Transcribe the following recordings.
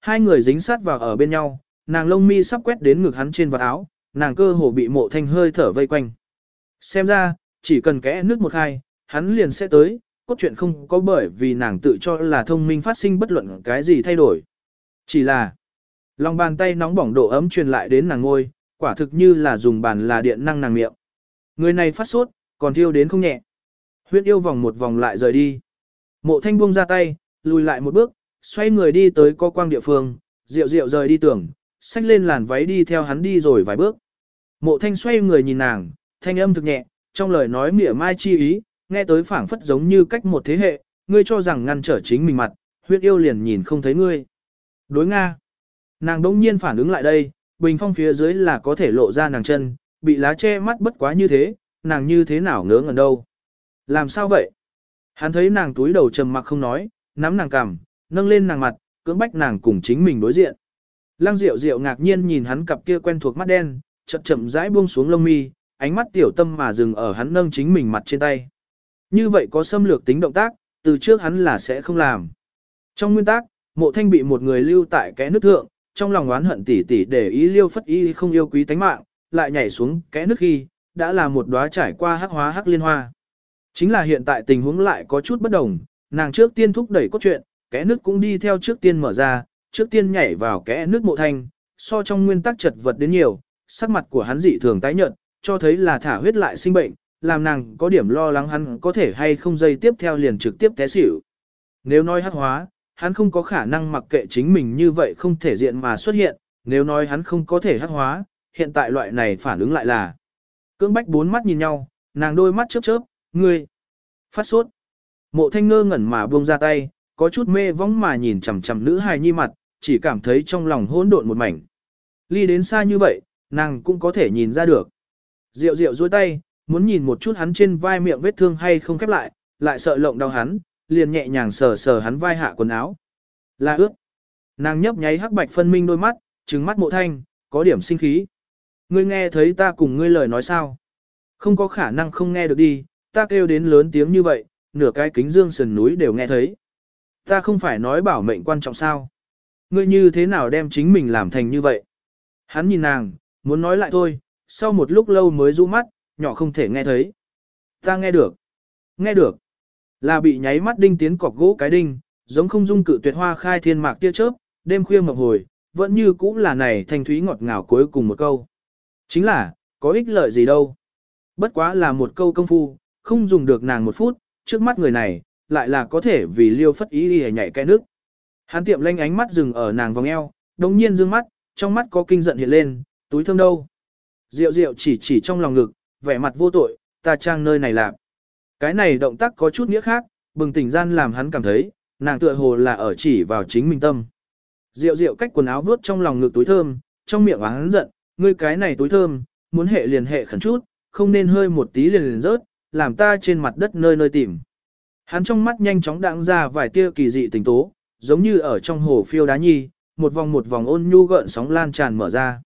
Hai người dính sát vào ở bên nhau, nàng lông mi sắp quét đến ngực hắn trên vạt áo, nàng cơ hồ bị mộ thanh hơi thở vây quanh. Xem ra, chỉ cần kẽ nước một hai, hắn liền sẽ tới, cốt truyện không có bởi vì nàng tự cho là thông minh phát sinh bất luận cái gì thay đổi. Chỉ là, lòng bàn tay nóng bỏng độ ấm truyền lại đến nàng ngôi, quả thực như là dùng bàn là điện năng nàng miệng. Người này phát sốt, còn thiêu đến không nhẹ. Huyết yêu vòng một vòng lại rời đi. Mộ thanh buông ra tay, lùi lại một bước, xoay người đi tới co quang địa phương, rượu rượu rời đi tưởng, xách lên làn váy đi theo hắn đi rồi vài bước. Mộ thanh xoay người nhìn nàng, thanh âm thực nhẹ, trong lời nói mỉa mai chi ý, nghe tới phảng phất giống như cách một thế hệ, ngươi cho rằng ngăn trở chính mình mặt, huyết yêu liền nhìn không thấy ngươi. Đối Nga. Nàng đỗng nhiên phản ứng lại đây, bình phong phía dưới là có thể lộ ra nàng chân, bị lá che mắt bất quá như thế, nàng như thế nào ngớ ngẩn đâu. Làm sao vậy? Hắn thấy nàng túi đầu trầm mặc không nói, nắm nàng cằm, nâng lên nàng mặt, cưỡng bách nàng cùng chính mình đối diện. Lăng Diệu Diệu ngạc nhiên nhìn hắn cặp kia quen thuộc mắt đen, chậm chậm rãi buông xuống lông mi, ánh mắt tiểu tâm mà dừng ở hắn nâng chính mình mặt trên tay. Như vậy có xâm lược tính động tác, từ trước hắn là sẽ không làm. Trong nguyên tắc, mộ thanh bị một người lưu tại kẽ nước thượng, trong lòng oán hận tỉ tỉ để ý liêu phất y không yêu quý tánh mạng, lại nhảy xuống kẽ nước khi, đã là một đóa trải qua hắc hóa hắc liên hoa. Chính là hiện tại tình huống lại có chút bất đồng, nàng trước tiên thúc đẩy cốt truyện, kẽ nước cũng đi theo trước tiên mở ra, trước tiên nhảy vào kẽ nước mộ thanh, so trong nguyên tắc chật vật đến nhiều, sắc mặt của hắn dị thường tái nhợt, cho thấy là thả huyết lại sinh bệnh, làm nàng có điểm lo lắng hắn có thể hay không dây tiếp theo liền trực tiếp té xỉu. Nếu nói hắc hóa, hắn không có khả năng mặc kệ chính mình như vậy không thể diện mà xuất hiện, nếu nói hắn không có thể hắc hóa, hiện tại loại này phản ứng lại là. Cưỡng bách bốn mắt nhìn nhau, nàng đôi mắt chớp chớp, ngươi, phát sốt. Mộ thanh ngơ ngẩn mà buông ra tay, có chút mê vóng mà nhìn chằm chằm nữ hài nhi mặt, chỉ cảm thấy trong lòng hỗn độn một mảnh. Ly đến xa như vậy, nàng cũng có thể nhìn ra được. Diệu diệu duỗi tay, muốn nhìn một chút hắn trên vai miệng vết thương hay không khép lại, lại sợ lộng đau hắn, liền nhẹ nhàng sờ sờ hắn vai hạ quần áo. Là ướt. Nàng nhấp nháy hắc bạch phân minh đôi mắt, trừng mắt mộ thanh, có điểm sinh khí. Ngươi nghe thấy ta cùng ngươi lời nói sao? Không có khả năng không nghe được đi, ta kêu đến lớn tiếng như vậy, nửa cái kính dương sườn núi đều nghe thấy. Ta không phải nói bảo mệnh quan trọng sao? Ngươi như thế nào đem chính mình làm thành như vậy? Hắn nhìn nàng, muốn nói lại thôi, sau một lúc lâu mới rũ mắt, nhỏ không thể nghe thấy. Ta nghe được. Nghe được. Là bị nháy mắt đinh tiến cọc gỗ cái đinh, giống không dung cự tuyệt hoa khai thiên mạc tia chớp, đêm khuya ngập hồi, vẫn như cũ là này thanh thúy ngọt ngào cuối cùng một câu. Chính là, có ích lợi gì đâu. Bất quá là một câu công phu, không dùng được nàng một phút, trước mắt người này, lại là có thể vì liêu phất ý đi nhảy cái nước. Hắn tiệm lanh ánh mắt dừng ở nàng vòng eo, đồng nhiên dương mắt, trong mắt có kinh giận hiện lên, túi thơm đâu. Diệu diệu chỉ chỉ trong lòng ngực, vẻ mặt vô tội, ta trang nơi này làm. Cái này động tác có chút nghĩa khác, bừng tỉnh gian làm hắn cảm thấy, nàng tựa hồ là ở chỉ vào chính mình tâm. Diệu diệu cách quần áo vuốt trong lòng ngực túi thơm, trong miệng hắn giận, ngươi cái này túi thơm, muốn hệ liền hệ khẩn chút, không nên hơi một tí liền liền rớt, làm ta trên mặt đất nơi nơi tìm. Hắn trong mắt nhanh chóng đãng ra vài tia kỳ dị tình tố, giống như ở trong hồ phiêu đá nhi, một vòng một vòng ôn nhu gợn sóng lan tràn mở ra.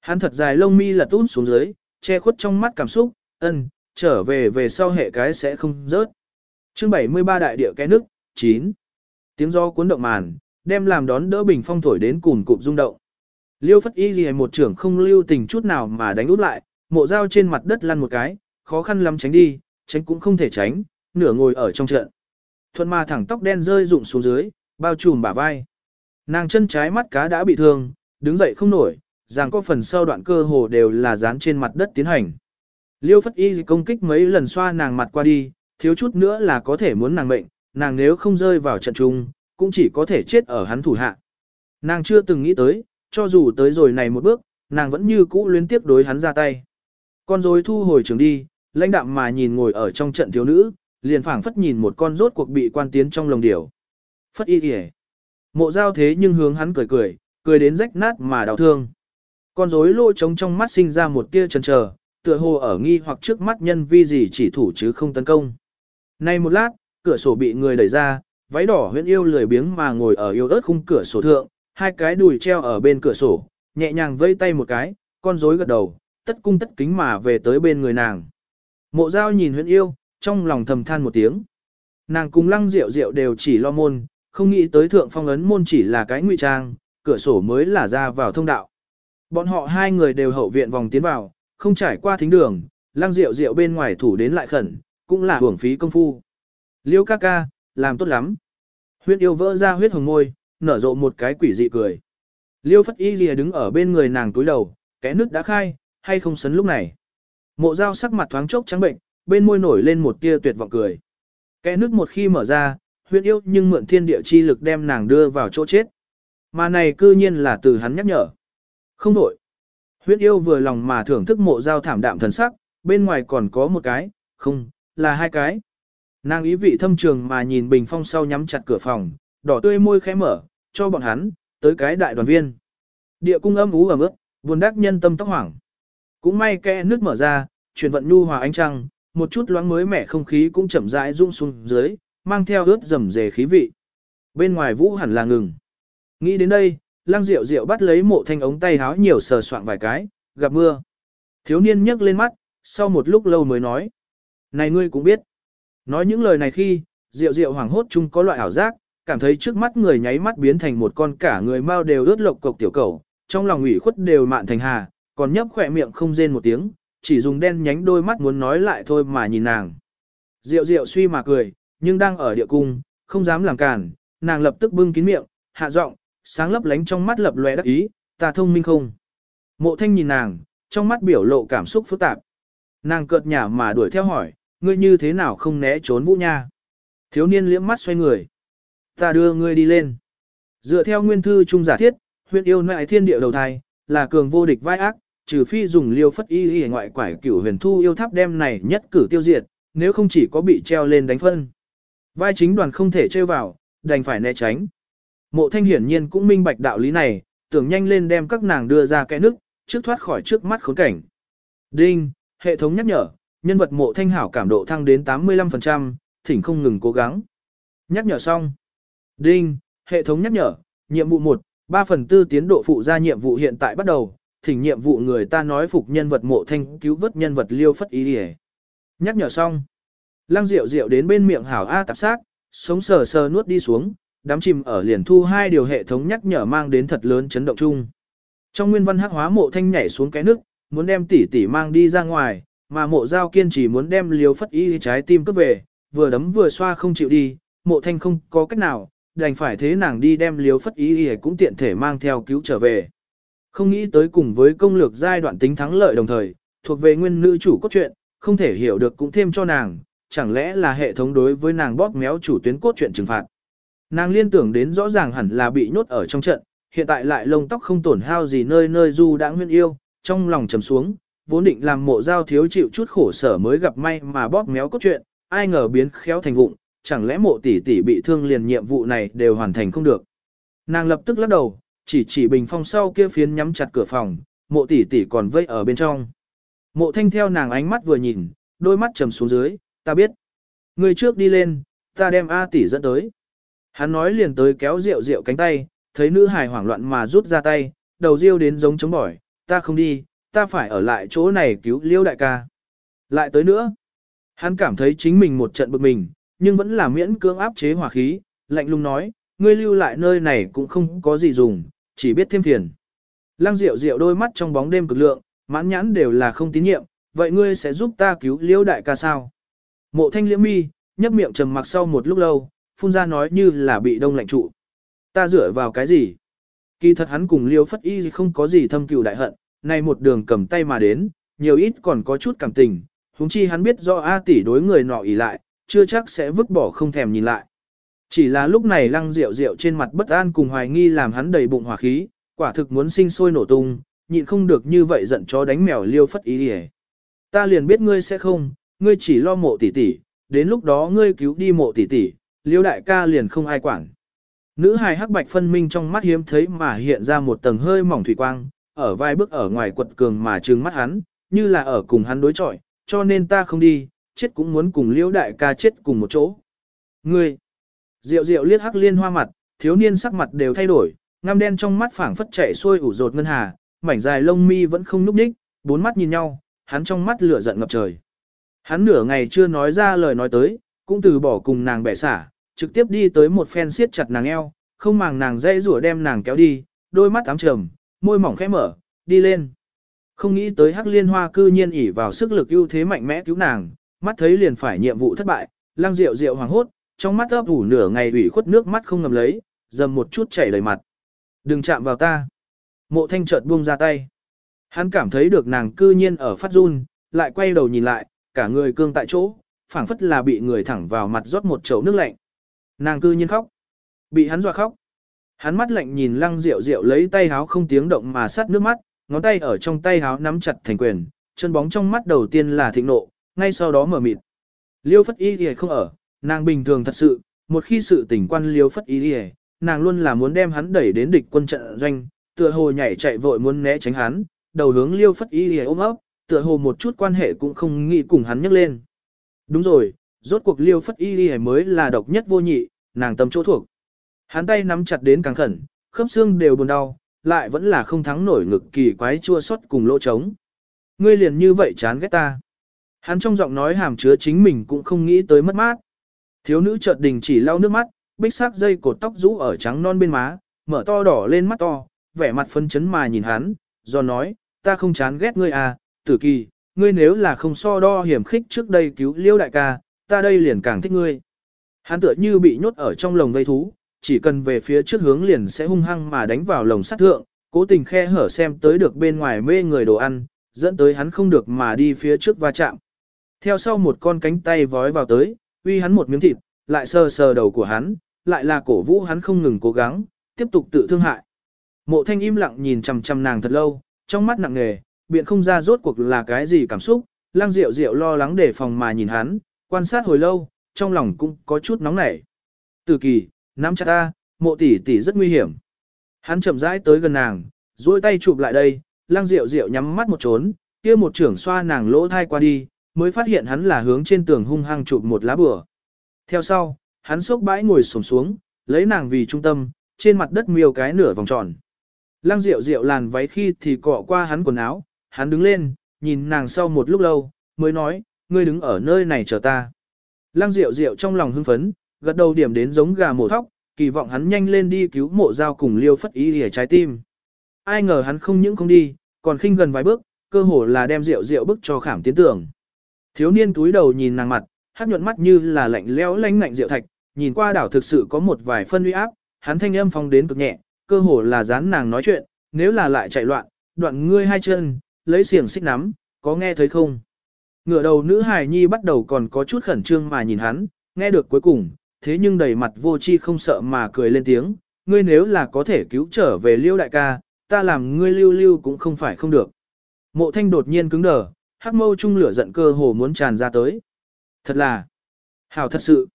Hắn thật dài lông mi lật út xuống dưới, che khuất trong mắt cảm xúc, ân, trở về về sau hệ cái sẽ không rớt. Chương 73 đại địa cái nước, 9. Tiếng gió cuốn động màn, đem làm đón đỡ bình phong thổi đến cùng cụm rung động. Liêu phất y gì một trưởng không lưu tình chút nào mà đánh út lại, mộ dao trên mặt đất lăn một cái, khó khăn lắm tránh đi, tránh cũng không thể tránh, nửa ngồi ở trong trận. Thuận mà thẳng tóc đen rơi rụng xuống dưới, bao trùm bả vai. Nàng chân trái mắt cá đã bị thương, đứng dậy không nổi, rằng có phần sau đoạn cơ hồ đều là dán trên mặt đất tiến hành. Liêu phất y công kích mấy lần xoa nàng mặt qua đi, thiếu chút nữa là có thể muốn nàng mệnh, nàng nếu không rơi vào trận chung, cũng chỉ có thể chết ở hắn thủ hạ. Nàng chưa từng nghĩ tới, cho dù tới rồi này một bước, nàng vẫn như cũ liên tiếp đối hắn ra tay. Con rối thu hồi trường đi, lãnh đạm mà nhìn ngồi ở trong trận thiếu nữ, liền phảng phất nhìn một con rốt cuộc bị quan tiến trong lồng điểu. Phất y kìa. Mộ giao thế nhưng hướng hắn cười cười, cười đến rách nát mà đau thương. Con rối lỗ trống trong mắt sinh ra một tia chần chờ, tựa hồ ở nghi hoặc trước mắt nhân vi gì chỉ thủ chứ không tấn công. Nay một lát, cửa sổ bị người đẩy ra, váy đỏ huyễn yêu lười biếng mà ngồi ở yêu ớt khung cửa sổ thượng, hai cái đùi treo ở bên cửa sổ, nhẹ nhàng vây tay một cái, con rối gật đầu, tất cung tất kính mà về tới bên người nàng. Mộ giao nhìn huyễn yêu, trong lòng thầm than một tiếng. Nàng cùng lăng rượu rượu đều chỉ lo môn, không nghĩ tới thượng phong ấn môn chỉ là cái ngụy trang, cửa sổ mới là ra vào thông đạo. Bọn họ hai người đều hậu viện vòng tiến vào, không trải qua thính đường, lăng rượu rượu bên ngoài thủ đến lại khẩn, cũng là hưởng phí công phu. Liêu ca ca, làm tốt lắm. Huyết yêu vỡ ra huyết hồng môi, nở rộ một cái quỷ dị cười. Liêu phất y lìa đứng ở bên người nàng túi đầu, kẽ nước đã khai, hay không sấn lúc này. Mộ dao sắc mặt thoáng chốc trắng bệnh, bên môi nổi lên một tia tuyệt vọng cười. Kẽ nước một khi mở ra, huyết yêu nhưng mượn thiên địa chi lực đem nàng đưa vào chỗ chết. Mà này cư nhiên là từ hắn nhắc nhở. Không đổi. Huyết yêu vừa lòng mà thưởng thức mộ dao thảm đạm thần sắc, bên ngoài còn có một cái, không, là hai cái. Nàng ý vị thâm trường mà nhìn bình phong sau nhắm chặt cửa phòng, đỏ tươi môi khẽ mở, cho bọn hắn, tới cái đại đoàn viên. Địa cung âm ú ẩm ướt, buồn đắc nhân tâm tóc hoảng. Cũng may kẽ nước mở ra, chuyển vận nhu hòa ánh trăng, một chút loáng mới mẻ không khí cũng chậm rãi rung xuống dưới, mang theo ướt rầm rề khí vị. Bên ngoài vũ hẳn là ngừng. Nghĩ đến đây, lang rượu rượu bắt lấy mộ thanh ống tay háo nhiều sờ soạn vài cái, gặp mưa. Thiếu niên nhấc lên mắt, sau một lúc lâu mới nói. Này ngươi cũng biết. Nói những lời này khi, rượu rượu hoảng hốt chung có loại ảo giác, cảm thấy trước mắt người nháy mắt biến thành một con cả người mau đều ướt lộc cộc tiểu cầu, trong lòng ủy khuất đều mạn thành hà, còn nhấp khỏe miệng không rên một tiếng, chỉ dùng đen nhánh đôi mắt muốn nói lại thôi mà nhìn nàng. Rượu rượu suy mà cười, nhưng đang ở địa cung, không dám làm cản, nàng lập tức bưng kín miệng, hạ giọng, sáng lấp lánh trong mắt lập lòe đắc ý, ta thông minh không. Mộ thanh nhìn nàng, trong mắt biểu lộ cảm xúc phức tạp. Nàng cợt nhả mà đuổi theo hỏi, ngươi như thế nào không né trốn vũ nha. Thiếu niên liễm mắt xoay người. Ta đưa ngươi đi lên. Dựa theo nguyên thư trung giả thiết, huyện yêu nại thiên địa đầu thai, là cường vô địch vai ác, trừ phi dùng liêu phất y y ngoại quải cửu huyền thu yêu tháp đem này nhất cử tiêu diệt, nếu không chỉ có bị treo lên đánh phân. Vai chính đoàn không thể chơi vào, đành phải né tránh. Mộ thanh hiển nhiên cũng minh bạch đạo lý này, tưởng nhanh lên đem các nàng đưa ra cái nước, trước thoát khỏi trước mắt khốn cảnh. Đinh, hệ thống nhắc nhở, nhân vật mộ thanh hảo cảm độ thăng đến 85%, thỉnh không ngừng cố gắng. Nhắc nhở xong. Đinh, hệ thống nhắc nhở, nhiệm vụ 1, 3 phần tư tiến độ phụ ra nhiệm vụ hiện tại bắt đầu, thỉnh nhiệm vụ người ta nói phục nhân vật mộ thanh cứu vớt nhân vật liêu phất ý ỉa Nhắc nhở xong. Lăng rượu rượu đến bên miệng hảo A tạp xác, sống sờ sờ nuốt đi xuống, đám chìm ở liền thu hai điều hệ thống nhắc nhở mang đến thật lớn chấn động chung. Trong nguyên văn hắc hóa mộ thanh nhảy xuống cái nước, muốn đem tỷ tỷ mang đi ra ngoài, mà mộ giao kiên trì muốn đem liêu phất ý trái tim cướp về, vừa đấm vừa xoa không chịu đi, mộ thanh không có cách nào, đành phải thế nàng đi đem liêu phất y cũng tiện thể mang theo cứu trở về. Không nghĩ tới cùng với công lược giai đoạn tính thắng lợi đồng thời, thuộc về nguyên nữ chủ cốt truyện, không thể hiểu được cũng thêm cho nàng, chẳng lẽ là hệ thống đối với nàng bóp méo chủ tuyến cốt truyện trừng phạt. Nàng liên tưởng đến rõ ràng hẳn là bị nhốt ở trong trận, hiện tại lại lông tóc không tổn hao gì nơi nơi du đã nguyên yêu, trong lòng trầm xuống, vốn định làm mộ giao thiếu chịu chút khổ sở mới gặp may mà bóp méo cốt truyện, ai ngờ biến khéo thành vụng, chẳng lẽ mộ tỷ tỷ bị thương liền nhiệm vụ này đều hoàn thành không được. Nàng lập tức lắc đầu, chỉ chỉ bình phong sau kia phiến nhắm chặt cửa phòng, mộ tỷ tỷ còn vây ở bên trong. Mộ thanh theo nàng ánh mắt vừa nhìn, đôi mắt trầm xuống dưới, ta biết. Người trước đi lên, ta đem A tỷ dẫn tới. Hắn nói liền tới kéo rượu rượu cánh tay, thấy nữ hài hoảng loạn mà rút ra tay, đầu riêu đến giống chống bỏi, ta không đi, ta phải ở lại chỗ này cứu liêu đại ca. Lại tới nữa, hắn cảm thấy chính mình một trận bực mình, nhưng vẫn là miễn cưỡng áp chế hỏa khí, lạnh lùng nói, ngươi lưu lại nơi này cũng không có gì dùng, chỉ biết thêm phiền. Lăng Diệu Diệu đôi mắt trong bóng đêm cực lượng, mãn nhãn đều là không tín nhiệm, vậy ngươi sẽ giúp ta cứu liễu đại ca sao? Mộ thanh liễm mi, nhấp miệng trầm mặc sau một lúc lâu, phun ra nói như là bị đông lạnh trụ. Ta dựa vào cái gì? Kỳ thật hắn cùng liêu phất y không có gì thâm cừu đại hận, nay một đường cầm tay mà đến, nhiều ít còn có chút cảm tình, huống chi hắn biết do A tỷ đối người nọ ỷ lại, chưa chắc sẽ vứt bỏ không thèm nhìn lại. Chỉ là lúc này lăng rượu rượu trên mặt bất an cùng hoài nghi làm hắn đầy bụng hỏa khí, quả thực muốn sinh sôi nổ tung, nhịn không được như vậy giận chó đánh mèo liêu phất ý đi Ta liền biết ngươi sẽ không, ngươi chỉ lo mộ tỷ tỷ, đến lúc đó ngươi cứu đi mộ tỷ tỷ, liêu đại ca liền không ai quản. Nữ hài hắc bạch phân minh trong mắt hiếm thấy mà hiện ra một tầng hơi mỏng thủy quang, ở vai bước ở ngoài quật cường mà trừng mắt hắn, như là ở cùng hắn đối chọi, cho nên ta không đi, chết cũng muốn cùng liêu đại ca chết cùng một chỗ. Ngươi, Diệu diệu liếc hắc liên hoa mặt, thiếu niên sắc mặt đều thay đổi, ngăm đen trong mắt phảng phất chảy xuôi ủ rột ngân hà, mảnh dài lông mi vẫn không núp đích, bốn mắt nhìn nhau, hắn trong mắt lửa giận ngập trời. Hắn nửa ngày chưa nói ra lời nói tới, cũng từ bỏ cùng nàng bẻ xả, trực tiếp đi tới một phen siết chặt nàng eo, không màng nàng dây rủa đem nàng kéo đi, đôi mắt ám trầm, môi mỏng khẽ mở, đi lên. Không nghĩ tới Hắc Liên Hoa cư nhiên ỉ vào sức lực ưu thế mạnh mẽ cứu nàng, mắt thấy liền phải nhiệm vụ thất bại, Lang Diệu Diệu hoàng hốt, trong mắt ấp ủ nửa ngày ủy khuất nước mắt không ngầm lấy, dầm một chút chảy đầy mặt. Đừng chạm vào ta. Mộ Thanh chợt buông ra tay. Hắn cảm thấy được nàng cư nhiên ở phát run, lại quay đầu nhìn lại, cả người cương tại chỗ, phảng phất là bị người thẳng vào mặt rót một chậu nước lạnh. Nàng cư nhiên khóc. Bị hắn dọa khóc. Hắn mắt lạnh nhìn lăng rượu rượu lấy tay háo không tiếng động mà sát nước mắt, ngón tay ở trong tay háo nắm chặt thành quyền, chân bóng trong mắt đầu tiên là thịnh nộ, ngay sau đó mở mịt. Liêu phất y thì không ở, nàng bình thường thật sự, một khi sự tình quan liêu phất y đi nàng luôn là muốn đem hắn đẩy đến địch quân trận doanh, tựa hồ nhảy chạy vội muốn né tránh hắn, đầu hướng liêu phất y đi ôm ấp, tựa hồ một chút quan hệ cũng không nghĩ cùng hắn nhắc lên. Đúng rồi, rốt cuộc liêu phất y đi mới là độc nhất vô nhị, nàng tâm chỗ thuộc. Hắn tay nắm chặt đến càng khẩn, khớp xương đều buồn đau, lại vẫn là không thắng nổi ngực kỳ quái chua xót cùng lỗ trống. Ngươi liền như vậy chán ghét ta. Hắn trong giọng nói hàm chứa chính mình cũng không nghĩ tới mất mát. Thiếu nữ chợt đình chỉ lau nước mắt, bích sắc dây cột tóc rũ ở trắng non bên má, mở to đỏ lên mắt to, vẻ mặt phân chấn mà nhìn hắn, do nói, ta không chán ghét ngươi à, tử kỳ, ngươi nếu là không so đo hiểm khích trước đây cứu liêu đại ca, ta đây liền càng thích ngươi. Hắn tựa như bị nhốt ở trong lồng vây thú, chỉ cần về phía trước hướng liền sẽ hung hăng mà đánh vào lồng sắt thượng, cố tình khe hở xem tới được bên ngoài mê người đồ ăn, dẫn tới hắn không được mà đi phía trước va chạm. Theo sau một con cánh tay vói vào tới, uy hắn một miếng thịt, lại sờ sờ đầu của hắn, lại là cổ vũ hắn không ngừng cố gắng, tiếp tục tự thương hại. Mộ thanh im lặng nhìn chằm chằm nàng thật lâu, trong mắt nặng nề, biện không ra rốt cuộc là cái gì cảm xúc, lang rượu rượu lo lắng để phòng mà nhìn hắn, quan sát hồi lâu, trong lòng cũng có chút nóng nảy. Từ kỳ, nắm chặt ta, mộ tỷ tỷ rất nguy hiểm. Hắn chậm rãi tới gần nàng, duỗi tay chụp lại đây, lang rượu rượu nhắm mắt một trốn, kia một trưởng xoa nàng lỗ thai qua đi, mới phát hiện hắn là hướng trên tường hung hăng chụp một lá bừa. Theo sau, hắn sốc bãi ngồi xổm xuống, lấy nàng vì trung tâm, trên mặt đất miêu cái nửa vòng tròn. Lăng rượu rượu làn váy khi thì cọ qua hắn quần áo, hắn đứng lên, nhìn nàng sau một lúc lâu, mới nói, ngươi đứng ở nơi này chờ ta. Lăng rượu rượu trong lòng hưng phấn, gật đầu điểm đến giống gà mổ thóc, kỳ vọng hắn nhanh lên đi cứu mộ dao cùng liêu phất ý ở trái tim. Ai ngờ hắn không những không đi, còn khinh gần vài bước, cơ hồ là đem rượu rượu bức cho khảm tiến tưởng. Thiếu niên túi đầu nhìn nàng mặt, hát nhuận mắt như là lạnh lẽo lánh lạnh rượu thạch, nhìn qua đảo thực sự có một vài phân uy áp, hắn thanh âm phong đến cực nhẹ, cơ hồ là dán nàng nói chuyện, nếu là lại chạy loạn, đoạn ngươi hai chân, lấy xiềng xích nắm, có nghe thấy không? ngửa đầu nữ hài nhi bắt đầu còn có chút khẩn trương mà nhìn hắn, nghe được cuối cùng, thế nhưng đầy mặt vô chi không sợ mà cười lên tiếng, ngươi nếu là có thể cứu trở về liêu đại ca, ta làm ngươi lưu lưu cũng không phải không được. Mộ thanh đột nhiên cứng đờ, hắc mâu trung lửa giận cơ hồ muốn tràn ra tới. Thật là, hảo thật sự.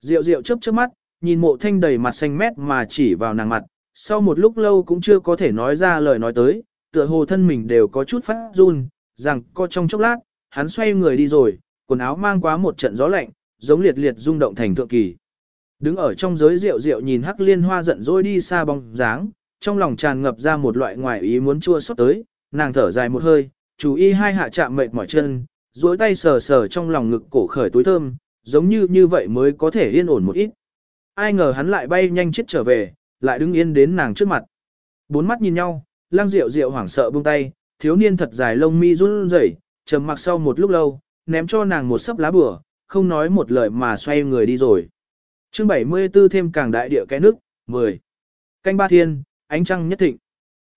Diệu diệu chớp chớp mắt, nhìn mộ thanh đầy mặt xanh mét mà chỉ vào nàng mặt, sau một lúc lâu cũng chưa có thể nói ra lời nói tới, tựa hồ thân mình đều có chút phát run, rằng co trong chốc lát, hắn xoay người đi rồi, quần áo mang quá một trận gió lạnh, giống liệt liệt rung động thành thượng kỳ. Đứng ở trong giới rượu rượu nhìn hắc liên hoa giận dỗi đi xa bóng dáng, trong lòng tràn ngập ra một loại ngoài ý muốn chua xót tới, nàng thở dài một hơi, Chủ y hai hạ chạm mệt mỏi chân, duỗi tay sờ sờ trong lòng ngực cổ khởi túi thơm, giống như như vậy mới có thể yên ổn một ít. Ai ngờ hắn lại bay nhanh chết trở về, lại đứng yên đến nàng trước mặt. Bốn mắt nhìn nhau, lang rượu rượu hoảng sợ buông tay, thiếu niên thật dài lông mi run rẩy, trầm mặc sau một lúc lâu, ném cho nàng một sấp lá bừa, không nói một lời mà xoay người đi rồi. chương 74 thêm càng đại địa cái nước, 10. Canh ba thiên, ánh trăng nhất thịnh.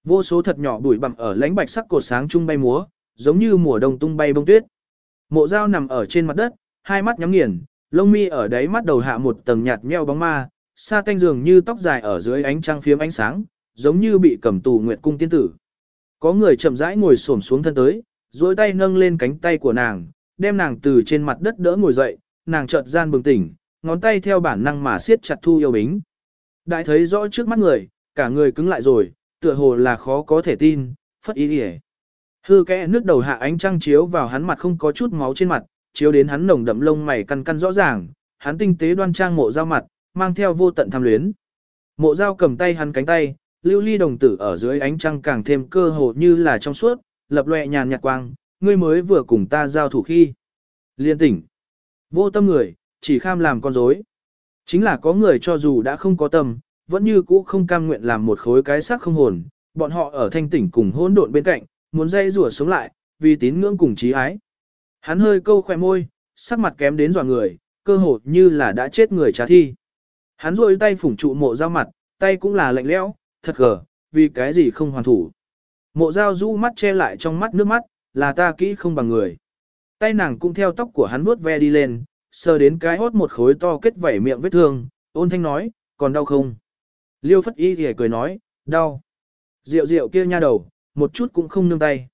Vô số thật nhỏ bụi bặm ở lánh bạch sắc cột sáng trung bay múa, giống như mùa đông tung bay bông tuyết. Mộ dao nằm ở trên mặt đất, hai mắt nhắm nghiền, lông mi ở đáy mắt đầu hạ một tầng nhạt nheo bóng ma, sa tanh dường như tóc dài ở dưới ánh trăng phiếm ánh sáng, giống như bị cầm tù nguyệt cung tiên tử. Có người chậm rãi ngồi xổm xuống thân tới, duỗi tay nâng lên cánh tay của nàng, đem nàng từ trên mặt đất đỡ ngồi dậy, nàng chợt gian bừng tỉnh, ngón tay theo bản năng mà siết chặt thu yêu bính. Đại thấy rõ trước mắt người, cả người cứng lại rồi, tựa hồ là khó có thể tin, phất ý đi Hư kẽ nước đầu hạ ánh trăng chiếu vào hắn mặt không có chút máu trên mặt, chiếu đến hắn nồng đậm lông mày căn căn rõ ràng, hắn tinh tế đoan trang mộ dao mặt, mang theo vô tận tham luyến. Mộ dao cầm tay hắn cánh tay, lưu ly đồng tử ở dưới ánh trăng càng thêm cơ hồ như là trong suốt, lập lòe nhàn nhạt quang, ngươi mới vừa cùng ta giao thủ khi. Liên tỉnh. Vô tâm người, chỉ kham làm con dối. Chính là có người cho dù đã không có tâm, vẫn như cũ không cam nguyện làm một khối cái xác không hồn, bọn họ ở thanh tỉnh cùng hỗn độn bên cạnh, muốn dây rủa sống lại, vì tín ngưỡng cùng trí ái. Hắn hơi câu khỏe môi, sắc mặt kém đến dọa người, cơ hồ như là đã chết người trả thi. Hắn rôi tay phủng trụ mộ dao mặt, tay cũng là lạnh lẽo, thật gở, vì cái gì không hoàn thủ. Mộ dao rũ mắt che lại trong mắt nước mắt, là ta kỹ không bằng người. Tay nàng cũng theo tóc của hắn vuốt ve đi lên, sờ đến cái hốt một khối to kết vảy miệng vết thương, ôn thanh nói, còn đau không? Liêu phất y thì cười nói, đau. Rượu rượu kia nha đầu, một chút cũng không nương tay.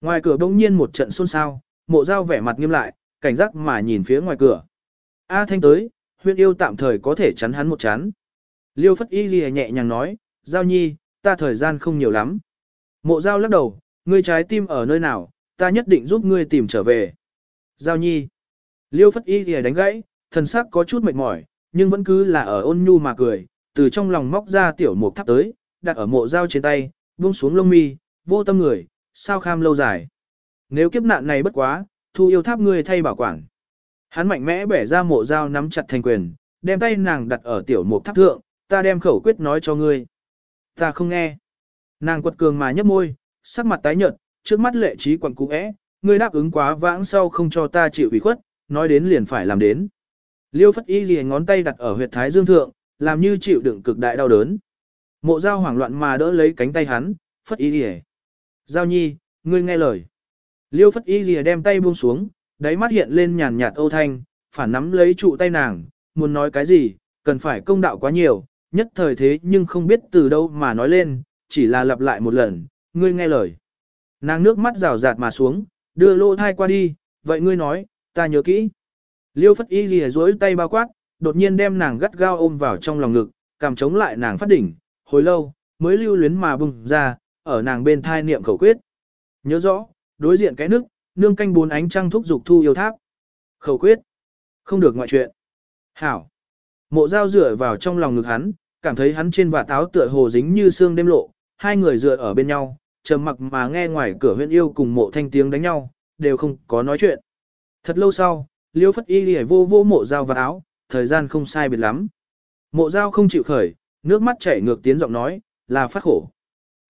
Ngoài cửa bỗng nhiên một trận xôn xao, mộ dao vẻ mặt nghiêm lại, cảnh giác mà nhìn phía ngoài cửa. A thanh tới, huyện yêu tạm thời có thể chắn hắn một chán. Liêu phất y gì nhẹ nhàng nói, giao nhi, ta thời gian không nhiều lắm. Mộ giao lắc đầu, ngươi trái tim ở nơi nào, ta nhất định giúp ngươi tìm trở về. Giao nhi. Liêu phất y gì đánh gãy, thần sắc có chút mệt mỏi, nhưng vẫn cứ là ở ôn nhu mà cười, từ trong lòng móc ra tiểu mục thắp tới, đặt ở mộ dao trên tay, buông xuống lông mi, vô tâm người, sao kham lâu dài. Nếu kiếp nạn này bất quá, thu yêu tháp ngươi thay bảo quản. Hắn mạnh mẽ bẻ ra mộ dao nắm chặt thành quyền, đem tay nàng đặt ở tiểu mục tháp thượng, ta đem khẩu quyết nói cho ngươi. Ta không nghe. Nàng quật cường mà nhấp môi, sắc mặt tái nhợt, trước mắt lệ trí quặn cú é, ngươi đáp ứng quá vãng sau không cho ta chịu ủy khuất, nói đến liền phải làm đến. Liêu phất y gì ngón tay đặt ở huyệt thái dương thượng, làm như chịu đựng cực đại đau đớn. Mộ giao hoảng loạn mà đỡ lấy cánh tay hắn, phất y lìa. Giao nhi, ngươi nghe lời. Liêu phất y lìa đem tay buông xuống, đáy mắt hiện lên nhàn nhạt âu thanh, phản nắm lấy trụ tay nàng, muốn nói cái gì, cần phải công đạo quá nhiều, nhất thời thế nhưng không biết từ đâu mà nói lên, chỉ là lặp lại một lần, ngươi nghe lời. Nàng nước mắt rào rạt mà xuống, đưa lô thai qua đi, vậy ngươi nói, ta nhớ kỹ. Liêu phất y gì rối tay bao quát, đột nhiên đem nàng gắt gao ôm vào trong lòng ngực, cảm chống lại nàng phát đỉnh, hồi lâu, mới lưu luyến mà bùng ra, ở nàng bên thai niệm khẩu quyết. Nhớ rõ, đối diện cái nước, nương canh bốn ánh trăng thúc dục thu yêu tháp. Khẩu quyết. Không được ngoại chuyện. Hảo. Mộ dao dựa vào trong lòng ngực hắn, cảm thấy hắn trên và táo tựa hồ dính như xương đêm lộ, hai người dựa ở bên nhau, trầm mặc mà nghe ngoài cửa huyện yêu cùng mộ thanh tiếng đánh nhau, đều không có nói chuyện. Thật lâu sau, liêu phất y lì vô vô mộ dao và áo, thời gian không sai biệt lắm. Mộ dao không chịu khởi, nước mắt chảy ngược tiến giọng nói, là phát khổ.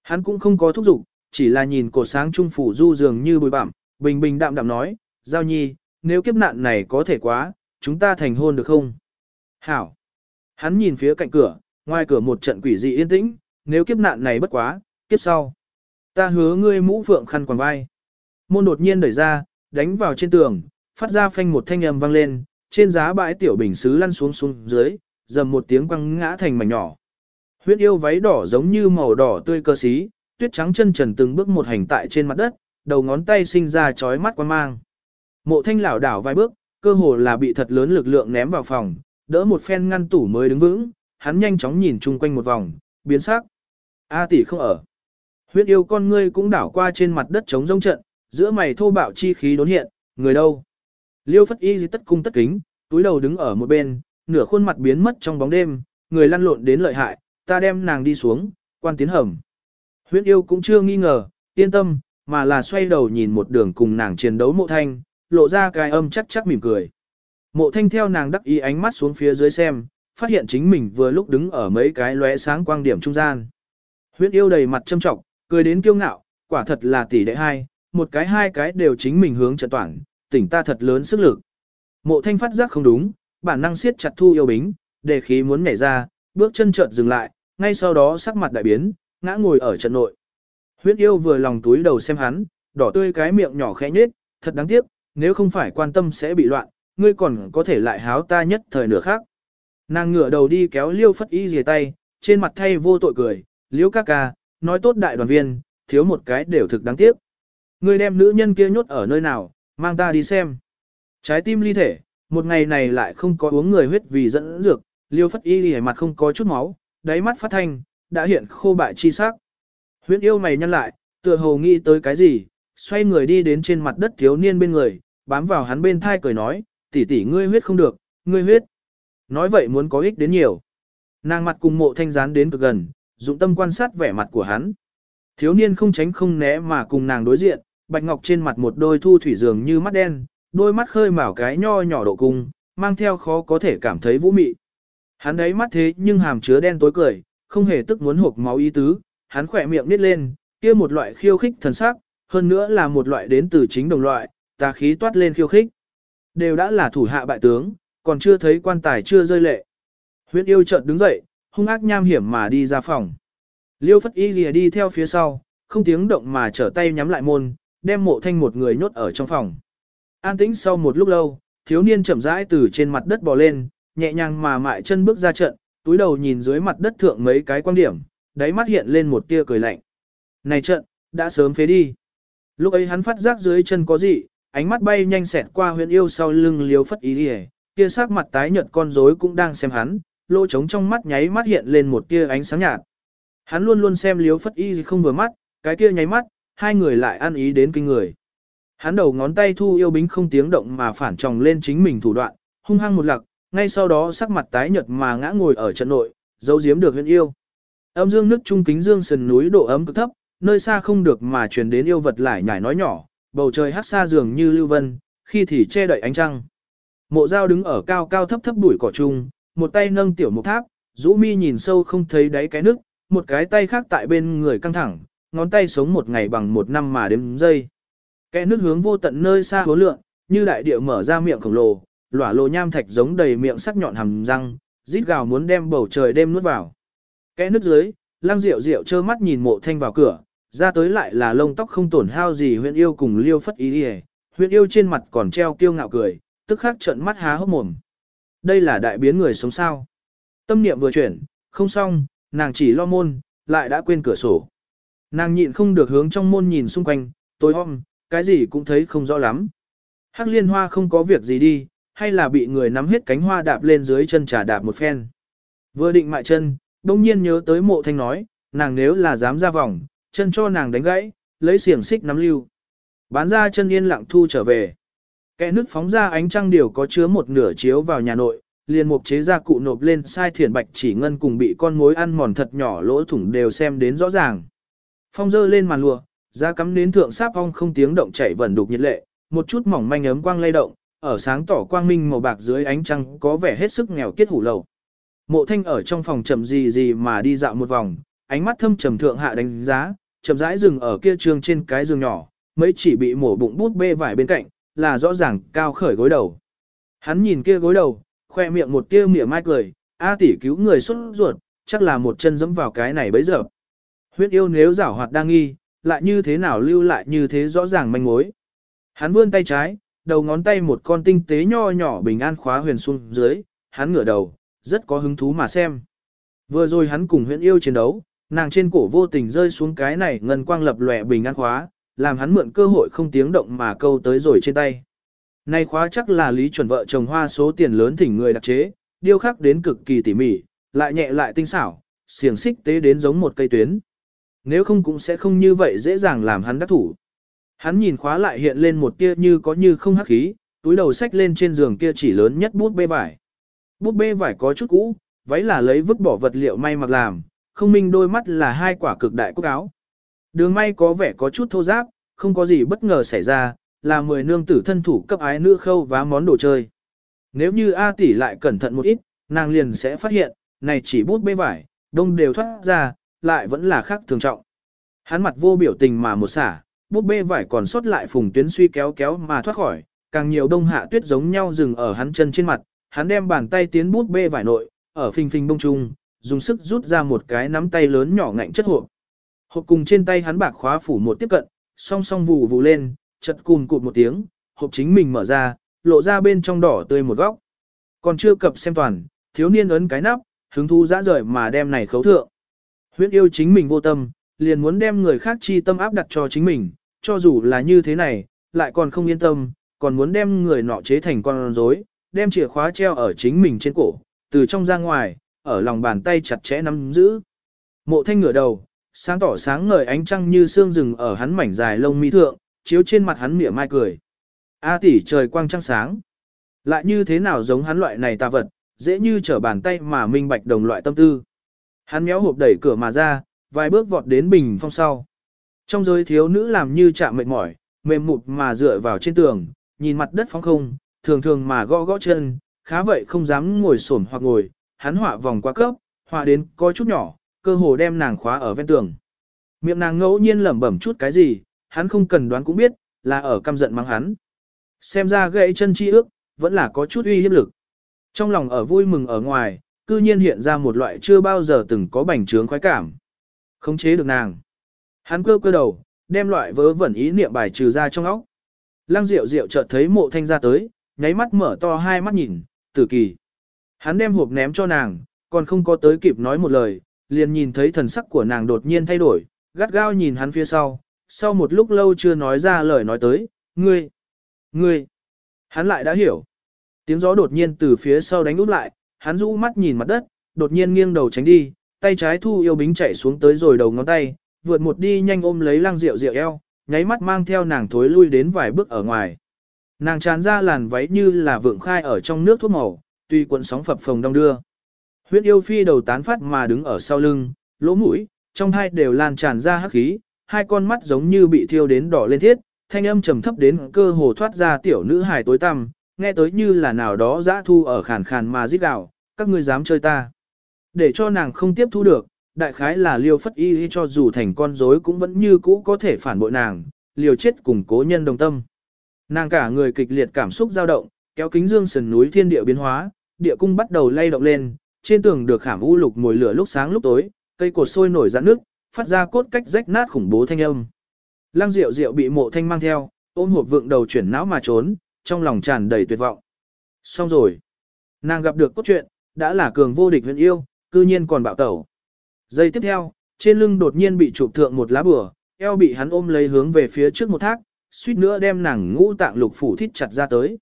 Hắn cũng không có thúc giục, chỉ là nhìn cổ sáng trung phủ du dường như bùi bặm, bình bình đạm đạm nói, giao nhi, nếu kiếp nạn này có thể quá, chúng ta thành hôn được không? Hảo. Hắn nhìn phía cạnh cửa, ngoài cửa một trận quỷ dị yên tĩnh, nếu kiếp nạn này bất quá, kiếp sau. Ta hứa ngươi mũ phượng khăn quàng vai. Môn đột nhiên đẩy ra, đánh vào trên tường, phát ra phanh một thanh âm vang lên, trên giá bãi tiểu bình xứ lăn xuống xuống dưới, dầm một tiếng quăng ngã thành mảnh nhỏ. Huyết yêu váy đỏ giống như màu đỏ tươi cơ xí, tuyết trắng chân trần từng bước một hành tại trên mặt đất, đầu ngón tay sinh ra chói mắt quan mang. Mộ thanh lảo đảo vài bước, cơ hồ là bị thật lớn lực lượng ném vào phòng, đỡ một phen ngăn tủ mới đứng vững, hắn nhanh chóng nhìn chung quanh một vòng, biến sắc. A tỷ không ở. Huyết yêu con ngươi cũng đảo qua trên mặt đất trống rông trận, giữa mày thô bạo chi khí đốn hiện, người đâu? Liêu phất y tất cung tất kính, túi đầu đứng ở một bên, nửa khuôn mặt biến mất trong bóng đêm, người lăn lộn đến lợi hại, ta đem nàng đi xuống, quan tiến hầm. Huyết yêu cũng chưa nghi ngờ, yên tâm, mà là xoay đầu nhìn một đường cùng nàng chiến đấu mộ thanh, lộ ra cái âm chắc chắc mỉm cười. Mộ thanh theo nàng đắc ý ánh mắt xuống phía dưới xem, phát hiện chính mình vừa lúc đứng ở mấy cái lóe sáng quang điểm trung gian. Huyết yêu đầy mặt châm trọng, cười đến kiêu ngạo, quả thật là tỷ đệ hai, một cái hai cái đều chính mình hướng trận toàn, tỉnh ta thật lớn sức lực. Mộ thanh phát giác không đúng, bản năng siết chặt thu yêu bính, để khí muốn nhảy ra, bước chân chợt dừng lại, ngay sau đó sắc mặt đại biến, ngã ngồi ở trận nội. Huyết yêu vừa lòng túi đầu xem hắn, đỏ tươi cái miệng nhỏ khẽ nhếch, thật đáng tiếc, nếu không phải quan tâm sẽ bị loạn, ngươi còn có thể lại háo ta nhất thời nửa khác. Nàng ngửa đầu đi kéo liêu phất y dìa tay, trên mặt thay vô tội cười, liêu ca ca, nói tốt đại đoàn viên, thiếu một cái đều thực đáng tiếc. Ngươi đem nữ nhân kia nhốt ở nơi nào, mang ta đi xem. Trái tim ly thể, một ngày này lại không có uống người huyết vì dẫn dược, liêu phất y lìa mặt không có chút máu, đáy mắt phát thanh, đã hiện khô bại chi sắc. Huyết yêu mày nhăn lại, tựa hồ nghĩ tới cái gì, xoay người đi đến trên mặt đất thiếu niên bên người, bám vào hắn bên thai cười nói, tỷ tỷ ngươi huyết không được, ngươi huyết. Nói vậy muốn có ích đến nhiều. Nàng mặt cùng mộ thanh gián đến cực gần, dụng tâm quan sát vẻ mặt của hắn. Thiếu niên không tránh không né mà cùng nàng đối diện, bạch ngọc trên mặt một đôi thu thủy dường như mắt đen, đôi mắt khơi mào cái nho nhỏ độ cung, mang theo khó có thể cảm thấy vũ mị. Hắn đấy mắt thế nhưng hàm chứa đen tối cười, không hề tức muốn hộp máu ý tứ, hắn khỏe miệng nít lên, kia một loại khiêu khích thần sắc, hơn nữa là một loại đến từ chính đồng loại, tà khí toát lên khiêu khích. Đều đã là thủ hạ bại tướng, còn chưa thấy quan tài chưa rơi lệ. Huyết yêu chợt đứng dậy, hung ác nham hiểm mà đi ra phòng. Liêu phất y lìa đi theo phía sau, không tiếng động mà trở tay nhắm lại môn, đem mộ thanh một người nhốt ở trong phòng. An tĩnh sau một lúc lâu, thiếu niên chậm rãi từ trên mặt đất bò lên, nhẹ nhàng mà mại chân bước ra trận, túi đầu nhìn dưới mặt đất thượng mấy cái quan điểm, đáy mắt hiện lên một tia cười lạnh. Này trận, đã sớm phế đi. Lúc ấy hắn phát giác dưới chân có gì, ánh mắt bay nhanh xẹt qua huyện yêu sau lưng liếu phất ý đi kia sắc mặt tái nhợt con rối cũng đang xem hắn, lỗ trống trong mắt nháy mắt hiện lên một tia ánh sáng nhạt. Hắn luôn luôn xem liếu phất y không vừa mắt, cái kia nháy mắt, hai người lại ăn ý đến kinh người. Hắn đầu ngón tay thu yêu bính không tiếng động mà phản tròng lên chính mình thủ đoạn, hung hăng một lặc, ngay sau đó sắc mặt tái nhợt mà ngã ngồi ở trận nội, giấu giếm được huyện yêu. Âm dương nước trung kính dương sườn núi độ ấm cực thấp, nơi xa không được mà truyền đến yêu vật lại nhải nói nhỏ, bầu trời hắc xa dường như lưu vân, khi thì che đậy ánh trăng. Mộ dao đứng ở cao cao thấp thấp bụi cỏ trung, một tay nâng tiểu mục tháp, rũ mi nhìn sâu không thấy đáy cái nước, một cái tay khác tại bên người căng thẳng, ngón tay sống một ngày bằng một năm mà đếm giây. Kẽ nước hướng vô tận nơi xa hố lượng, như đại địa mở ra miệng khổng lồ, lỏa lộ nham thạch giống đầy miệng sắc nhọn hàm răng, rít gào muốn đem bầu trời đêm nuốt vào. Kẽ nước dưới, lang rượu rượu trơ mắt nhìn mộ thanh vào cửa, ra tới lại là lông tóc không tổn hao gì huyện yêu cùng liêu phất ý đi huyện yêu trên mặt còn treo kiêu ngạo cười, tức khắc trợn mắt há hốc mồm. Đây là đại biến người sống sao. Tâm niệm vừa chuyển, không xong, nàng chỉ lo môn, lại đã quên cửa sổ. Nàng nhịn không được hướng trong môn nhìn xung quanh, tối om, cái gì cũng thấy không rõ lắm. Hắc liên hoa không có việc gì đi, hay là bị người nắm hết cánh hoa đạp lên dưới chân trà đạp một phen. Vừa định mại chân, đông nhiên nhớ tới mộ thanh nói, nàng nếu là dám ra vòng, chân cho nàng đánh gãy, lấy xiềng xích nắm lưu. Bán ra chân yên lặng thu trở về. Kẻ nước phóng ra ánh trăng điều có chứa một nửa chiếu vào nhà nội, liền mục chế ra cụ nộp lên sai thiển bạch chỉ ngân cùng bị con mối ăn mòn thật nhỏ lỗ thủng đều xem đến rõ ràng. Phong dơ lên màn lùa, da cắm đến thượng sáp ong không tiếng động chảy vẩn đục nhiệt lệ, một chút mỏng manh ấm quang lay động, ở sáng tỏ quang minh màu bạc dưới ánh trăng có vẻ hết sức nghèo kiết hủ lầu. Mộ thanh ở trong phòng chậm gì gì mà đi dạo một vòng, ánh mắt thâm trầm thượng hạ đánh giá, chậm rãi dừng ở kia trường trên cái giường nhỏ, mấy chỉ bị mổ bụng bút bê vải bên cạnh, là rõ ràng cao khởi gối đầu. Hắn nhìn kia gối đầu, khoe miệng một tia mỉa mai cười, A tỷ cứu người xuất ruột, chắc là một chân dẫm vào cái này bấy giờ. Huyết yêu nếu giảo hoạt đang nghi, lại như thế nào lưu lại như thế rõ ràng manh mối. Hắn vươn tay trái, đầu ngón tay một con tinh tế nho nhỏ bình an khóa huyền xuống dưới, hắn ngửa đầu, rất có hứng thú mà xem. Vừa rồi hắn cùng huyễn yêu chiến đấu, nàng trên cổ vô tình rơi xuống cái này ngân quang lập lòe bình an khóa, làm hắn mượn cơ hội không tiếng động mà câu tới rồi trên tay. Này khóa chắc là lý chuẩn vợ chồng hoa số tiền lớn thỉnh người đặc chế, điêu khắc đến cực kỳ tỉ mỉ, lại nhẹ lại tinh xảo, xiềng xích tế đến giống một cây tuyến. Nếu không cũng sẽ không như vậy dễ dàng làm hắn đắc thủ. Hắn nhìn khóa lại hiện lên một tia như có như không hắc khí, túi đầu sách lên trên giường kia chỉ lớn nhất bút bê vải. Bút bê vải có chút cũ, váy là lấy vứt bỏ vật liệu may mặc làm, không minh đôi mắt là hai quả cực đại cúc áo. Đường may có vẻ có chút thô giáp, không có gì bất ngờ xảy ra, là mười nương tử thân thủ cấp ái nữ khâu vá món đồ chơi. Nếu như A tỷ lại cẩn thận một ít, nàng liền sẽ phát hiện, này chỉ bút bê vải, đông đều thoát ra, lại vẫn là khác thường trọng. Hắn mặt vô biểu tình mà một xả, bút bê vải còn sót lại phùng tuyến suy kéo kéo mà thoát khỏi, càng nhiều đông hạ tuyết giống nhau dừng ở hắn chân trên mặt, hắn đem bàn tay tiến bút bê vải nội, ở phình phình bông trung, dùng sức rút ra một cái nắm tay lớn nhỏ ngạnh chất hộp. Hộp cùng trên tay hắn bạc khóa phủ một tiếp cận, song song vù vù lên, chật cùn cụt một tiếng, hộp chính mình mở ra, lộ ra bên trong đỏ tươi một góc. Còn chưa cập xem toàn, thiếu niên ấn cái nắp, hứng thú dã rời mà đem này khấu thượng huyễn yêu chính mình vô tâm, liền muốn đem người khác chi tâm áp đặt cho chính mình, cho dù là như thế này, lại còn không yên tâm, còn muốn đem người nọ chế thành con rối, đem chìa khóa treo ở chính mình trên cổ, từ trong ra ngoài, ở lòng bàn tay chặt chẽ nắm giữ. Mộ thanh ngửa đầu, sáng tỏ sáng ngời ánh trăng như sương rừng ở hắn mảnh dài lông mi thượng, chiếu trên mặt hắn mỉa mai cười. A tỷ trời quang trăng sáng. Lại như thế nào giống hắn loại này tà vật, dễ như trở bàn tay mà minh bạch đồng loại tâm tư. Hắn méo hộp đẩy cửa mà ra, vài bước vọt đến bình phong sau. Trong giới thiếu nữ làm như chạm mệt mỏi, mềm mụt mà dựa vào trên tường, nhìn mặt đất phóng không, thường thường mà gõ gõ chân, khá vậy không dám ngồi xổm hoặc ngồi, hắn họa vòng qua cấp, họa đến có chút nhỏ, cơ hồ đem nàng khóa ở ven tường. Miệng nàng ngẫu nhiên lẩm bẩm chút cái gì, hắn không cần đoán cũng biết, là ở căm giận mắng hắn. Xem ra gãy chân chi ước, vẫn là có chút uy hiếp lực. Trong lòng ở vui mừng ở ngoài, cư nhiên hiện ra một loại chưa bao giờ từng có bành trướng khoái cảm. Khống chế được nàng. Hắn cơ cơ đầu, đem loại vớ vẩn ý niệm bài trừ ra trong óc. Lăng Diệu Diệu chợt thấy mộ thanh ra tới, nháy mắt mở to hai mắt nhìn, tử kỳ. Hắn đem hộp ném cho nàng, còn không có tới kịp nói một lời, liền nhìn thấy thần sắc của nàng đột nhiên thay đổi, gắt gao nhìn hắn phía sau, sau một lúc lâu chưa nói ra lời nói tới, ngươi, ngươi, hắn lại đã hiểu. Tiếng gió đột nhiên từ phía sau đánh úp lại, hắn rũ mắt nhìn mặt đất, đột nhiên nghiêng đầu tránh đi, tay trái thu yêu bính chạy xuống tới rồi đầu ngón tay, vượt một đi nhanh ôm lấy lăng rượu rượu eo, nháy mắt mang theo nàng thối lui đến vài bước ở ngoài. Nàng tràn ra làn váy như là vượng khai ở trong nước thuốc màu, tuy cuộn sóng phập phồng đông đưa. Huyết yêu phi đầu tán phát mà đứng ở sau lưng, lỗ mũi, trong hai đều lan tràn ra hắc khí, hai con mắt giống như bị thiêu đến đỏ lên thiết, thanh âm trầm thấp đến cơ hồ thoát ra tiểu nữ hài tối tăm, nghe tới như là nào đó dã thu ở khàn khàn mà rít gạo, các ngươi dám chơi ta. Để cho nàng không tiếp thu được, đại khái là liêu phất y cho dù thành con rối cũng vẫn như cũ có thể phản bội nàng, liều chết cùng cố nhân đồng tâm. Nàng cả người kịch liệt cảm xúc dao động, kéo kính dương sườn núi thiên địa biến hóa, địa cung bắt đầu lay động lên, trên tường được khảm u lục mồi lửa lúc sáng lúc tối, cây cột sôi nổi dạn nước, phát ra cốt cách rách nát khủng bố thanh âm. Lăng Diệu Diệu bị Mộ Thanh mang theo, ôm hộp vượng đầu chuyển não mà trốn, trong lòng tràn đầy tuyệt vọng. Xong rồi, nàng gặp được cốt truyện, đã là cường vô địch huyện yêu, cư nhiên còn bạo tẩu. Giây tiếp theo, trên lưng đột nhiên bị chụp thượng một lá bừa, eo bị hắn ôm lấy hướng về phía trước một thác, suýt nữa đem nàng ngũ tạng lục phủ thít chặt ra tới.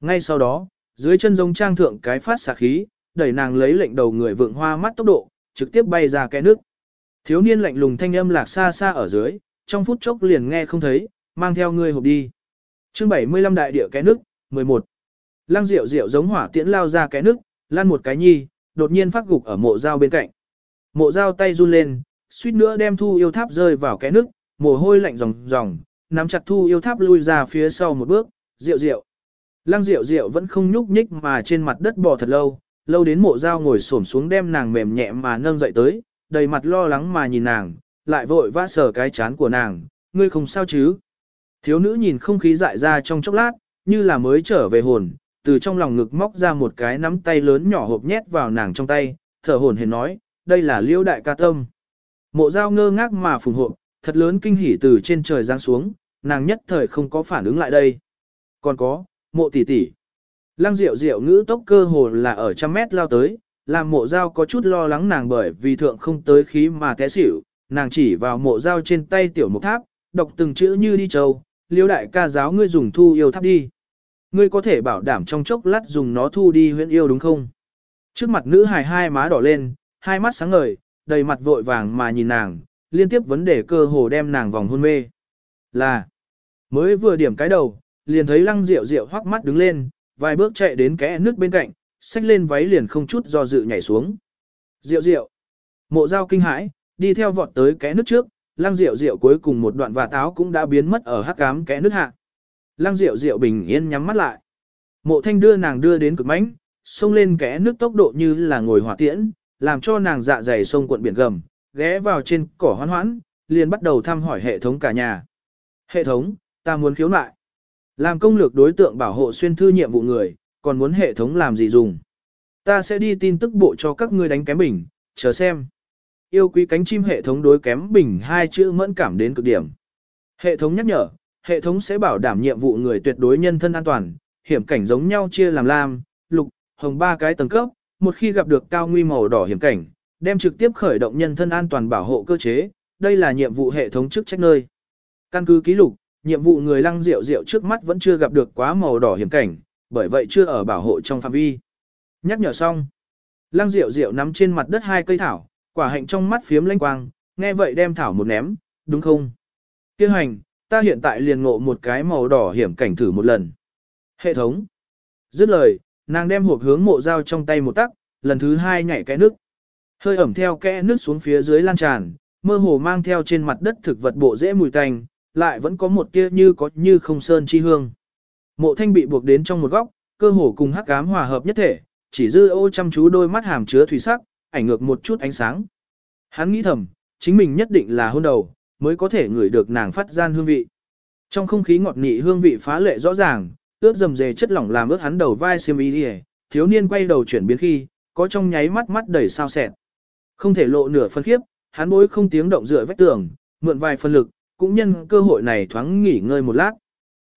Ngay sau đó, dưới chân giống trang thượng cái phát xạ khí, đẩy nàng lấy lệnh đầu người vượng hoa mắt tốc độ, trực tiếp bay ra cái nước. Thiếu niên lạnh lùng thanh âm lạc xa xa ở dưới, trong phút chốc liền nghe không thấy, mang theo ngươi hộp đi. Chương 75 đại địa cái nước, 11. Lăng Diệu Diệu giống hỏa tiễn lao ra cái nước, lan một cái nhi, đột nhiên phát gục ở mộ dao bên cạnh. Mộ dao tay run lên, suýt nữa đem thu yêu tháp rơi vào cái nước, mồ hôi lạnh ròng ròng, nắm chặt thu yêu tháp lui ra phía sau một bước, Diệu Diệu. Lăng Diệu Diệu vẫn không nhúc nhích mà trên mặt đất bò thật lâu, lâu đến mộ dao ngồi xổm xuống đem nàng mềm nhẹ mà nâng dậy tới, đầy mặt lo lắng mà nhìn nàng, lại vội vã sờ cái chán của nàng, ngươi không sao chứ. Thiếu nữ nhìn không khí dại ra trong chốc lát, như là mới trở về hồn, từ trong lòng ngực móc ra một cái nắm tay lớn nhỏ hộp nhét vào nàng trong tay, thở hồn hển nói, đây là liêu đại ca tâm. Mộ dao ngơ ngác mà phùng hộp, thật lớn kinh hỉ từ trên trời giáng xuống, nàng nhất thời không có phản ứng lại đây. Còn có, mộ tỷ tỷ. Lăng Diệu Diệu ngữ tốc cơ hồ là ở trăm mét lao tới, làm mộ dao có chút lo lắng nàng bởi vì thượng không tới khí mà té xỉu, nàng chỉ vào mộ dao trên tay tiểu mục tháp, đọc từng chữ như đi châu, liêu đại ca giáo ngươi dùng thu yêu tháp đi. Ngươi có thể bảo đảm trong chốc lát dùng nó thu đi huyện yêu đúng không? Trước mặt nữ hài hai má đỏ lên, hai mắt sáng ngời, đầy mặt vội vàng mà nhìn nàng, liên tiếp vấn đề cơ hồ đem nàng vòng hôn mê. Là, mới vừa điểm cái đầu, liền thấy lăng rượu rượu hoắc mắt đứng lên, vài bước chạy đến kẽ nước bên cạnh, xách lên váy liền không chút do dự nhảy xuống. Rượu rượu. Mộ dao kinh hãi, đi theo vọt tới kẽ nước trước, lăng rượu rượu cuối cùng một đoạn và táo cũng đã biến mất ở hắc cám kẽ nước hạ. Lăng rượu rượu bình yên nhắm mắt lại. Mộ thanh đưa nàng đưa đến cực mánh, xông lên kẽ nước tốc độ như là ngồi hỏa tiễn, làm cho nàng dạ dày sông cuộn biển gầm, ghé vào trên cỏ hoán hoãn, liền bắt đầu thăm hỏi hệ thống cả nhà. Hệ thống, ta muốn khiếu nại. Làm công lược đối tượng bảo hộ xuyên thư nhiệm vụ người, còn muốn hệ thống làm gì dùng. Ta sẽ đi tin tức bộ cho các ngươi đánh kém bình, chờ xem. Yêu quý cánh chim hệ thống đối kém bình hai chữ mẫn cảm đến cực điểm. Hệ thống nhắc nhở, hệ thống sẽ bảo đảm nhiệm vụ người tuyệt đối nhân thân an toàn, hiểm cảnh giống nhau chia làm lam, lục, hồng ba cái tầng cấp, một khi gặp được cao nguy màu đỏ hiểm cảnh, đem trực tiếp khởi động nhân thân an toàn bảo hộ cơ chế, đây là nhiệm vụ hệ thống chức trách nơi. Căn cứ ký lục, nhiệm vụ người lăng rượu rượu trước mắt vẫn chưa gặp được quá màu đỏ hiểm cảnh, bởi vậy chưa ở bảo hộ trong phạm vi. Nhắc nhở xong. Lăng rượu rượu nắm trên mặt đất hai cây thảo, quả hạnh trong mắt phiếm lanh quang, nghe vậy đem thảo một ném, đúng không? Kêu hành, ta hiện tại liền ngộ một cái màu đỏ hiểm cảnh thử một lần. Hệ thống. Dứt lời, nàng đem hộp hướng mộ dao trong tay một tắc, lần thứ hai nhảy cái nước. Hơi ẩm theo kẽ nước xuống phía dưới lan tràn, mơ hồ mang theo trên mặt đất thực vật bộ dễ mùi tanh, lại vẫn có một tia như có như không sơn chi hương. Mộ thanh bị buộc đến trong một góc, cơ hồ cùng hắc ám hòa hợp nhất thể, chỉ dư ô chăm chú đôi mắt hàm chứa thủy sắc, ảnh ngược một chút ánh sáng. Hắn nghĩ thầm, chính mình nhất định là hôn đầu, mới có thể ngửi được nàng phát gian hương vị. Trong không khí ngọt nị hương vị phá lệ rõ ràng, ướt dầm dề chất lỏng làm ướt hắn đầu vai xiêm y đi thiếu niên quay đầu chuyển biến khi, có trong nháy mắt mắt đầy sao sẹn. Không thể lộ nửa phân khiếp, hắn bối không tiếng động dựa vách tường, mượn vài phân lực, cũng nhân cơ hội này thoáng nghỉ ngơi một lát.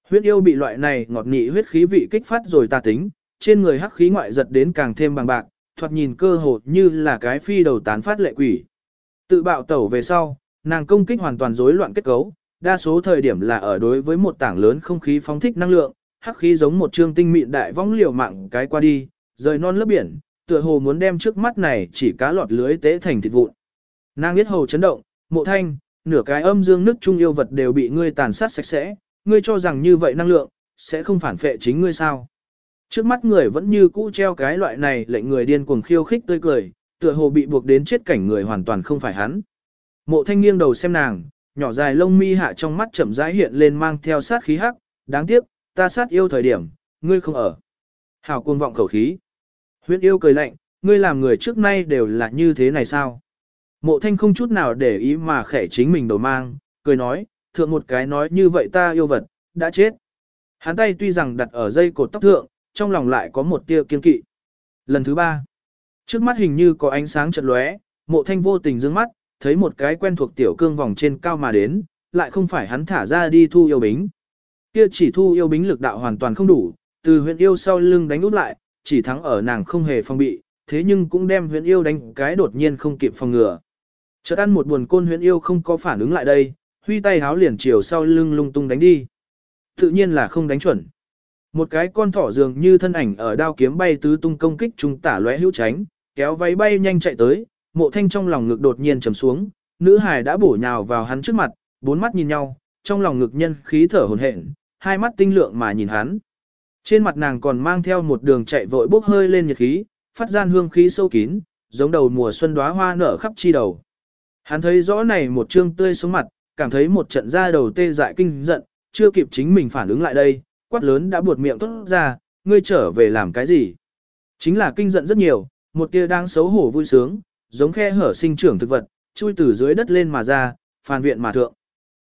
Huyết yêu bị loại này ngọt nị huyết khí vị kích phát rồi ta tính, trên người hắc khí ngoại giật đến càng thêm bằng bạc, thoạt nhìn cơ hồ như là cái phi đầu tán phát lệ quỷ. Tự bạo tẩu về sau, nàng công kích hoàn toàn rối loạn kết cấu, đa số thời điểm là ở đối với một tảng lớn không khí phóng thích năng lượng, hắc khí giống một trương tinh mịn đại vong liều mạng cái qua đi, rời non lớp biển, tựa hồ muốn đem trước mắt này chỉ cá lọt lưới tế thành thịt vụn. Nàng biết hầu chấn động, mộ thanh, nửa cái âm dương nước trung yêu vật đều bị ngươi tàn sát sạch sẽ, ngươi cho rằng như vậy năng lượng, sẽ không phản phệ chính ngươi sao. Trước mắt người vẫn như cũ treo cái loại này lệnh người điên cuồng khiêu khích tươi cười, tựa hồ bị buộc đến chết cảnh người hoàn toàn không phải hắn. Mộ thanh nghiêng đầu xem nàng, nhỏ dài lông mi hạ trong mắt chậm rãi hiện lên mang theo sát khí hắc, đáng tiếc, ta sát yêu thời điểm, ngươi không ở. Hảo cuồng vọng khẩu khí. Huyết yêu cười lạnh, ngươi làm người trước nay đều là như thế này sao? Mộ thanh không chút nào để ý mà khẽ chính mình đầu mang, cười nói, thượng một cái nói như vậy ta yêu vật, đã chết. Hắn tay tuy rằng đặt ở dây cột tóc thượng, trong lòng lại có một tia kiên kỵ. Lần thứ ba, trước mắt hình như có ánh sáng chợt lóe, mộ thanh vô tình dương mắt, thấy một cái quen thuộc tiểu cương vòng trên cao mà đến, lại không phải hắn thả ra đi thu yêu bính. Kia chỉ thu yêu bính lực đạo hoàn toàn không đủ, từ huyện yêu sau lưng đánh út lại, chỉ thắng ở nàng không hề phòng bị, thế nhưng cũng đem huyện yêu đánh cái đột nhiên không kịp phòng ngừa. Chợt ăn một buồn côn huyện yêu không có phản ứng lại đây, huy tay háo liền chiều sau lưng lung tung đánh đi. Tự nhiên là không đánh chuẩn. Một cái con thỏ dường như thân ảnh ở đao kiếm bay tứ tung công kích trung tả lóe hữu tránh, kéo váy bay nhanh chạy tới, mộ thanh trong lòng ngực đột nhiên trầm xuống, nữ hài đã bổ nhào vào hắn trước mặt, bốn mắt nhìn nhau, trong lòng ngực nhân khí thở hồn hển, hai mắt tinh lượng mà nhìn hắn. Trên mặt nàng còn mang theo một đường chạy vội bốc hơi lên nhiệt khí, phát gian hương khí sâu kín, giống đầu mùa xuân đóa hoa nở khắp chi đầu. Hắn thấy rõ này một trương tươi xuống mặt, cảm thấy một trận da đầu tê dại kinh giận, chưa kịp chính mình phản ứng lại đây, quát lớn đã buột miệng tốt ra, ngươi trở về làm cái gì? Chính là kinh giận rất nhiều, một tia đang xấu hổ vui sướng, giống khe hở sinh trưởng thực vật, chui từ dưới đất lên mà ra, phàn viện mà thượng.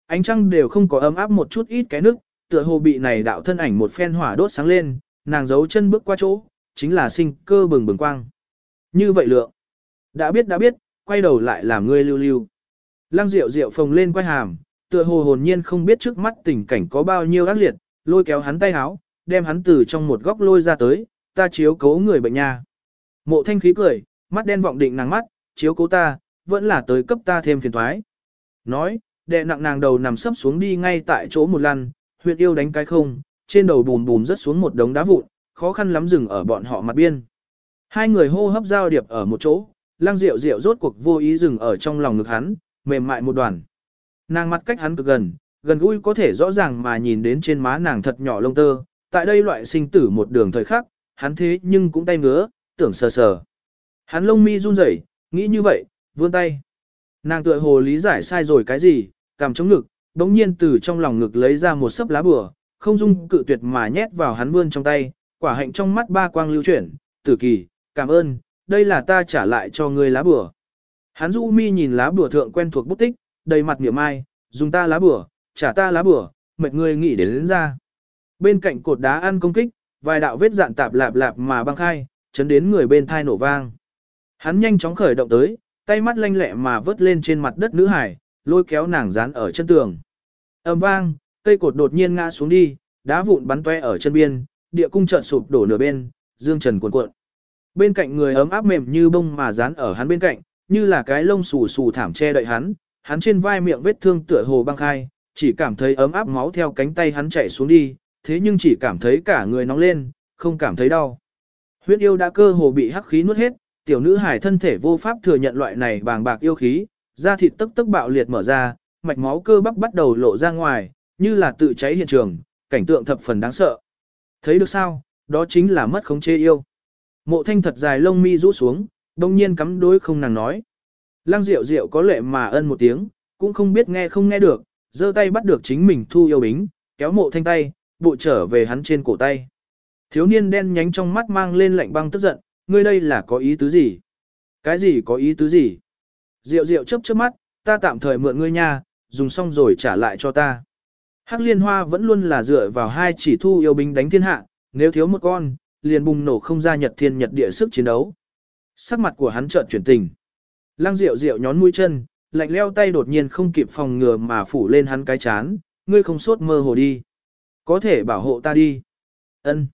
Ánh trăng đều không có ấm áp một chút ít cái nước, tựa hồ bị này đạo thân ảnh một phen hỏa đốt sáng lên, nàng giấu chân bước qua chỗ, chính là sinh cơ bừng bừng quang. Như vậy lượng. Đã biết đã biết, quay đầu lại làm ngươi lưu lưu. Lăng Diệu Diệu phồng lên quay hàm, tựa hồ hồn nhiên không biết trước mắt tình cảnh có bao nhiêu ác liệt, lôi kéo hắn tay háo, đem hắn từ trong một góc lôi ra tới, ta chiếu cố người bệnh nha. Mộ thanh khí cười, mắt đen vọng định nàng mắt, chiếu cố ta, vẫn là tới cấp ta thêm phiền thoái. Nói, đệ nặng nàng đầu nằm sấp xuống đi ngay tại chỗ một lần, huyện yêu đánh cái không, trên đầu bùm bùm rớt xuống một đống đá vụn, khó khăn lắm dừng ở bọn họ mặt biên. Hai người hô hấp giao điệp ở một chỗ, lang rượu rượu rốt cuộc vô ý dừng ở trong lòng ngực hắn, mềm mại một đoàn. Nàng mặt cách hắn cực gần, gần gũi có thể rõ ràng mà nhìn đến trên má nàng thật nhỏ lông tơ, tại đây loại sinh tử một đường thời khắc, hắn thế nhưng cũng tay ngứa, tưởng sờ sờ. Hắn lông mi run rẩy, nghĩ như vậy, vươn tay. Nàng tựa hồ lý giải sai rồi cái gì, cảm chống ngực, đống nhiên từ trong lòng ngực lấy ra một sấp lá bừa, không dung cự tuyệt mà nhét vào hắn vươn trong tay, quả hạnh trong mắt ba quang lưu chuyển, tử kỳ, cảm ơn, đây là ta trả lại cho ngươi lá bừa. Hắn du mi nhìn lá bừa thượng quen thuộc bút tích, đầy mặt niệm ai, dùng ta lá bừa, trả ta lá bừa, mệt ngươi nghĩ đến đến ra. Bên cạnh cột đá ăn công kích, vài đạo vết dạn tạp lạp lạp mà băng khai, chấn đến người bên thai nổ vang. Hắn nhanh chóng khởi động tới, tay mắt lanh lẹ mà vớt lên trên mặt đất nữ hải, lôi kéo nàng dán ở chân tường. ầm vang, cây cột đột nhiên ngã xuống đi, đá vụn bắn toe ở chân biên, địa cung chợt sụp đổ nửa bên, dương trần cuộn cuộn. Bên cạnh người ấm áp mềm như bông mà dán ở hắn bên cạnh, như là cái lông xù xù thảm che đậy hắn, hắn trên vai miệng vết thương tựa hồ băng khai, chỉ cảm thấy ấm áp máu theo cánh tay hắn chạy xuống đi, thế nhưng chỉ cảm thấy cả người nóng lên, không cảm thấy đau. Huyết yêu đã cơ hồ bị hắc khí nuốt hết, tiểu nữ hải thân thể vô pháp thừa nhận loại này bàng bạc yêu khí, da thịt tức tức bạo liệt mở ra, mạch máu cơ bắp bắt đầu lộ ra ngoài, như là tự cháy hiện trường, cảnh tượng thập phần đáng sợ. Thấy được sao, đó chính là mất khống chế yêu. Mộ thanh thật dài lông mi rũ xuống, đông nhiên cắm đối không nàng nói. Lăng Diệu Diệu có lệ mà ân một tiếng, cũng không biết nghe không nghe được, giơ tay bắt được chính mình thu yêu bính, kéo mộ thanh tay, bộ trở về hắn trên cổ tay. Thiếu niên đen nhánh trong mắt mang lên lạnh băng tức giận, ngươi đây là có ý tứ gì? Cái gì có ý tứ gì? Diệu diệu chớp chớp mắt, ta tạm thời mượn ngươi nha, dùng xong rồi trả lại cho ta. Hắc liên hoa vẫn luôn là dựa vào hai chỉ thu yêu binh đánh thiên hạ, nếu thiếu một con, liền bùng nổ không ra nhật thiên nhật địa sức chiến đấu. Sắc mặt của hắn chợt chuyển tình. Lăng Diệu Diệu nhón mũi chân, lạnh leo tay đột nhiên không kịp phòng ngừa mà phủ lên hắn cái chán, ngươi không sốt mơ hồ đi. Có thể bảo hộ ta đi. Ân.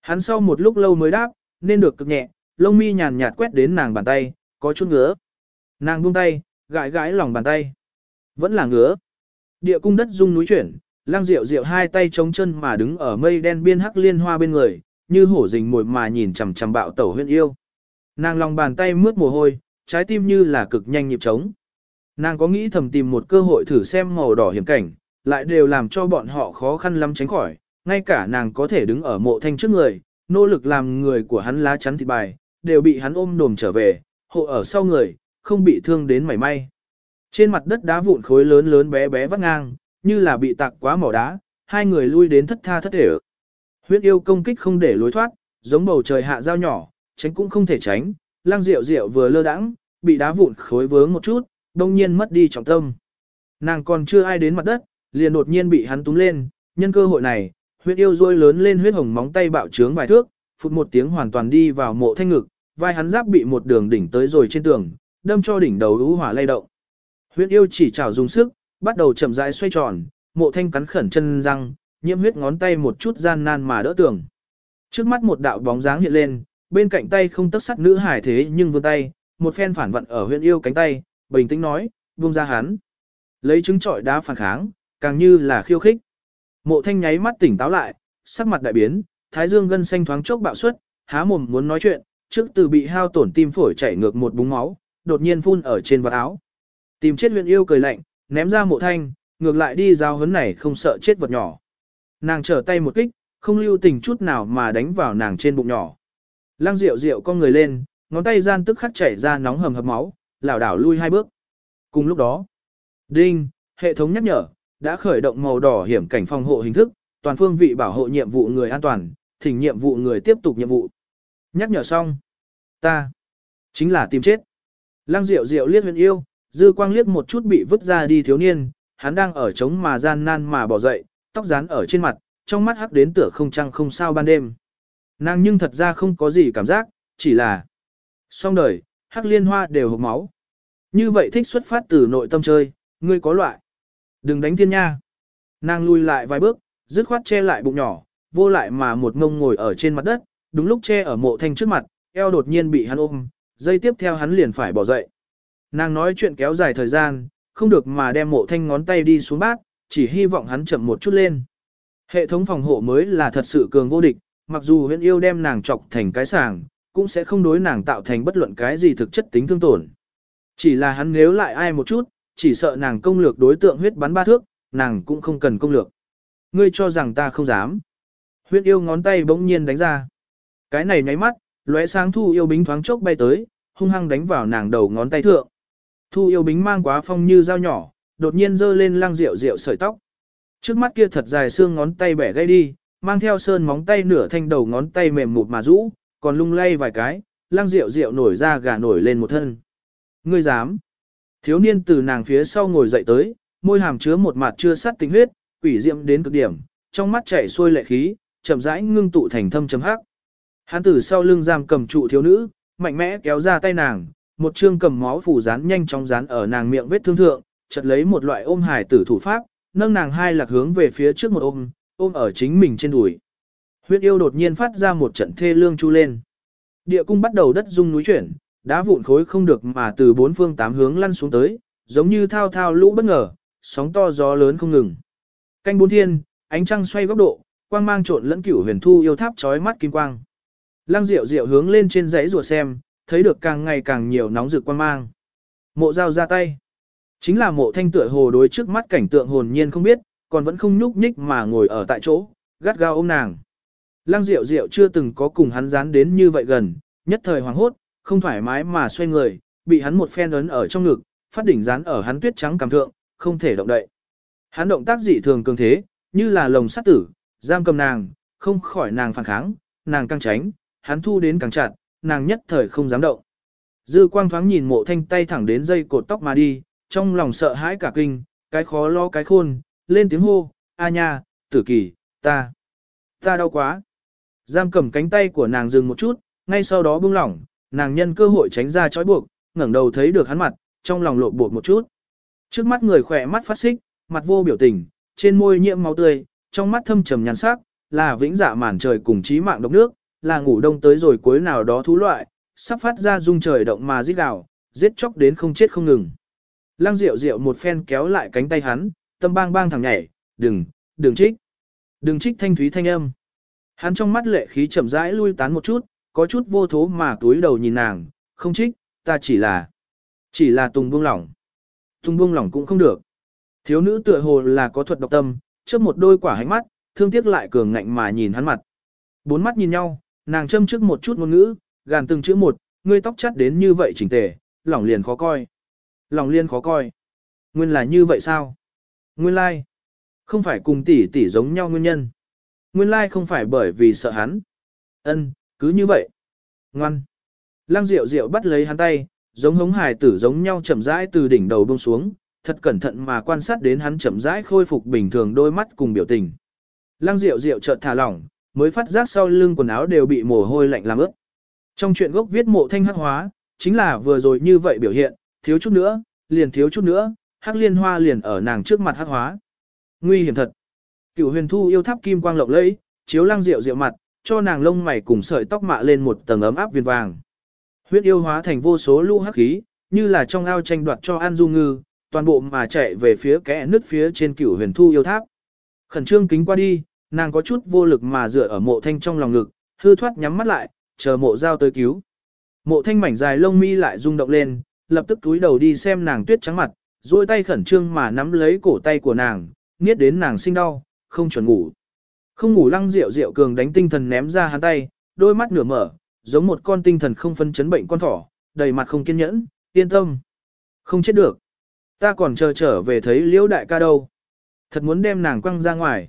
Hắn sau một lúc lâu mới đáp, nên được cực nhẹ, lông mi nhàn nhạt quét đến nàng bàn tay, có chút ngứa. Nàng buông tay, gãi gãi lòng bàn tay. Vẫn là ngứa. Địa cung đất rung núi chuyển, lang diệu diệu hai tay chống chân mà đứng ở mây đen biên hắc liên hoa bên người, như hổ rình mồi mà nhìn chằm chằm bạo tẩu huyên yêu. Nàng lòng bàn tay mướt mồ hôi, trái tim như là cực nhanh nhịp trống. Nàng có nghĩ thầm tìm một cơ hội thử xem màu đỏ hiểm cảnh, lại đều làm cho bọn họ khó khăn lắm tránh khỏi, ngay cả nàng có thể đứng ở mộ thanh trước người, nỗ lực làm người của hắn lá chắn thịt bài, đều bị hắn ôm đồm trở về, hộ ở sau người, không bị thương đến mảy may. Trên mặt đất đá vụn khối lớn lớn bé bé vắt ngang, như là bị tạc quá mỏ đá, hai người lui đến thất tha thất để Huyết yêu công kích không để lối thoát, giống bầu trời hạ dao nhỏ, tránh cũng không thể tránh, lang rượu rượu vừa lơ đãng, bị đá vụn khối vướng một chút, đông nhiên mất đi trọng tâm. Nàng còn chưa ai đến mặt đất, liền đột nhiên bị hắn túm lên, nhân cơ hội này, huyết yêu rôi lớn lên huyết hồng móng tay bạo trướng vài thước, phụt một tiếng hoàn toàn đi vào mộ thanh ngực, vai hắn giáp bị một đường đỉnh tới rồi trên tường, đâm cho đỉnh đầu ú hỏa lay động. Huyết yêu chỉ chảo dùng sức, bắt đầu chậm rãi xoay tròn, mộ thanh cắn khẩn chân răng, nhiễm huyết ngón tay một chút gian nan mà đỡ tường. Trước mắt một đạo bóng dáng hiện lên, bên cạnh tay không tấc sắt nữ hải thế nhưng vươn tay, một phen phản vận ở huyện yêu cánh tay, bình tĩnh nói, buông ra hắn. Lấy trứng trọi đá phản kháng, càng như là khiêu khích. Mộ thanh nháy mắt tỉnh táo lại, sắc mặt đại biến, thái dương gân xanh thoáng chốc bạo suất, há mồm muốn nói chuyện, trước từ bị hao tổn tim phổi chảy ngược một búng máu, đột nhiên phun ở trên vật áo. Tìm chết huyện yêu cười lạnh, ném ra mộ thanh, ngược lại đi giao hấn này không sợ chết vật nhỏ. Nàng trở tay một kích, không lưu tình chút nào mà đánh vào nàng trên bụng nhỏ. Lăng rượu rượu con người lên, ngón tay gian tức khắc chảy ra nóng hầm hập máu, lảo đảo lui hai bước. Cùng lúc đó, đinh, hệ thống nhắc nhở, đã khởi động màu đỏ hiểm cảnh phòng hộ hình thức, toàn phương vị bảo hộ nhiệm vụ người an toàn, thỉnh nhiệm vụ người tiếp tục nhiệm vụ. Nhắc nhở xong. Ta. Chính là tìm chết. Lăng Diệu Diệu liếc huyền yêu, dư quang liếc một chút bị vứt ra đi thiếu niên, hắn đang ở trống mà gian nan mà bỏ dậy, tóc dán ở trên mặt, trong mắt hắc đến tựa không trăng không sao ban đêm. Nàng nhưng thật ra không có gì cảm giác, chỉ là xong đời, hắc liên hoa đều hộp máu. Như vậy thích xuất phát từ nội tâm chơi, ngươi có loại. Đừng đánh thiên nha. Nàng lùi lại vài bước, dứt khoát che lại bụng nhỏ, vô lại mà một ngông ngồi ở trên mặt đất, đúng lúc che ở mộ thanh trước mặt, eo đột nhiên bị hắn ôm, dây tiếp theo hắn liền phải bỏ dậy. Nàng nói chuyện kéo dài thời gian, không được mà đem mộ thanh ngón tay đi xuống bát, chỉ hy vọng hắn chậm một chút lên. Hệ thống phòng hộ mới là thật sự cường vô địch, mặc dù huyện yêu đem nàng chọc thành cái sàng, cũng sẽ không đối nàng tạo thành bất luận cái gì thực chất tính thương tổn. Chỉ là hắn nếu lại ai một chút, chỉ sợ nàng công lược đối tượng huyết bắn ba thước, nàng cũng không cần công lược. Ngươi cho rằng ta không dám. Huyết yêu ngón tay bỗng nhiên đánh ra. Cái này nháy mắt, lóe sáng thu yêu bính thoáng chốc bay tới, hung hăng đánh vào nàng đầu ngón tay thượng. Thu yêu bính mang quá phong như dao nhỏ, đột nhiên giơ lên lăng rượu rượu sợi tóc. Trước mắt kia thật dài xương ngón tay bẻ gây đi, mang theo sơn móng tay nửa thanh đầu ngón tay mềm mượt mà rũ, còn lung lay vài cái, lăng rượu rượu nổi ra gà nổi lên một thân. Ngươi dám? Thiếu niên từ nàng phía sau ngồi dậy tới, môi hàm chứa một mặt chưa sát tinh huyết, quỷ diệm đến cực điểm, trong mắt chảy xuôi lệ khí, chậm rãi ngưng tụ thành thâm chấm hắc. Hắn từ sau lưng giam cầm trụ thiếu nữ, mạnh mẽ kéo ra tay nàng, một chương cầm máu phủ dán nhanh chóng dán ở nàng miệng vết thương thượng, chợt lấy một loại ôm hài tử thủ pháp, nâng nàng hai lạc hướng về phía trước một ôm, ôm ở chính mình trên đùi. Huyết yêu đột nhiên phát ra một trận thê lương chu lên. Địa cung bắt đầu đất rung núi chuyển, đá vụn khối không được mà từ bốn phương tám hướng lăn xuống tới, giống như thao thao lũ bất ngờ, sóng to gió lớn không ngừng. Canh bốn thiên, ánh trăng xoay góc độ, quang mang trộn lẫn cửu huyền thu yêu tháp chói mắt kim quang. Lăng Diệu Diệu hướng lên trên dãy rùa xem, thấy được càng ngày càng nhiều nóng rực quang mang. Mộ dao ra tay. Chính là mộ thanh tựa hồ đối trước mắt cảnh tượng hồn nhiên không biết, còn vẫn không nhúc nhích mà ngồi ở tại chỗ, gắt gao ôm nàng. Lăng Diệu Diệu chưa từng có cùng hắn dán đến như vậy gần, nhất thời hoàng hốt, không thoải mái mà xoay người, bị hắn một phen ấn ở trong ngực, phát đỉnh dán ở hắn tuyết trắng cảm thượng, không thể động đậy. Hắn động tác dị thường cường thế, như là lồng sắt tử, giam cầm nàng, không khỏi nàng phản kháng, nàng căng tránh, hắn thu đến càng chặt, nàng nhất thời không dám động. Dư quang thoáng nhìn mộ thanh tay thẳng đến dây cột tóc mà đi, trong lòng sợ hãi cả kinh, cái khó lo cái khôn, lên tiếng hô, a nha, tử kỳ, ta, ta đau quá. Giam cầm cánh tay của nàng dừng một chút, ngay sau đó buông lỏng, nàng nhân cơ hội tránh ra trói buộc, ngẩng đầu thấy được hắn mặt, trong lòng lộ bột một chút. Trước mắt người khỏe mắt phát xích, mặt vô biểu tình, trên môi nhiễm máu tươi, trong mắt thâm trầm nhàn sắc, là vĩnh dạ màn trời cùng trí mạng độc nước, là ngủ đông tới rồi cuối nào đó thú loại, sắp phát ra rung trời động mà giết đảo, giết chóc đến không chết không ngừng. Lăng Diệu Diệu một phen kéo lại cánh tay hắn, tâm bang bang thẳng nhảy, "Đừng, đừng trích." Đừng trích thanh thúy thanh âm. Hắn trong mắt lệ khí chậm rãi lui tán một chút, có chút vô thố mà túi đầu nhìn nàng, "Không trích, ta chỉ là chỉ là tùng buông lỏng." Tùng buông lỏng cũng không được. Thiếu nữ tựa hồ là có thuật độc tâm, chớp một đôi quả hánh mắt, thương tiếc lại cường ngạnh mà nhìn hắn mặt. Bốn mắt nhìn nhau, nàng châm trước một chút ngôn ngữ, gàn từng chữ một, ngươi tóc chắt đến như vậy chỉnh tề, lỏng liền khó coi. Lòng liền khó coi. Nguyên là như vậy sao? Nguyên lai. Like. Không phải cùng tỷ tỷ giống nhau nguyên nhân. Nguyên lai like không phải bởi vì sợ hắn. Ân, cứ như vậy. Ngoan. Lăng Diệu Diệu bắt lấy hắn tay, giống hống hài tử giống nhau chậm rãi từ đỉnh đầu buông xuống, thật cẩn thận mà quan sát đến hắn chậm rãi khôi phục bình thường đôi mắt cùng biểu tình. Lăng Diệu Diệu chợt thả lỏng, mới phát giác sau lưng quần áo đều bị mồ hôi lạnh làm ướt. Trong chuyện gốc viết mộ thanh hắc hóa, chính là vừa rồi như vậy biểu hiện, thiếu chút nữa, liền thiếu chút nữa, hắc liên hoa liền ở nàng trước mặt hắc hóa. Nguy hiểm thật. Cửu huyền thu yêu tháp kim quang lộng lẫy, chiếu lăng diệu diệu mặt, cho nàng lông mày cùng sợi tóc mạ lên một tầng ấm áp viên vàng. Huyết yêu hóa thành vô số lũ hắc khí, như là trong ao tranh đoạt cho An Du Ngư, toàn bộ mà chạy về phía kẽ nứt phía trên cửu huyền thu yêu tháp. Khẩn trương kính qua đi, nàng có chút vô lực mà dựa ở mộ thanh trong lòng ngực, hư thoát nhắm mắt lại, chờ mộ giao tới cứu. Mộ thanh mảnh dài lông mi lại rung động lên, lập tức túi đầu đi xem nàng tuyết trắng mặt, duỗi tay khẩn trương mà nắm lấy cổ tay của nàng, nghiết đến nàng sinh đau, không chuẩn ngủ. Không ngủ lăng rượu rượu cường đánh tinh thần ném ra hắn tay, đôi mắt nửa mở, giống một con tinh thần không phân chấn bệnh con thỏ, đầy mặt không kiên nhẫn, yên tâm. Không chết được. Ta còn chờ trở về thấy liễu đại ca đâu. Thật muốn đem nàng quăng ra ngoài.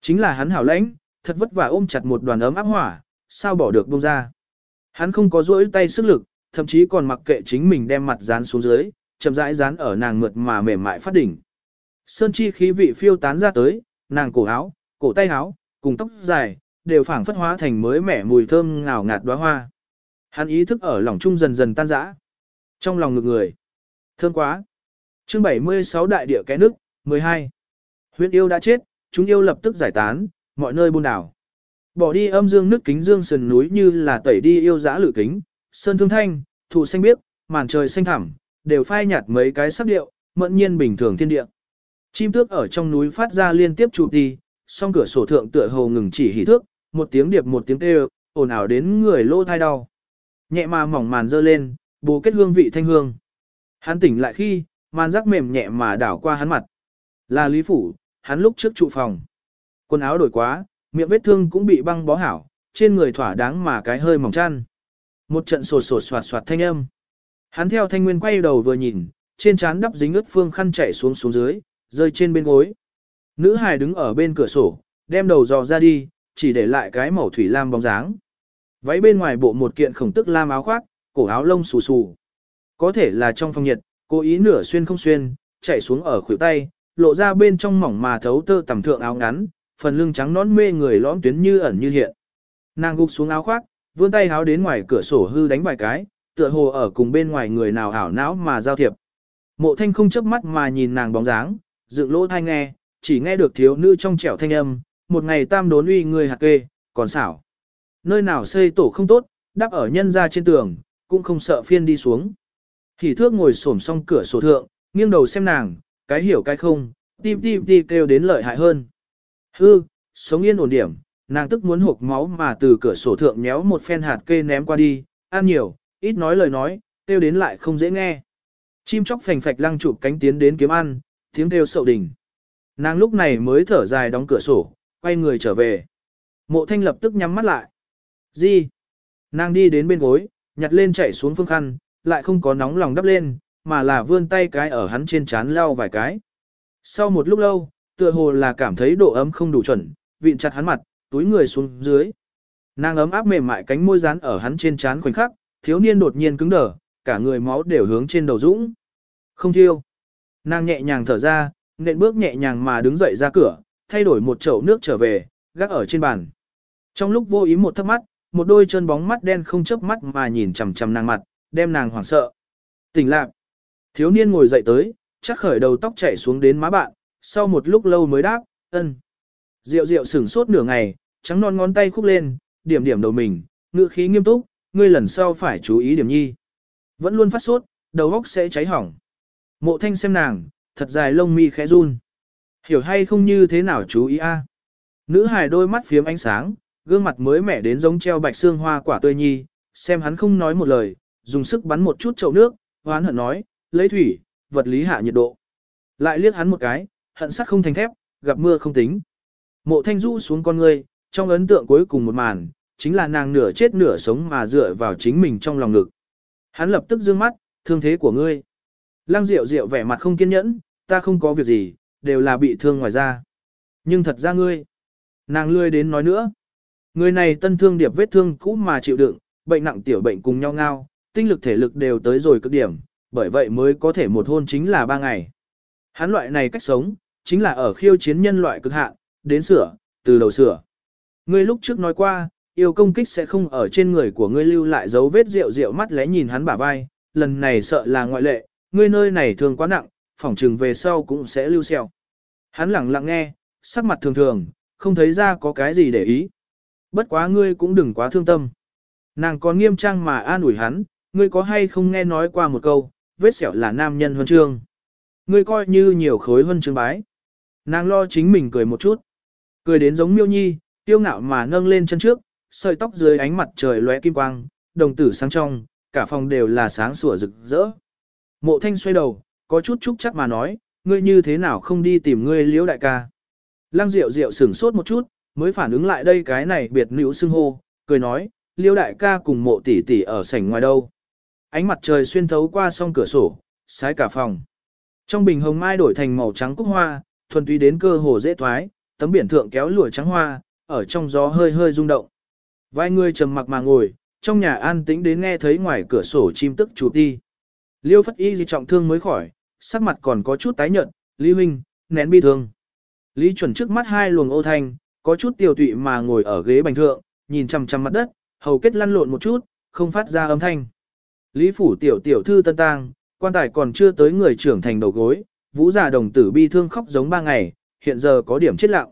Chính là hắn hảo lãnh, thật vất vả ôm chặt một đoàn ấm áp hỏa, sao bỏ được bông ra. Hắn không có duỗi tay sức lực, thậm chí còn mặc kệ chính mình đem mặt dán xuống dưới, chậm rãi dán ở nàng mượt mà mềm mại phát đỉnh. Sơn chi khí vị phiêu tán ra tới, nàng cổ áo, cổ tay áo, cùng tóc dài, đều phảng phất hóa thành mới mẻ mùi thơm ngào ngạt đóa hoa. Hắn ý thức ở lòng trung dần dần tan rã. Trong lòng ngực người. Thơm quá. Chương 76 đại địa cái nước, 12. Huyết yêu đã chết, chúng yêu lập tức giải tán, mọi nơi buôn đảo. Bỏ đi âm dương nước kính dương sườn núi như là tẩy đi yêu dã lự kính, sơn thương thanh, thụ xanh biếc, màn trời xanh thẳm, đều phai nhạt mấy cái sắc điệu, mẫn nhiên bình thường thiên địa. Chim tước ở trong núi phát ra liên tiếp chụp đi, song cửa sổ thượng tựa hồ ngừng chỉ hỉ thước, một tiếng điệp một tiếng kêu, ồn ào đến người lô thai đau. Nhẹ mà mỏng màn dơ lên, bù kết hương vị thanh hương. Hắn tỉnh lại khi, màn rắc mềm nhẹ mà đảo qua hắn mặt. Là Lý Phủ, hắn lúc trước trụ phòng. Quần áo đổi quá, miệng vết thương cũng bị băng bó hảo, trên người thỏa đáng mà cái hơi mỏng chăn. Một trận sột sột soạt soạt thanh âm. Hắn theo thanh nguyên quay đầu vừa nhìn, trên trán đắp dính ướt phương khăn chảy xuống xuống dưới, rơi trên bên gối. Nữ hài đứng ở bên cửa sổ, đem đầu dò ra đi, chỉ để lại cái màu thủy lam bóng dáng. Váy bên ngoài bộ một kiện khổng tức lam áo khoác, cổ áo lông xù xù. Có thể là trong phòng nhiệt, cố ý nửa xuyên không xuyên, chạy xuống ở khuỷu tay, lộ ra bên trong mỏng mà thấu tơ tầm thượng áo ngắn, phần lưng trắng nón mê người lõm tuyến như ẩn như hiện. Nàng gục xuống áo khoác, vươn tay háo đến ngoài cửa sổ hư đánh vài cái, tựa hồ ở cùng bên ngoài người nào ảo não mà giao thiệp. Mộ thanh không chớp mắt mà nhìn nàng bóng dáng, dựng lỗ thai nghe, chỉ nghe được thiếu nữ trong trẻo thanh âm, một ngày tam đốn uy người hạt kê, còn xảo. Nơi nào xây tổ không tốt, đắp ở nhân ra trên tường, cũng không sợ phiên đi xuống. Hỉ thước ngồi xổm song cửa sổ thượng, nghiêng đầu xem nàng, cái hiểu cái không, tim tim tim kêu đến lợi hại hơn. Hư, sống yên ổn điểm, nàng tức muốn hộp máu mà từ cửa sổ thượng nhéo một phen hạt kê ném qua đi, ăn nhiều, ít nói lời nói, kêu đến lại không dễ nghe. Chim chóc phành phạch lăng chụp cánh tiến đến kiếm ăn, tiếng kêu sậu đỉnh. Nàng lúc này mới thở dài đóng cửa sổ, quay người trở về. Mộ thanh lập tức nhắm mắt lại. Gì? Nàng đi đến bên gối, nhặt lên chạy xuống phương khăn, lại không có nóng lòng đắp lên, mà là vươn tay cái ở hắn trên chán lau vài cái. Sau một lúc lâu, tựa hồ là cảm thấy độ ấm không đủ chuẩn, vịn chặt hắn mặt, túi người xuống dưới. Nàng ấm áp mềm mại cánh môi dán ở hắn trên trán khoảnh khắc, thiếu niên đột nhiên cứng đờ, cả người máu đều hướng trên đầu dũng. Không thiêu. Nàng nhẹ nhàng thở ra, nện bước nhẹ nhàng mà đứng dậy ra cửa, thay đổi một chậu nước trở về, gác ở trên bàn. Trong lúc vô ý một thắc mắt, một đôi chân bóng mắt đen không chớp mắt mà nhìn chằm chằm nàng mặt, đem nàng hoảng sợ. Tỉnh lạc. Thiếu niên ngồi dậy tới, chắc khởi đầu tóc chảy xuống đến má bạn, sau một lúc lâu mới đáp, ân. rượu rượu sửng sốt nửa ngày, trắng non ngón tay khúc lên, điểm điểm đầu mình, ngựa khí nghiêm túc, ngươi lần sau phải chú ý điểm nhi. Vẫn luôn phát sốt, đầu óc sẽ cháy hỏng. Mộ thanh xem nàng, thật dài lông mi khẽ run. Hiểu hay không như thế nào chú ý a? Nữ hài đôi mắt phiếm ánh sáng, gương mặt mới mẻ đến giống treo bạch xương hoa quả tươi nhi, xem hắn không nói một lời, dùng sức bắn một chút chậu nước, hoán hận nói, lấy thủy, vật lý hạ nhiệt độ. Lại liếc hắn một cái, hận sắc không thành thép, gặp mưa không tính. Mộ thanh du xuống con ngươi, trong ấn tượng cuối cùng một màn, chính là nàng nửa chết nửa sống mà dựa vào chính mình trong lòng ngực. Hắn lập tức dương mắt, thương thế của ngươi. Lăng Diệu Diệu vẻ mặt không kiên nhẫn, ta không có việc gì, đều là bị thương ngoài da. Nhưng thật ra ngươi. Nàng lươi đến nói nữa. Người này tân thương điệp vết thương cũ mà chịu đựng, bệnh nặng tiểu bệnh cùng nhau ngao, tinh lực thể lực đều tới rồi cực điểm, bởi vậy mới có thể một hôn chính là ba ngày. Hắn loại này cách sống, chính là ở khiêu chiến nhân loại cực hạn, đến sửa, từ đầu sửa. Ngươi lúc trước nói qua, yêu công kích sẽ không ở trên người của ngươi lưu lại dấu vết rượu rượu mắt lẽ nhìn hắn bả vai, lần này sợ là ngoại lệ, ngươi nơi này thường quá nặng, phỏng trừng về sau cũng sẽ lưu xeo. Hắn lặng lặng nghe, sắc mặt thường thường, không thấy ra có cái gì để ý. Bất quá ngươi cũng đừng quá thương tâm. Nàng còn nghiêm trang mà an ủi hắn, ngươi có hay không nghe nói qua một câu, vết sẹo là nam nhân huân chương. Ngươi coi như nhiều khối huân chương bái. Nàng lo chính mình cười một chút. Cười đến giống miêu nhi, tiêu ngạo mà nâng lên chân trước, sợi tóc dưới ánh mặt trời lóe kim quang, đồng tử sáng trong, cả phòng đều là sáng sủa rực rỡ. Mộ thanh xoay đầu, có chút chúc chắc mà nói, ngươi như thế nào không đi tìm ngươi liễu đại ca. Lăng Diệu Diệu sửng sốt một chút, mới phản ứng lại đây cái này biệt nữ xưng hô, cười nói, liễu đại ca cùng mộ tỷ tỷ ở sảnh ngoài đâu. Ánh mặt trời xuyên thấu qua song cửa sổ, sái cả phòng. Trong bình hồng mai đổi thành màu trắng cúc hoa, thuần túy đến cơ hồ dễ thoái, tấm biển thượng kéo lụa trắng hoa, ở trong gió hơi hơi rung động. Vài người trầm mặc mà ngồi, trong nhà an tĩnh đến nghe thấy ngoài cửa sổ chim tức chụp đi. Liêu phất y gì trọng thương mới khỏi, sắc mặt còn có chút tái nhợt, Lý Huynh, nén bi thương. Lý chuẩn trước mắt hai luồng ô thanh, có chút tiêu tụy mà ngồi ở ghế bành thượng, nhìn chằm chằm mặt đất, hầu kết lăn lộn một chút, không phát ra âm thanh. Lý phủ tiểu tiểu thư tân tang, quan tài còn chưa tới người trưởng thành đầu gối, vũ già đồng tử bi thương khóc giống ba ngày, hiện giờ có điểm chết lặng.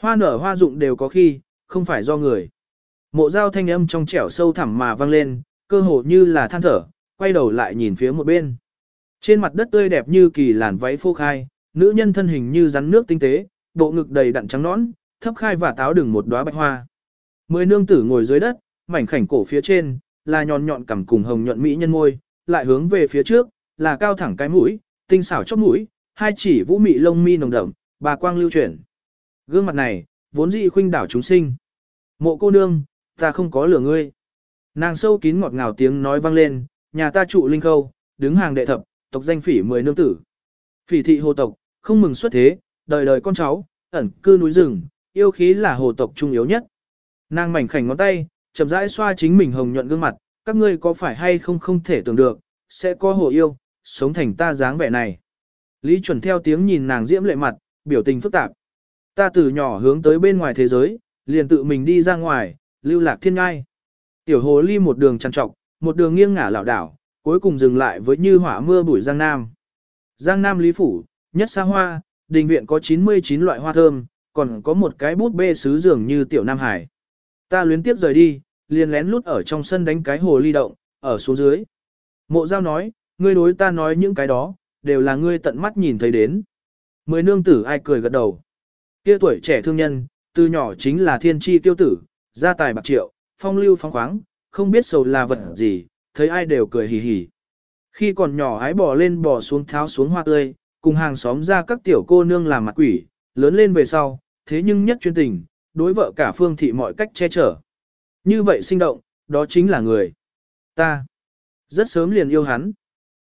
Hoa nở hoa dụng đều có khi, không phải do người. Mộ dao thanh âm trong trẻo sâu thẳm mà vang lên, cơ hồ như là than thở, quay đầu lại nhìn phía một bên. Trên mặt đất tươi đẹp như kỳ làn váy phô khai, nữ nhân thân hình như rắn nước tinh tế, bộ ngực đầy đặn trắng nõn, thấp khai và táo đừng một đóa bạch hoa. Mười nương tử ngồi dưới đất, mảnh khảnh cổ phía trên, là nhọn nhọn cằm cùng hồng nhuận mỹ nhân môi, lại hướng về phía trước, là cao thẳng cái mũi, tinh xảo chóp mũi, hai chỉ vũ mị lông mi nồng đậm, bà quang lưu chuyển. Gương mặt này, vốn dị khuynh đảo chúng sinh. Mộ cô nương, ta không có lửa ngươi. Nàng sâu kín ngọt ngào tiếng nói vang lên, nhà ta trụ linh khâu, đứng hàng đệ thập, tộc danh phỉ mười nương tử. Phỉ thị hồ tộc, không mừng xuất thế, đời đời con cháu, ẩn cư núi rừng, yêu khí là hồ tộc trung yếu nhất. Nàng mảnh khảnh ngón tay, chậm rãi xoa chính mình hồng nhuận gương mặt, các ngươi có phải hay không không thể tưởng được, sẽ có hồ yêu, sống thành ta dáng vẻ này. Lý chuẩn theo tiếng nhìn nàng diễm lệ mặt, biểu tình phức tạp. Ta từ nhỏ hướng tới bên ngoài thế giới, liền tự mình đi ra ngoài, lưu lạc thiên ngai. Tiểu hồ ly một đường trằn trọc, một đường nghiêng ngả lảo đảo, cuối cùng dừng lại với như hỏa mưa bụi Giang Nam. Giang Nam Lý Phủ, nhất xa hoa, đình viện có 99 loại hoa thơm, còn có một cái bút bê sứ dường như tiểu Nam Hải. Ta luyến tiếp rời đi, liền lén lút ở trong sân đánh cái hồ ly động, ở xuống dưới. Mộ giao nói, ngươi đối ta nói những cái đó, đều là ngươi tận mắt nhìn thấy đến. Mười nương tử ai cười gật đầu. Kia tuổi trẻ thương nhân, từ nhỏ chính là thiên tri tiêu tử, gia tài bạc triệu, phong lưu phong khoáng, không biết sầu là vật gì, thấy ai đều cười hì hì. Khi còn nhỏ ái bò lên bò xuống tháo xuống hoa tươi, cùng hàng xóm ra các tiểu cô nương làm mặt quỷ, lớn lên về sau, thế nhưng nhất chuyên tình, đối vợ cả phương thị mọi cách che chở. Như vậy sinh động, đó chính là người. Ta, rất sớm liền yêu hắn.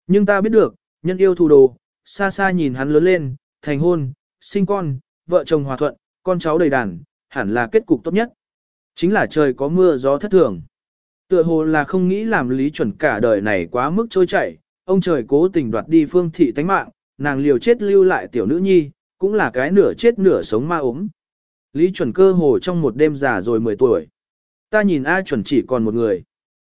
Nhưng ta biết được, nhân yêu thù đồ, xa xa nhìn hắn lớn lên, thành hôn, sinh con, vợ chồng hòa thuận, con cháu đầy đàn, hẳn là kết cục tốt nhất. Chính là trời có mưa gió thất thường. Tựa hồ là không nghĩ làm lý chuẩn cả đời này quá mức trôi chảy, ông trời cố tình đoạt đi phương thị tánh mạng, nàng liều chết lưu lại tiểu nữ nhi, cũng là cái nửa chết nửa sống ma ốm. Lý chuẩn cơ hồ trong một đêm già rồi 10 tuổi. Ta nhìn A chuẩn chỉ còn một người.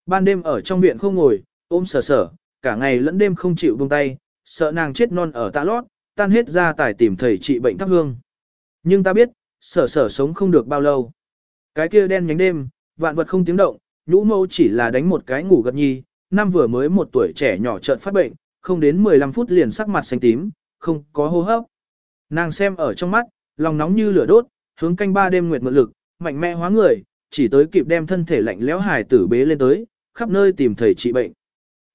Ban đêm ở trong viện không ngồi, ôm sờ sờ, cả ngày lẫn đêm không chịu buông tay, sợ nàng chết non ở tạ lót, tan hết ra tài tìm thầy trị bệnh thắp hương. Nhưng ta biết, sở sở sống không được bao lâu. Cái kia đen nhánh đêm, vạn vật không tiếng động, nhũ mâu chỉ là đánh một cái ngủ gật nhi, năm vừa mới một tuổi trẻ nhỏ chợt phát bệnh, không đến 15 phút liền sắc mặt xanh tím, không có hô hấp. Nàng xem ở trong mắt, lòng nóng như lửa đốt, hướng canh ba đêm nguyệt mượn lực, mạnh mẽ hóa người, chỉ tới kịp đem thân thể lạnh lẽo hài tử bế lên tới, khắp nơi tìm thầy trị bệnh.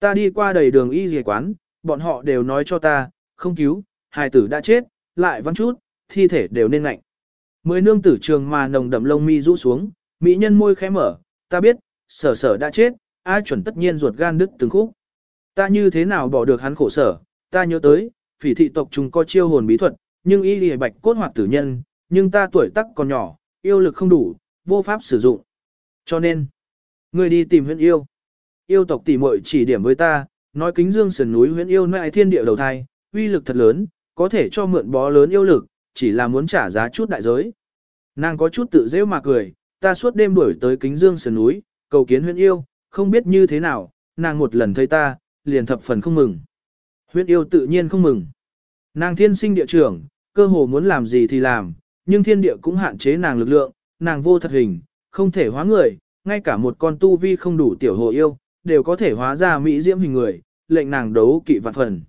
Ta đi qua đầy đường y dề quán, bọn họ đều nói cho ta, không cứu, hài tử đã chết, lại văn chút, thi thể đều nên lạnh. Mười nương tử trường mà nồng đậm lông mi rũ xuống, mỹ nhân môi khẽ mở, ta biết, sở sở đã chết, ai chuẩn tất nhiên ruột gan đứt từng khúc. Ta như thế nào bỏ được hắn khổ sở, ta nhớ tới, phỉ thị tộc chúng có chiêu hồn bí thuật, nhưng y lìa bạch cốt hoạt tử nhân, nhưng ta tuổi tác còn nhỏ, yêu lực không đủ, vô pháp sử dụng. Cho nên, người đi tìm huyện yêu. Yêu tộc tỉ muội chỉ điểm với ta, nói kính dương sườn núi huyện yêu nơi thiên địa đầu thai, uy lực thật lớn, có thể cho mượn bó lớn yêu lực, chỉ là muốn trả giá chút đại giới. Nàng có chút tự dễ mà cười, ta suốt đêm đuổi tới kính dương sườn núi, cầu kiến huyện yêu, không biết như thế nào, nàng một lần thấy ta, liền thập phần không mừng. Huyện yêu tự nhiên không mừng. Nàng thiên sinh địa trưởng, cơ hồ muốn làm gì thì làm, nhưng thiên địa cũng hạn chế nàng lực lượng, nàng vô thật hình, không thể hóa người, ngay cả một con tu vi không đủ tiểu hồ yêu, đều có thể hóa ra mỹ diễm hình người, lệnh nàng đấu kỵ vạn phần.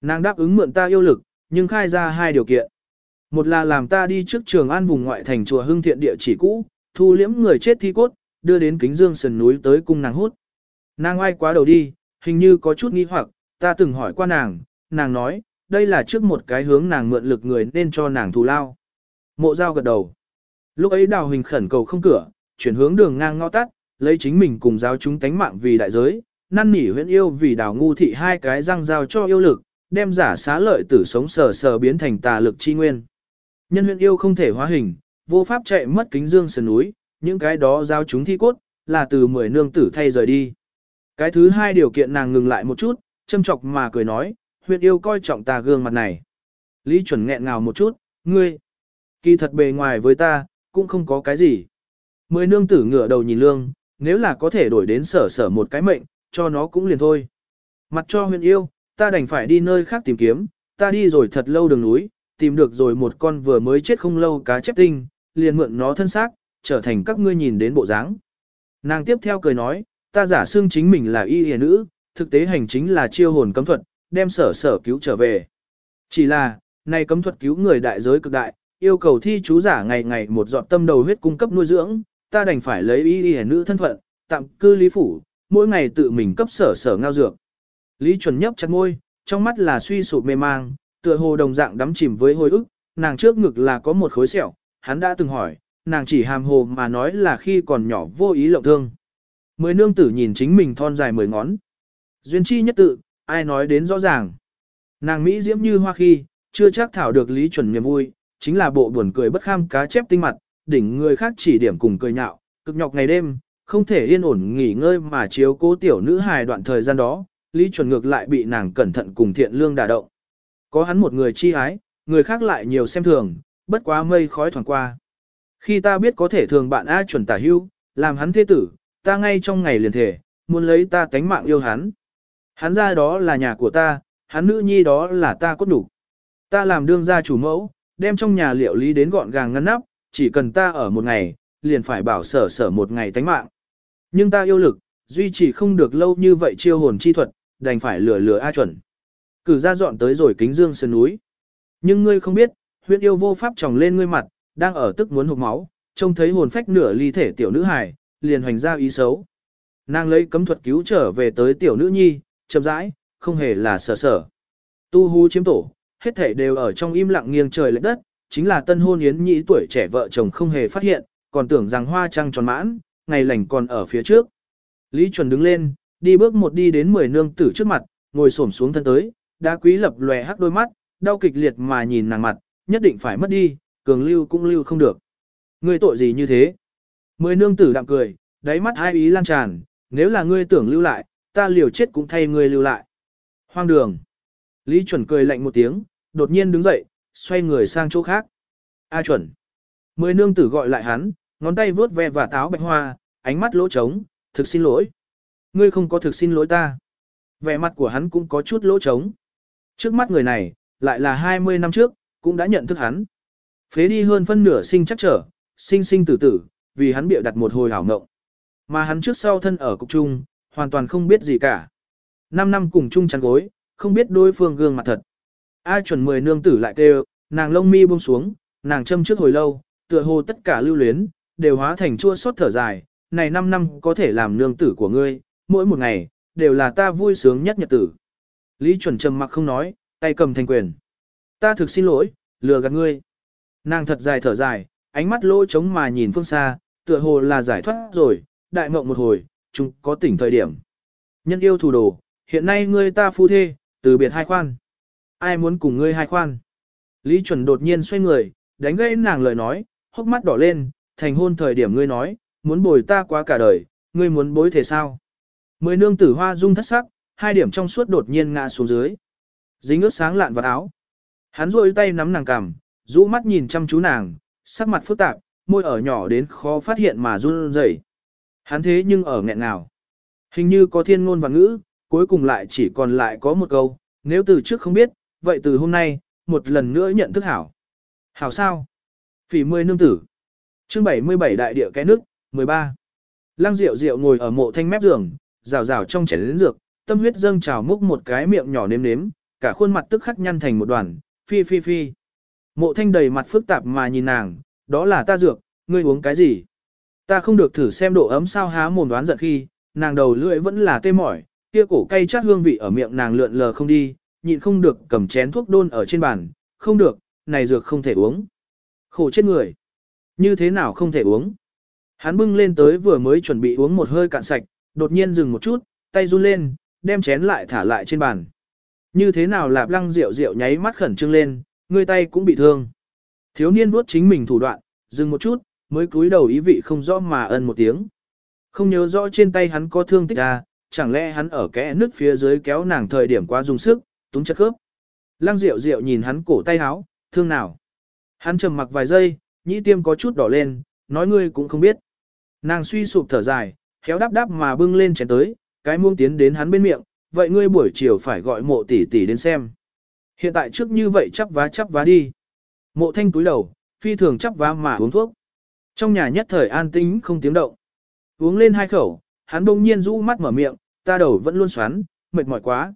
Nàng đáp ứng mượn ta yêu lực, nhưng khai ra hai điều kiện. Một là làm ta đi trước trường an vùng ngoại thành chùa hưng thiện địa chỉ cũ, thu liễm người chết thi cốt, đưa đến kính dương sườn núi tới cung nàng hút. Nàng ai quá đầu đi, hình như có chút nghi hoặc, ta từng hỏi qua nàng, nàng nói, đây là trước một cái hướng nàng mượn lực người nên cho nàng thù lao. Mộ dao gật đầu. Lúc ấy đào hình khẩn cầu không cửa, chuyển hướng đường ngang ngõ tắt, lấy chính mình cùng giáo chúng tánh mạng vì đại giới, năn nỉ huyện yêu vì đào ngu thị hai cái răng giao cho yêu lực, đem giả xá lợi tử sống sờ sờ biến thành tà lực chi nguyên. Nhân huyện yêu không thể hóa hình, vô pháp chạy mất kính dương sườn núi, những cái đó giao chúng thi cốt, là từ mười nương tử thay rời đi. Cái thứ hai điều kiện nàng ngừng lại một chút, châm chọc mà cười nói, huyện yêu coi trọng ta gương mặt này. Lý chuẩn nghẹn ngào một chút, ngươi, kỳ thật bề ngoài với ta, cũng không có cái gì. Mười nương tử ngửa đầu nhìn lương, nếu là có thể đổi đến sở sở một cái mệnh, cho nó cũng liền thôi. Mặt cho huyện yêu, ta đành phải đi nơi khác tìm kiếm, ta đi rồi thật lâu đường núi, tìm được rồi một con vừa mới chết không lâu cá chép tinh, liền mượn nó thân xác, trở thành các ngươi nhìn đến bộ dáng. Nàng tiếp theo cười nói, ta giả xương chính mình là y hề nữ, thực tế hành chính là chiêu hồn cấm thuật, đem sở sở cứu trở về. Chỉ là, này cấm thuật cứu người đại giới cực đại, yêu cầu thi chú giả ngày ngày một giọt tâm đầu huyết cung cấp nuôi dưỡng, ta đành phải lấy y hề nữ thân phận, tạm cư lý phủ, mỗi ngày tự mình cấp sở sở ngao dược. Lý chuẩn nhấp chặt môi, trong mắt là suy sụp mê mang, tựa hồ đồng dạng đắm chìm với hồi ức, nàng trước ngực là có một khối sẹo, hắn đã từng hỏi, nàng chỉ hàm hồ mà nói là khi còn nhỏ vô ý lộng thương. Mười nương tử nhìn chính mình thon dài mười ngón. Duyên chi nhất tự, ai nói đến rõ ràng. Nàng Mỹ diễm như hoa khi, chưa chắc thảo được lý chuẩn niềm vui, chính là bộ buồn cười bất kham cá chép tinh mặt, đỉnh người khác chỉ điểm cùng cười nhạo, cực nhọc ngày đêm, không thể yên ổn nghỉ ngơi mà chiếu cố tiểu nữ hài đoạn thời gian đó, lý chuẩn ngược lại bị nàng cẩn thận cùng thiện lương đả động. Có hắn một người chi ái, người khác lại nhiều xem thường, bất quá mây khói thoảng qua. Khi ta biết có thể thường bạn A chuẩn tả hưu, làm hắn thế tử, ta ngay trong ngày liền thể, muốn lấy ta tánh mạng yêu hắn. Hắn ra đó là nhà của ta, hắn nữ nhi đó là ta cốt đủ. Ta làm đương gia chủ mẫu, đem trong nhà liệu lý đến gọn gàng ngăn nắp, chỉ cần ta ở một ngày, liền phải bảo sở sở một ngày tánh mạng. Nhưng ta yêu lực, duy trì không được lâu như vậy chiêu hồn chi thuật, đành phải lừa lừa A chuẩn. Cử ra dọn tới rồi kính dương sơn núi. Nhưng ngươi không biết, huyện yêu vô pháp tròng lên ngươi mặt, đang ở tức muốn hụt máu, trông thấy hồn phách nửa ly thể tiểu nữ hài, liền hoành ra ý xấu. Nàng lấy cấm thuật cứu trở về tới tiểu nữ nhi, chậm rãi, không hề là sở sở. Tu hú chiếm tổ, hết thể đều ở trong im lặng nghiêng trời lệch đất, chính là tân hôn yến nhị tuổi trẻ vợ chồng không hề phát hiện, còn tưởng rằng hoa trăng tròn mãn, ngày lành còn ở phía trước. Lý chuẩn đứng lên, đi bước một đi đến mười nương tử trước mặt, ngồi xổm xuống thân tới, đá quý lập lòe hắc đôi mắt, đau kịch liệt mà nhìn nàng mặt, nhất định phải mất đi, cường lưu cũng lưu không được. Ngươi tội gì như thế? Mười nương tử đạm cười, đáy mắt hai ý lan tràn, nếu là ngươi tưởng lưu lại, ta liều chết cũng thay ngươi lưu lại. Hoang đường. Lý chuẩn cười lạnh một tiếng, đột nhiên đứng dậy, xoay người sang chỗ khác. A chuẩn. Mười nương tử gọi lại hắn, ngón tay vướt ve và táo bạch hoa, ánh mắt lỗ trống, thực xin lỗi. Ngươi không có thực xin lỗi ta. Vẻ mặt của hắn cũng có chút lỗ trống. Trước mắt người này, lại là 20 năm trước, cũng đã nhận thức hắn. Phế đi hơn phân nửa sinh chắc trở, sinh sinh tử tử, vì hắn bịa đặt một hồi hảo ngộng. Mà hắn trước sau thân ở cục trung, hoàn toàn không biết gì cả. Năm năm cùng chung chăn gối, không biết đối phương gương mặt thật. A chuẩn mười nương tử lại kêu, nàng lông mi buông xuống, nàng châm trước hồi lâu, tựa hồ tất cả lưu luyến, đều hóa thành chua xót thở dài, này năm năm có thể làm nương tử của ngươi, mỗi một ngày, đều là ta vui sướng nhất nhật tử. Lý chuẩn trầm mặc không nói, tay cầm thành quyền. Ta thực xin lỗi, lừa gạt ngươi. Nàng thật dài thở dài, ánh mắt lỗ trống mà nhìn phương xa, tựa hồ là giải thoát rồi, đại mộng một hồi, chúng có tỉnh thời điểm. Nhân yêu thủ đồ, hiện nay ngươi ta phu thê, từ biệt hai khoan. Ai muốn cùng ngươi hai khoan? Lý chuẩn đột nhiên xoay người, đánh gãy nàng lời nói, hốc mắt đỏ lên, thành hôn thời điểm ngươi nói, muốn bồi ta quá cả đời, ngươi muốn bối thể sao? Mười nương tử hoa dung thất sắc, hai điểm trong suốt đột nhiên ngã xuống dưới. Dính ướt sáng lạn vào áo. Hắn rôi tay nắm nàng cằm, rũ mắt nhìn chăm chú nàng, sắc mặt phức tạp, môi ở nhỏ đến khó phát hiện mà run rẩy. Hắn thế nhưng ở nghẹn nào. Hình như có thiên ngôn và ngữ, cuối cùng lại chỉ còn lại có một câu, nếu từ trước không biết, vậy từ hôm nay, một lần nữa nhận thức hảo. Hảo sao? Phỉ Mươi nương tử. chương 77 đại địa cái nước, 13. Lăng Diệu Diệu ngồi ở mộ thanh mép giường, rào rào trong chén lĩnh dược, tâm huyết dâng trào múc một cái miệng nhỏ nếm nếm, cả khuôn mặt tức khắc nhăn thành một đoàn, phi phi phi. Mộ thanh đầy mặt phức tạp mà nhìn nàng, đó là ta dược, ngươi uống cái gì? Ta không được thử xem độ ấm sao há mồm đoán giận khi, nàng đầu lưỡi vẫn là tê mỏi, kia cổ cay chát hương vị ở miệng nàng lượn lờ không đi, nhịn không được cầm chén thuốc đôn ở trên bàn, không được, này dược không thể uống. Khổ chết người. Như thế nào không thể uống? Hắn bưng lên tới vừa mới chuẩn bị uống một hơi cạn sạch, đột nhiên dừng một chút, tay run lên, đem chén lại thả lại trên bàn. Như thế nào lạp lăng rượu rượu nháy mắt khẩn trương lên, người tay cũng bị thương. Thiếu niên vuốt chính mình thủ đoạn, dừng một chút, mới cúi đầu ý vị không rõ mà ân một tiếng. Không nhớ rõ trên tay hắn có thương tích à, chẳng lẽ hắn ở kẽ nước phía dưới kéo nàng thời điểm quá dùng sức, túng chất khớp. Lăng rượu rượu nhìn hắn cổ tay háo, thương nào. Hắn trầm mặc vài giây, nhĩ tiêm có chút đỏ lên, nói ngươi cũng không biết. Nàng suy sụp thở dài, khéo đáp đáp mà bưng lên chén tới, cái muông tiến đến hắn bên miệng, vậy ngươi buổi chiều phải gọi mộ tỷ tỷ đến xem. Hiện tại trước như vậy chắp vá chắp vá đi. Mộ thanh túi đầu, phi thường chắp vá mà uống thuốc. Trong nhà nhất thời an tĩnh không tiếng động. Uống lên hai khẩu, hắn bỗng nhiên rũ mắt mở miệng, ta đầu vẫn luôn xoắn, mệt mỏi quá.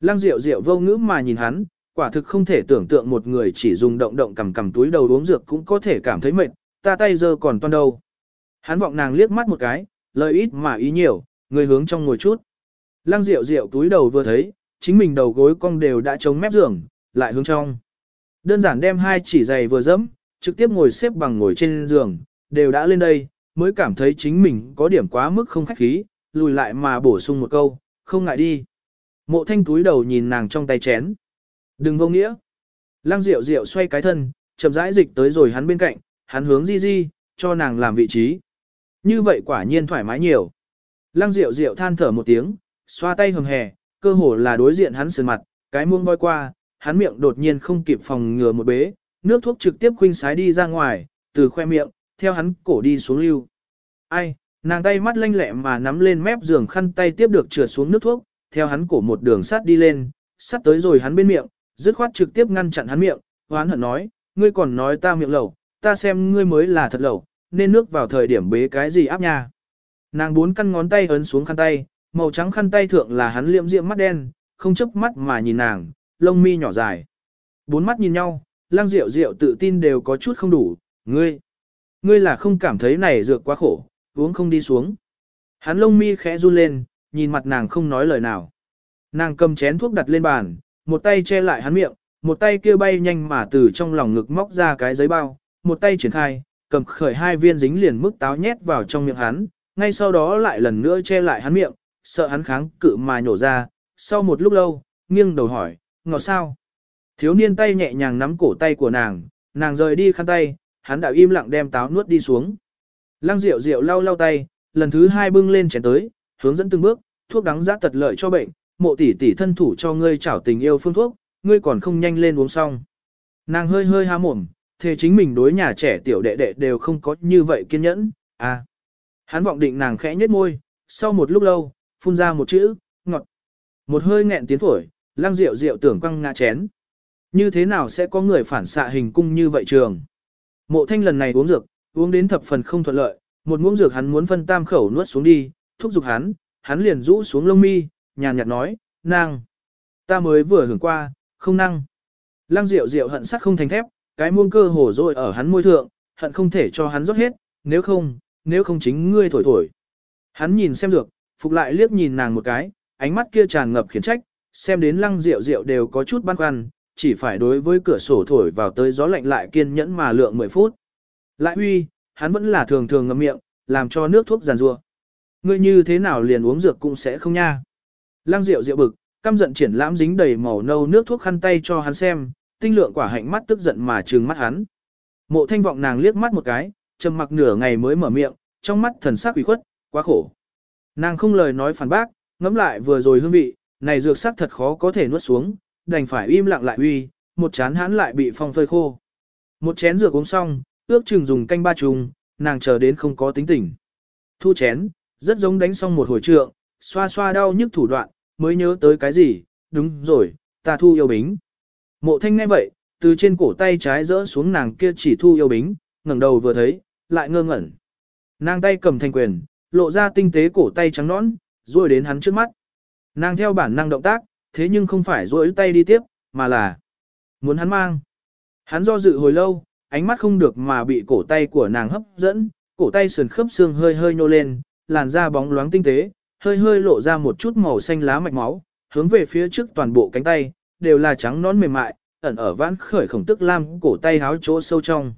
Lăng rượu rượu vô ngữ mà nhìn hắn, quả thực không thể tưởng tượng một người chỉ dùng động động cầm cầm túi đầu uống dược cũng có thể cảm thấy mệt, ta tay giờ còn toan đâu. Hắn vọng nàng liếc mắt một cái, lời ít mà ý nhiều, người hướng trong ngồi chút. Lăng rượu rượu túi đầu vừa thấy, chính mình đầu gối cong đều đã chống mép giường, lại hướng trong. Đơn giản đem hai chỉ giày vừa dẫm, trực tiếp ngồi xếp bằng ngồi trên giường, đều đã lên đây, mới cảm thấy chính mình có điểm quá mức không khách khí, lùi lại mà bổ sung một câu, không ngại đi. Mộ thanh túi đầu nhìn nàng trong tay chén. Đừng vô nghĩa. Lăng rượu rượu xoay cái thân, chậm rãi dịch tới rồi hắn bên cạnh, hắn hướng di di, cho nàng làm vị trí. Như vậy quả nhiên thoải mái nhiều. Lăng rượu rượu than thở một tiếng, xoa tay hầm hè, cơ hồ là đối diện hắn sườn mặt, cái muông voi qua, hắn miệng đột nhiên không kịp phòng ngừa một bế, nước thuốc trực tiếp khuynh sái đi ra ngoài, từ khoe miệng, theo hắn cổ đi xuống lưu. Ai, nàng tay mắt lanh lẹ mà nắm lên mép giường khăn tay tiếp được trượt xuống nước thuốc, theo hắn cổ một đường sát đi lên, sát tới rồi hắn bên miệng, dứt khoát trực tiếp ngăn chặn hắn miệng, hoán hận nói, ngươi còn nói ta miệng lẩu, ta xem ngươi mới là thật lẩu, nên nước vào thời điểm bế cái gì áp nha. Nàng bốn căn ngón tay ấn xuống khăn tay, màu trắng khăn tay thượng là hắn liệm diệm mắt đen, không chớp mắt mà nhìn nàng, lông mi nhỏ dài. Bốn mắt nhìn nhau, lang rượu rượu tự tin đều có chút không đủ, ngươi. Ngươi là không cảm thấy này dược quá khổ, uống không đi xuống. Hắn lông mi khẽ run lên, nhìn mặt nàng không nói lời nào. Nàng cầm chén thuốc đặt lên bàn, một tay che lại hắn miệng, một tay kia bay nhanh mà từ trong lòng ngực móc ra cái giấy bao, một tay triển khai, cầm khởi hai viên dính liền mức táo nhét vào trong miệng hắn, ngay sau đó lại lần nữa che lại hắn miệng, sợ hắn kháng cự mà nhổ ra, sau một lúc lâu, nghiêng đầu hỏi, ngọt sao? Thiếu niên tay nhẹ nhàng nắm cổ tay của nàng, nàng rời đi khăn tay, hắn đã im lặng đem táo nuốt đi xuống. Lăng Diệu Diệu lau lau tay, lần thứ hai bưng lên chén tới, hướng dẫn từng bước, thuốc đắng giá tật lợi cho bệnh, mộ tỷ tỷ thân thủ cho ngươi trảo tình yêu phương thuốc, ngươi còn không nhanh lên uống xong. Nàng hơi hơi há mồm, thế chính mình đối nhà trẻ tiểu đệ đệ đều không có như vậy kiên nhẫn, à. Hắn vọng định nàng khẽ nhếch môi, sau một lúc lâu, phun ra một chữ, ngọt. Một hơi nghẹn tiến phổi, lăng rượu rượu tưởng quăng ngã chén. Như thế nào sẽ có người phản xạ hình cung như vậy trường? Mộ thanh lần này uống dược, uống đến thập phần không thuận lợi, một muỗng dược hắn muốn phân tam khẩu nuốt xuống đi, thúc giục hắn, hắn liền rũ xuống lông mi, nhàn nhạt nói, nàng. Ta mới vừa hưởng qua, không năng. Lăng rượu rượu hận sắt không thành thép, cái muông cơ hổ rồi ở hắn môi thượng, hận không thể cho hắn rót hết, nếu không, nếu không chính ngươi thổi thổi. Hắn nhìn xem dược, phục lại liếc nhìn nàng một cái, ánh mắt kia tràn ngập khiển trách, xem đến lăng rượu rượu đều có chút băn khoăn, chỉ phải đối với cửa sổ thổi vào tới gió lạnh lại kiên nhẫn mà lượng 10 phút. Lại huy, hắn vẫn là thường thường ngậm miệng, làm cho nước thuốc giàn rua. Ngươi như thế nào liền uống dược cũng sẽ không nha. Lăng rượu rượu bực, căm giận triển lãm dính đầy màu nâu nước thuốc khăn tay cho hắn xem, tinh lượng quả hạnh mắt tức giận mà trừng mắt hắn. Mộ thanh vọng nàng liếc mắt một cái, trầm mặc nửa ngày mới mở miệng, trong mắt thần sắc ủy khuất, quá khổ. Nàng không lời nói phản bác, ngẫm lại vừa rồi hương vị, này dược sắc thật khó có thể nuốt xuống, đành phải im lặng lại uy, một chán hãn lại bị phong phơi khô. Một chén dược uống xong, ước chừng dùng canh ba trùng, nàng chờ đến không có tính tỉnh. Thu chén, rất giống đánh xong một hồi trượng, xoa xoa đau nhức thủ đoạn, mới nhớ tới cái gì, đúng rồi, ta thu yêu bính. Mộ thanh nghe vậy, từ trên cổ tay trái rỡ xuống nàng kia chỉ thu yêu bính, ngẩng đầu vừa thấy, lại ngơ ngẩn. Nàng tay cầm thanh quyền, lộ ra tinh tế cổ tay trắng nõn, rồi đến hắn trước mắt. Nàng theo bản năng động tác, thế nhưng không phải rỗi tay đi tiếp, mà là muốn hắn mang. Hắn do dự hồi lâu, ánh mắt không được mà bị cổ tay của nàng hấp dẫn, cổ tay sườn khớp xương hơi hơi nhô lên, làn da bóng loáng tinh tế, hơi hơi lộ ra một chút màu xanh lá mạch máu, hướng về phía trước toàn bộ cánh tay, đều là trắng nón mềm mại, ẩn ở vãn khởi khổng tức lam cổ tay háo chỗ sâu trong.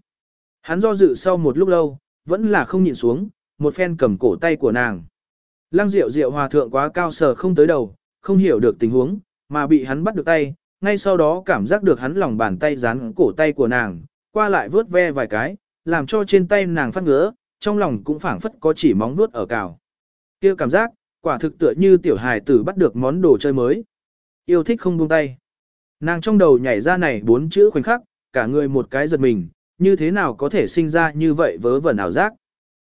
Hắn do dự sau một lúc lâu, vẫn là không nhịn xuống, một phen cầm cổ tay của nàng. Lăng Diệu Diệu hòa thượng quá cao sờ không tới đầu, không hiểu được tình huống, mà bị hắn bắt được tay, ngay sau đó cảm giác được hắn lòng bàn tay dán cổ tay của nàng, qua lại vớt ve vài cái, làm cho trên tay nàng phát ngứa, trong lòng cũng phảng phất có chỉ móng vuốt ở cào. Kia cảm giác, quả thực tựa như tiểu hài tử bắt được món đồ chơi mới. Yêu thích không buông tay. Nàng trong đầu nhảy ra này bốn chữ khoảnh khắc, cả người một cái giật mình, như thế nào có thể sinh ra như vậy vớ vẩn ảo giác.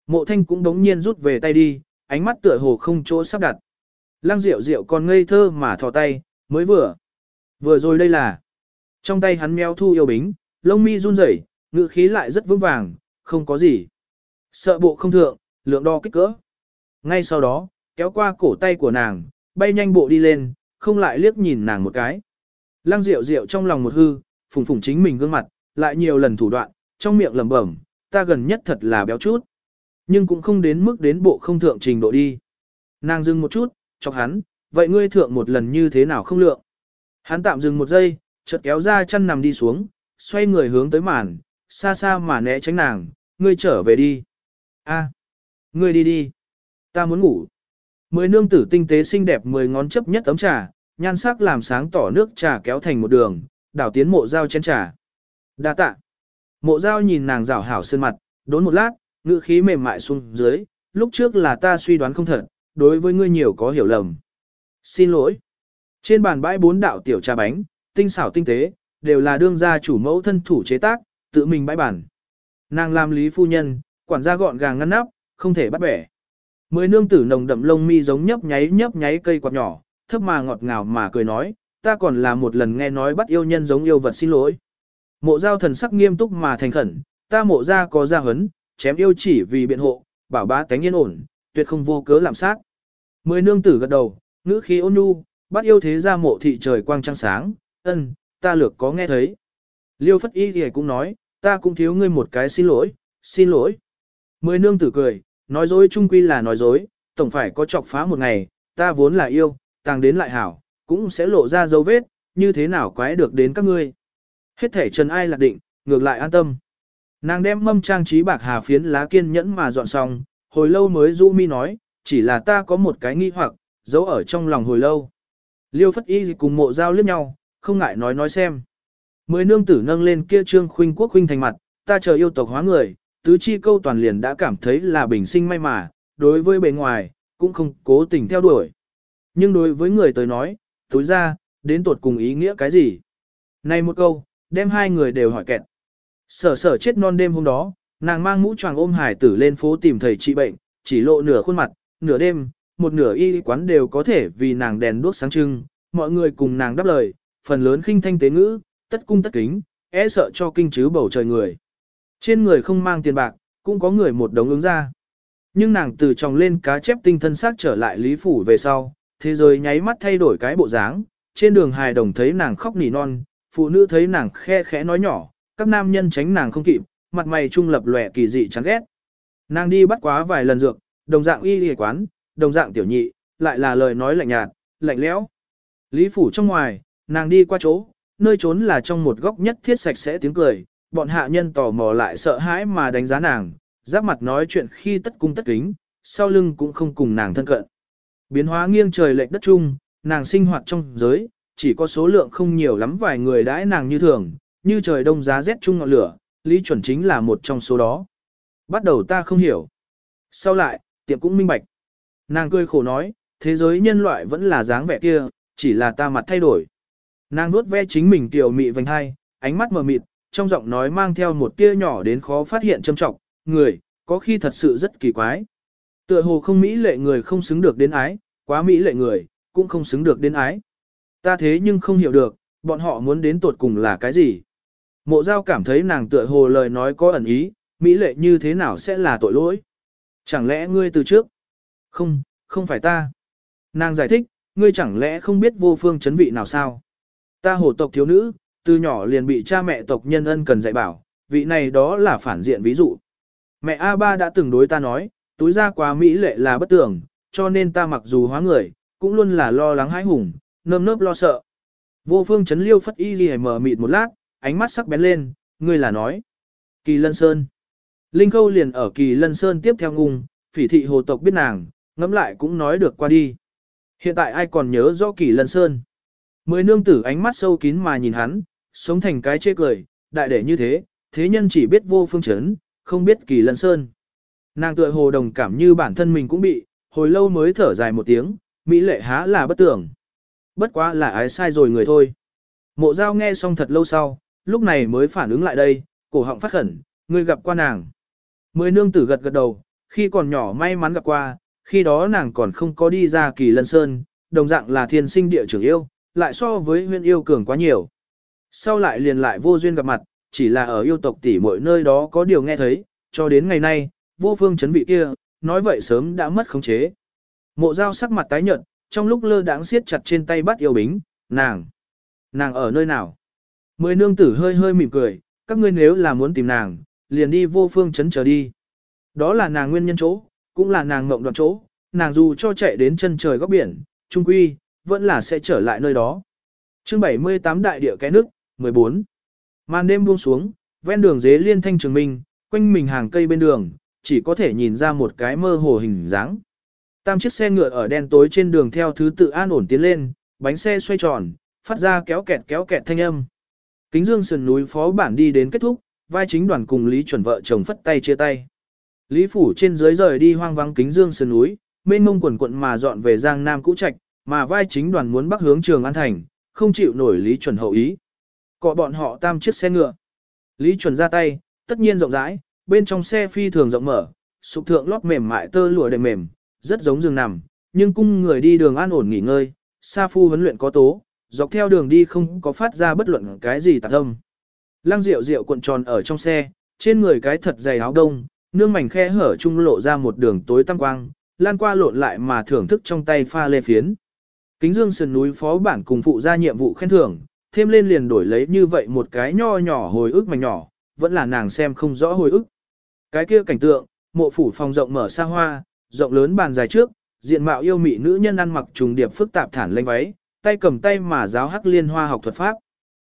Mộ thanh cũng đống nhiên rút về tay đi, ánh mắt tựa hồ không chỗ sắp đặt. Lăng rượu rượu còn ngây thơ mà thò tay, mới vừa. Vừa rồi đây là. Trong tay hắn meo thu yêu bính, lông mi run rẩy, ngữ khí lại rất vững vàng, không có gì. Sợ bộ không thượng, lượng đo kích cỡ. Ngay sau đó, kéo qua cổ tay của nàng, bay nhanh bộ đi lên, không lại liếc nhìn nàng một cái. Lăng rượu rượu trong lòng một hư, phùng phùng chính mình gương mặt, lại nhiều lần thủ đoạn, trong miệng lẩm bẩm, ta gần nhất thật là béo chút. Nhưng cũng không đến mức đến bộ không thượng trình độ đi. Nàng dừng một chút, chọc hắn, vậy ngươi thượng một lần như thế nào không lượng. Hắn tạm dừng một giây, chợt kéo ra chân nằm đi xuống, xoay người hướng tới màn, xa xa mà né tránh nàng, ngươi trở về đi. A, ngươi đi đi. Ta muốn ngủ. Mười nương tử tinh tế xinh đẹp mười ngón chấp nhất tấm trà, nhan sắc làm sáng tỏ nước trà kéo thành một đường, đảo tiến mộ dao chén trà. Đa tạ. Mộ dao nhìn nàng rảo hảo sơn mặt, đốn một lát, ngữ khí mềm mại xuống dưới, lúc trước là ta suy đoán không thật, đối với ngươi nhiều có hiểu lầm. Xin lỗi. Trên bàn bãi bốn đạo tiểu trà bánh, tinh xảo tinh tế, đều là đương gia chủ mẫu thân thủ chế tác, tự mình bãi bản. Nàng làm lý phu nhân, quản gia gọn gàng ngăn nắp, không thể bắt bẻ. Mười nương tử nồng đậm lông mi giống nhấp nháy nhấp nháy cây quạt nhỏ, thấp mà ngọt ngào mà cười nói, ta còn là một lần nghe nói bắt yêu nhân giống yêu vật xin lỗi. Mộ giao thần sắc nghiêm túc mà thành khẩn, ta mộ ra có gia hấn, chém yêu chỉ vì biện hộ, bảo bá tánh yên ổn, tuyệt không vô cớ làm sát. Mười nương tử gật đầu, ngữ khí ôn nhu, bắt yêu thế ra mộ thị trời quang trăng sáng, ân, ta lược có nghe thấy. Liêu phất y thì cũng nói, ta cũng thiếu ngươi một cái xin lỗi, xin lỗi. Mười nương tử cười, nói dối chung quy là nói dối, tổng phải có chọc phá một ngày, ta vốn là yêu, tàng đến lại hảo, cũng sẽ lộ ra dấu vết, như thế nào quái được đến các ngươi. Hết thể trần ai lạc định, ngược lại an tâm. Nàng đem mâm trang trí bạc hà phiến lá kiên nhẫn mà dọn xong, hồi lâu mới du mi nói, chỉ là ta có một cái nghi hoặc, giấu ở trong lòng hồi lâu. Liêu phất y cùng mộ giao liếc nhau, không ngại nói nói xem. Mười nương tử nâng lên kia trương khuynh quốc khuynh thành mặt, ta chờ yêu tộc hóa người, tứ chi câu toàn liền đã cảm thấy là bình sinh may mà, đối với bề ngoài, cũng không cố tình theo đuổi. Nhưng đối với người tới nói, tối ra, đến tột cùng ý nghĩa cái gì? Này một câu, đem hai người đều hỏi kẹt. Sở sở chết non đêm hôm đó, nàng mang mũ choàng ôm hải tử lên phố tìm thầy trị bệnh, chỉ lộ nửa khuôn mặt, nửa đêm, một nửa y quán đều có thể vì nàng đèn đuốc sáng trưng, mọi người cùng nàng đáp lời, phần lớn khinh thanh tế ngữ, tất cung tất kính, e sợ cho kinh chứ bầu trời người. Trên người không mang tiền bạc, cũng có người một đống ứng ra. Nhưng nàng từ tròng lên cá chép tinh thân xác trở lại lý phủ về sau, thế giới nháy mắt thay đổi cái bộ dáng, trên đường hài đồng thấy nàng khóc nỉ non, phụ nữ thấy nàng khe khẽ nói nhỏ, các nam nhân tránh nàng không kịp, mặt mày trung lập lòe kỳ dị chán ghét. Nàng đi bắt quá vài lần dược, đồng dạng y y quán, đồng dạng tiểu nhị, lại là lời nói lạnh nhạt, lạnh lẽo. Lý phủ trong ngoài, nàng đi qua chỗ, nơi trốn là trong một góc nhất thiết sạch sẽ tiếng cười, bọn hạ nhân tò mò lại sợ hãi mà đánh giá nàng, giáp mặt nói chuyện khi tất cung tất kính, sau lưng cũng không cùng nàng thân cận. Biến hóa nghiêng trời lệch đất chung, nàng sinh hoạt trong giới, chỉ có số lượng không nhiều lắm vài người đãi nàng như thường, như trời đông giá rét chung ngọn lửa, Lý chuẩn chính là một trong số đó. Bắt đầu ta không hiểu. Sau lại, tiệm cũng minh bạch. Nàng cười khổ nói, thế giới nhân loại vẫn là dáng vẻ kia, chỉ là ta mặt thay đổi. Nàng nuốt ve chính mình tiểu mị vành hai, ánh mắt mờ mịt, trong giọng nói mang theo một tia nhỏ đến khó phát hiện châm trọng, người, có khi thật sự rất kỳ quái. Tựa hồ không mỹ lệ người không xứng được đến ái, quá mỹ lệ người, cũng không xứng được đến ái. Ta thế nhưng không hiểu được, bọn họ muốn đến tột cùng là cái gì. Mộ giao cảm thấy nàng tựa hồ lời nói có ẩn ý, mỹ lệ như thế nào sẽ là tội lỗi. Chẳng lẽ ngươi từ trước? Không, không phải ta. Nàng giải thích, ngươi chẳng lẽ không biết vô phương chấn vị nào sao? Ta hồ tộc thiếu nữ, từ nhỏ liền bị cha mẹ tộc nhân ân cần dạy bảo, vị này đó là phản diện ví dụ. Mẹ A3 đã từng đối ta nói, túi ra quá mỹ lệ là bất tưởng, cho nên ta mặc dù hóa người, cũng luôn là lo lắng hãi hùng, nơm nớp lo sợ. Vô phương chấn liêu phất y gì mờ mịt một lát, ánh mắt sắc bén lên, ngươi là nói. Kỳ Lân Sơn. Linh Khâu liền ở Kỳ Lân Sơn tiếp theo ngung, phỉ thị hồ tộc biết nàng, ngẫm lại cũng nói được qua đi. Hiện tại ai còn nhớ rõ Kỳ Lân Sơn. Mười nương tử ánh mắt sâu kín mà nhìn hắn, sống thành cái chê cười, đại để như thế, thế nhân chỉ biết vô phương chấn, không biết Kỳ Lân Sơn. Nàng tựa hồ đồng cảm như bản thân mình cũng bị, hồi lâu mới thở dài một tiếng, Mỹ lệ há là bất tưởng. Bất quá là ái sai rồi người thôi. Mộ giao nghe xong thật lâu sau, lúc này mới phản ứng lại đây, cổ họng phát khẩn, ngươi gặp qua nàng. Mười nương tử gật gật đầu, khi còn nhỏ may mắn gặp qua, khi đó nàng còn không có đi ra kỳ lân sơn, đồng dạng là thiên sinh địa trưởng yêu, lại so với huyên yêu cường quá nhiều. Sau lại liền lại vô duyên gặp mặt, chỉ là ở yêu tộc tỷ mỗi nơi đó có điều nghe thấy, cho đến ngày nay, vô phương chấn vị kia, nói vậy sớm đã mất khống chế. Mộ dao sắc mặt tái nhợt, trong lúc lơ đãng siết chặt trên tay bắt yêu bính, nàng. Nàng ở nơi nào? Mười nương tử hơi hơi mỉm cười, các ngươi nếu là muốn tìm nàng, liền đi vô phương chấn trở đi. Đó là nàng nguyên nhân chỗ, cũng là nàng ngộng đoạn chỗ, nàng dù cho chạy đến chân trời góc biển, trung quy, vẫn là sẽ trở lại nơi đó. chương 78 đại địa cái nước, 14. Màn đêm buông xuống, ven đường dế liên thanh trường minh, quanh mình hàng cây bên đường, chỉ có thể nhìn ra một cái mơ hồ hình dáng. Tam chiếc xe ngựa ở đen tối trên đường theo thứ tự an ổn tiến lên, bánh xe xoay tròn, phát ra kéo kẹt kéo kẹt thanh âm. Kính dương sườn núi phó bản đi đến kết thúc, vai chính đoàn cùng Lý chuẩn vợ chồng phất tay chia tay. Lý phủ trên dưới rời đi hoang vắng kính dương sườn núi, mênh mông quần quận mà dọn về Giang Nam cũ trạch, mà vai chính đoàn muốn bắc hướng trường An Thành, không chịu nổi Lý chuẩn hậu ý. Cọ bọn họ tam chiếc xe ngựa. Lý chuẩn ra tay, tất nhiên rộng rãi, bên trong xe phi thường rộng mở, sụp thượng lót mềm mại tơ lụa đệm mềm, rất giống giường nằm, nhưng cung người đi đường an ổn nghỉ ngơi, sa phu huấn luyện có tố, dọc theo đường đi không có phát ra bất luận cái gì tạc âm. Lăng rượu rượu cuộn tròn ở trong xe, trên người cái thật dày áo đông, nương mảnh khe hở trung lộ ra một đường tối tăm quang, lan qua lộn lại mà thưởng thức trong tay pha lê phiến. Kính dương sườn núi phó bản cùng phụ ra nhiệm vụ khen thưởng, thêm lên liền đổi lấy như vậy một cái nho nhỏ hồi ức mảnh nhỏ, vẫn là nàng xem không rõ hồi ức. Cái kia cảnh tượng, mộ phủ phòng rộng mở xa hoa, rộng lớn bàn dài trước, diện mạo yêu mị nữ nhân ăn mặc trùng điệp phức tạp thản lênh váy, tay cầm tay mà giáo hắc liên hoa học thuật pháp.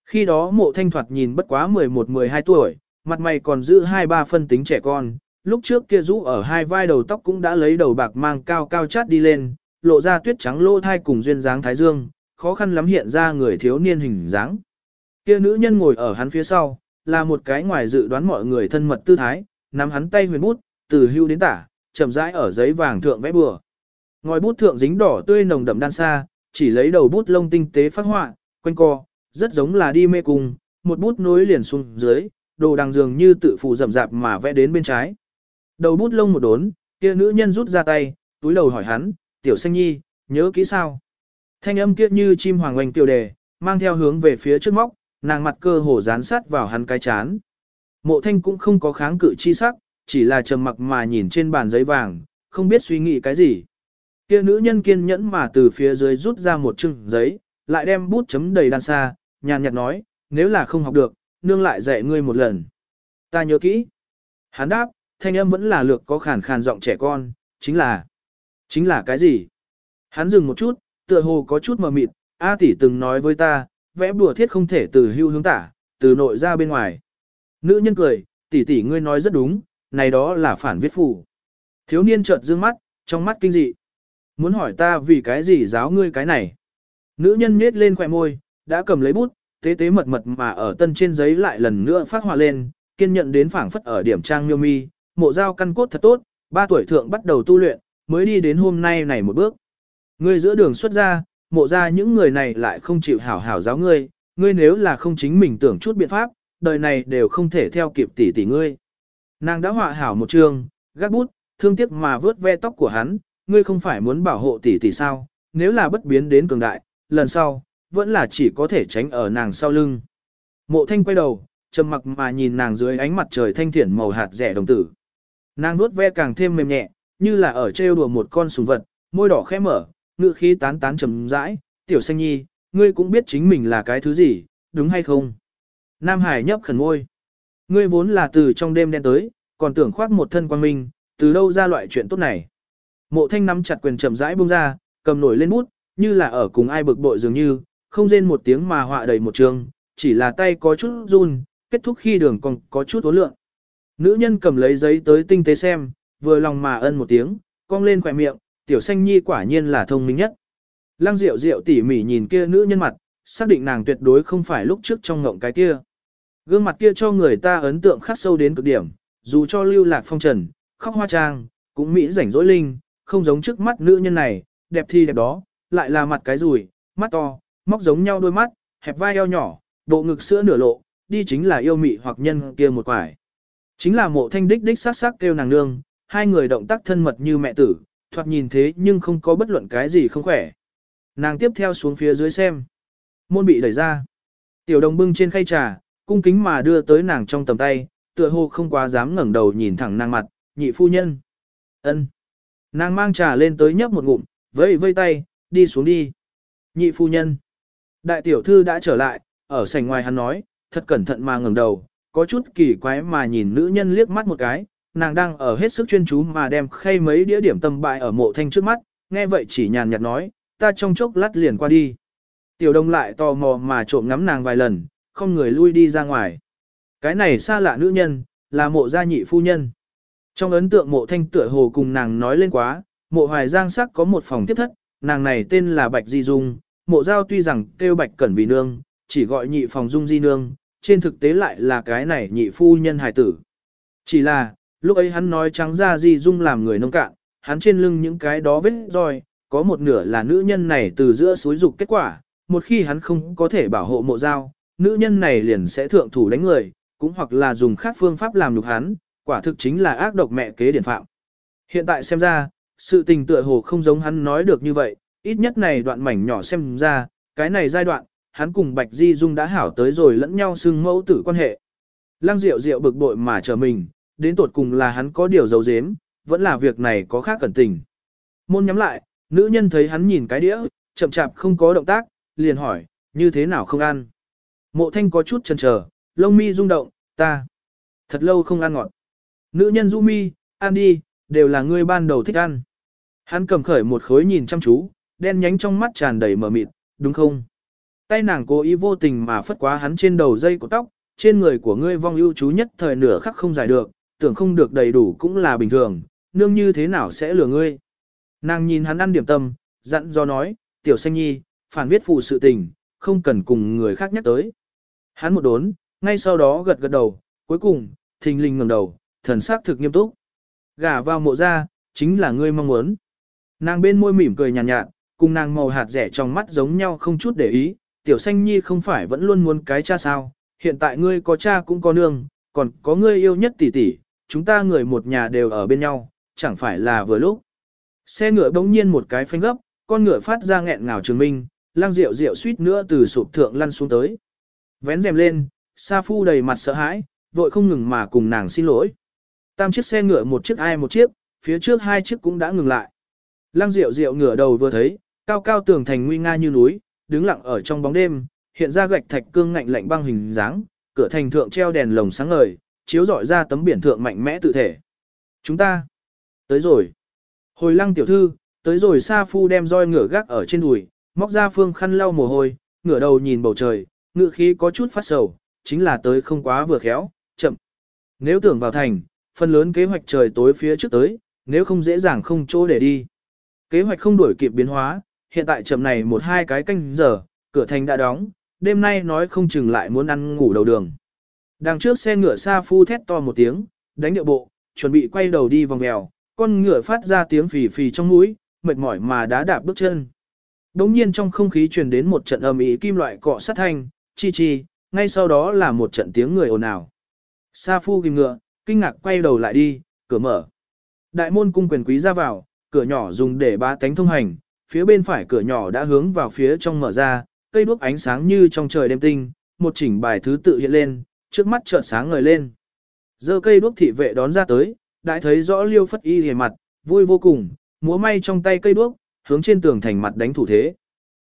Khi đó mộ thanh thoạt nhìn bất quá 11-12 tuổi, mặt mày còn giữ hai ba phân tính trẻ con, lúc trước kia rũ ở hai vai đầu tóc cũng đã lấy đầu bạc mang cao cao chát đi lên, lộ ra tuyết trắng lô thai cùng duyên dáng thái dương, khó khăn lắm hiện ra người thiếu niên hình dáng. Kia nữ nhân ngồi ở hắn phía sau, là một cái ngoài dự đoán mọi người thân mật tư thái, nắm hắn tay huyền bút, từ hưu đến tả, chậm rãi ở giấy vàng thượng vẽ bừa. Ngòi bút thượng dính đỏ tươi nồng đậm đan xa, chỉ lấy đầu bút lông tinh tế phát họa, quanh co, rất giống là đi mê cung, một bút nối liền xuống dưới, đồ đằng dường như tự phụ rậm rạp mà vẽ đến bên trái. Đầu bút lông một đốn, kia nữ nhân rút ra tay, túi đầu hỏi hắn, tiểu xanh nhi, nhớ kỹ sao? Thanh âm kia như chim hoàng oanh tiểu đề, mang theo hướng về phía trước móc, nàng mặt cơ hồ dán sát vào hắn cái chán. Mộ thanh cũng không có kháng cự chi sắc, chỉ là trầm mặc mà nhìn trên bàn giấy vàng, không biết suy nghĩ cái gì. Kia nữ nhân kiên nhẫn mà từ phía dưới rút ra một chừng giấy, lại đem bút chấm đầy đan xa, nhàn nhạt nói, nếu là không học được, nương lại dạy ngươi một lần. Ta nhớ kỹ. Hắn đáp, thanh âm vẫn là lược có khàn khàn giọng trẻ con, chính là, chính là cái gì? Hắn dừng một chút, tựa hồ có chút mờ mịt, A tỷ từng nói với ta, vẽ bùa thiết không thể từ hưu hướng tả, từ nội ra bên ngoài. Nữ nhân cười, tỷ tỷ ngươi nói rất đúng, này đó là phản viết phủ. Thiếu niên chợt dương mắt, trong mắt kinh dị. Muốn hỏi ta vì cái gì giáo ngươi cái này? Nữ nhân nết lên khỏe môi, đã cầm lấy bút, tế tế mật mật mà ở tân trên giấy lại lần nữa phát họa lên, kiên nhận đến phảng phất ở điểm trang miêu mi, mộ giao căn cốt thật tốt, ba tuổi thượng bắt đầu tu luyện, mới đi đến hôm nay này một bước. Ngươi giữa đường xuất ra, mộ ra những người này lại không chịu hảo hảo giáo ngươi, ngươi nếu là không chính mình tưởng chút biện pháp, đời này đều không thể theo kịp tỷ tỷ ngươi. Nàng đã họa hảo một chương, gác bút, thương tiếc mà vớt ve tóc của hắn, ngươi không phải muốn bảo hộ tỷ tỷ sao, nếu là bất biến đến cường đại, lần sau, vẫn là chỉ có thể tránh ở nàng sau lưng. Mộ thanh quay đầu, trầm mặc mà nhìn nàng dưới ánh mặt trời thanh thiển màu hạt rẻ đồng tử. Nàng nuốt ve càng thêm mềm nhẹ, như là ở trêu đùa một con sùng vật, môi đỏ khẽ mở, ngự khí tán tán trầm rãi, tiểu xanh nhi, ngươi cũng biết chính mình là cái thứ gì, đúng hay không? Nam Hải nhấp khẩn ngôi. Ngươi vốn là từ trong đêm đen tới, còn tưởng khoác một thân quang minh, từ đâu ra loại chuyện tốt này. Mộ thanh nắm chặt quyền chậm rãi buông ra, cầm nổi lên bút, như là ở cùng ai bực bội dường như, không rên một tiếng mà họa đầy một trường, chỉ là tay có chút run, kết thúc khi đường còn có chút ố lượng. Nữ nhân cầm lấy giấy tới tinh tế xem, vừa lòng mà ân một tiếng, cong lên khỏe miệng, tiểu xanh nhi quả nhiên là thông minh nhất. Lăng Diệu Diệu tỉ mỉ nhìn kia nữ nhân mặt, xác định nàng tuyệt đối không phải lúc trước trong ngộng cái kia. Gương mặt kia cho người ta ấn tượng khắc sâu đến cực điểm, dù cho lưu lạc phong trần, khóc hoa trang, cũng mỹ rảnh rỗi linh, không giống trước mắt nữ nhân này, đẹp thi đẹp đó, lại là mặt cái rùi, mắt to, móc giống nhau đôi mắt, hẹp vai eo nhỏ, bộ ngực sữa nửa lộ, đi chính là yêu mị hoặc nhân kia một quải. Chính là mộ thanh đích đích sát sắc kêu nàng nương, hai người động tác thân mật như mẹ tử, thoạt nhìn thế nhưng không có bất luận cái gì không khỏe. Nàng tiếp theo xuống phía dưới xem. Môn bị đẩy ra. Tiểu đồng bưng trên khay trà, cung kính mà đưa tới nàng trong tầm tay, tựa hồ không quá dám ngẩng đầu nhìn thẳng nàng mặt, nhị phu nhân. ân Nàng mang trà lên tới nhấp một ngụm, vẫy vây tay, đi xuống đi. Nhị phu nhân. Đại tiểu thư đã trở lại, ở sảnh ngoài hắn nói, thật cẩn thận mà ngẩng đầu, có chút kỳ quái mà nhìn nữ nhân liếc mắt một cái, nàng đang ở hết sức chuyên chú mà đem khay mấy đĩa điểm tâm bại ở mộ thanh trước mắt, nghe vậy chỉ nhàn nhạt nói, ta trong chốc lát liền qua đi. Tiểu đông lại tò mò mà trộm ngắm nàng vài lần, không người lui đi ra ngoài. Cái này xa lạ nữ nhân, là mộ gia nhị phu nhân. Trong ấn tượng mộ thanh tựa hồ cùng nàng nói lên quá, mộ hoài giang sắc có một phòng tiếp thất, nàng này tên là Bạch Di Dung, mộ giao tuy rằng kêu Bạch Cẩn vì nương, chỉ gọi nhị phòng Dung Di nương, trên thực tế lại là cái này nhị phu nhân hài tử. Chỉ là, lúc ấy hắn nói trắng ra Di Dung làm người nông cạn, hắn trên lưng những cái đó vết roi, có một nửa là nữ nhân này từ giữa suối dục kết quả, một khi hắn không có thể bảo hộ mộ giao, nữ nhân này liền sẽ thượng thủ đánh người, cũng hoặc là dùng khác phương pháp làm nhục hắn, quả thực chính là ác độc mẹ kế điển phạm. Hiện tại xem ra, sự tình tựa hồ không giống hắn nói được như vậy, ít nhất này đoạn mảnh nhỏ xem ra, cái này giai đoạn, hắn cùng Bạch Di Dung đã hảo tới rồi lẫn nhau xưng mẫu tử quan hệ. Lăng Diệu Diệu bực bội mà chờ mình, đến tột cùng là hắn có điều giấu giếm, vẫn là việc này có khác cẩn tình. Môn nhắm lại, nữ nhân thấy hắn nhìn cái đĩa, chậm chạp không có động tác, liền hỏi, như thế nào không ăn. Mộ thanh có chút chần chờ, lông mi rung động, ta. Thật lâu không ăn ngọt. Nữ nhân du mi, ăn đi, đều là ngươi ban đầu thích ăn. Hắn cầm khởi một khối nhìn chăm chú, đen nhánh trong mắt tràn đầy mờ mịt, đúng không? Tay nàng cố ý vô tình mà phất quá hắn trên đầu dây của tóc, trên người của ngươi vong ưu chú nhất thời nửa khắc không giải được, tưởng không được đầy đủ cũng là bình thường, nương như thế nào sẽ lừa ngươi. Nàng nhìn hắn ăn điểm tâm, dặn do nói, tiểu xanh nhi, phản viết phụ sự tình, không cần cùng người khác nhắc tới. Hắn một đốn, ngay sau đó gật gật đầu, cuối cùng, thình lình ngẩng đầu, thần sắc thực nghiêm túc. Gả vào mộ ra, chính là ngươi mong muốn. Nàng bên môi mỉm cười nhàn nhạt, nhạt, cùng nàng màu hạt rẻ trong mắt giống nhau không chút để ý, tiểu xanh nhi không phải vẫn luôn muốn cái cha sao, hiện tại ngươi có cha cũng có nương, còn có ngươi yêu nhất tỷ tỷ, chúng ta người một nhà đều ở bên nhau, chẳng phải là vừa lúc. Xe ngựa bỗng nhiên một cái phanh gấp, con ngựa phát ra nghẹn ngào trường minh, lang rượu rượu suýt nữa từ sụp thượng lăn xuống tới. Vén rèm lên, Sa Phu đầy mặt sợ hãi, vội không ngừng mà cùng nàng xin lỗi. Tam chiếc xe ngựa một chiếc ai một chiếc, phía trước hai chiếc cũng đã ngừng lại. Lăng Diệu Diệu ngửa đầu vừa thấy, cao cao tường thành nguy nga như núi, đứng lặng ở trong bóng đêm, hiện ra gạch thạch cương ngạnh lạnh băng hình dáng, cửa thành thượng treo đèn lồng sáng ngời, chiếu rọi ra tấm biển thượng mạnh mẽ tự thể. Chúng ta tới rồi. Hồi Lăng tiểu thư, tới rồi Sa Phu đem roi ngựa gác ở trên đùi, móc ra phương khăn lau mồ hôi, ngửa đầu nhìn bầu trời, ngựa khí có chút phát sầu, chính là tới không quá vừa khéo, chậm. Nếu tưởng vào thành, phần lớn kế hoạch trời tối phía trước tới, nếu không dễ dàng không chỗ để đi. Kế hoạch không đuổi kịp biến hóa, hiện tại chậm này một hai cái canh giờ, cửa thành đã đóng, đêm nay nói không chừng lại muốn ăn ngủ đầu đường. Đằng trước xe ngựa xa phu thét to một tiếng, đánh điệu bộ, chuẩn bị quay đầu đi vòng mèo, con ngựa phát ra tiếng phì phì trong mũi, mệt mỏi mà đá đạp bước chân. Đống nhiên trong không khí truyền đến một trận âm ý kim loại cọ sát thanh, chi chi, ngay sau đó là một trận tiếng người ồn ào. Sa phu ghim ngựa, kinh ngạc quay đầu lại đi, cửa mở. Đại môn cung quyền quý ra vào, cửa nhỏ dùng để ba tánh thông hành, phía bên phải cửa nhỏ đã hướng vào phía trong mở ra, cây đuốc ánh sáng như trong trời đêm tinh, một chỉnh bài thứ tự hiện lên, trước mắt chợt sáng ngời lên. giờ cây đuốc thị vệ đón ra tới, đã thấy rõ liêu phất y hề mặt, vui vô cùng, múa may trong tay cây đuốc, hướng trên tường thành mặt đánh thủ thế.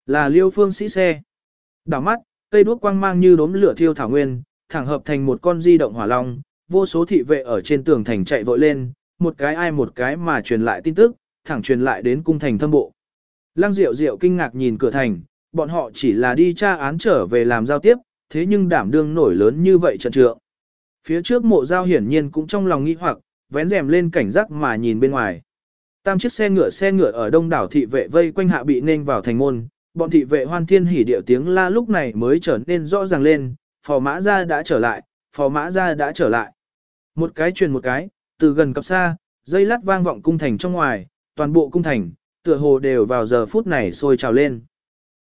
Là liêu phương sĩ xe. Đảo mắt, cây đuốc quang mang như đốm lửa thiêu thảo nguyên, thẳng hợp thành một con di động hỏa long, vô số thị vệ ở trên tường thành chạy vội lên, một cái ai một cái mà truyền lại tin tức, thẳng truyền lại đến cung thành thâm bộ. Lăng Diệu Diệu kinh ngạc nhìn cửa thành, bọn họ chỉ là đi tra án trở về làm giao tiếp, thế nhưng đảm đương nổi lớn như vậy trận trượng. Phía trước mộ giao hiển nhiên cũng trong lòng nghi hoặc, vén rèm lên cảnh giác mà nhìn bên ngoài. Tam chiếc xe ngựa xe ngựa ở đông đảo thị vệ vây quanh hạ bị nên vào thành môn, bọn thị vệ hoan thiên hỉ điệu tiếng la lúc này mới trở nên rõ ràng lên, phò mã ra đã trở lại, phò mã ra đã trở lại. Một cái truyền một cái, từ gần cập xa, dây lát vang vọng cung thành trong ngoài, toàn bộ cung thành, tựa hồ đều vào giờ phút này sôi trào lên.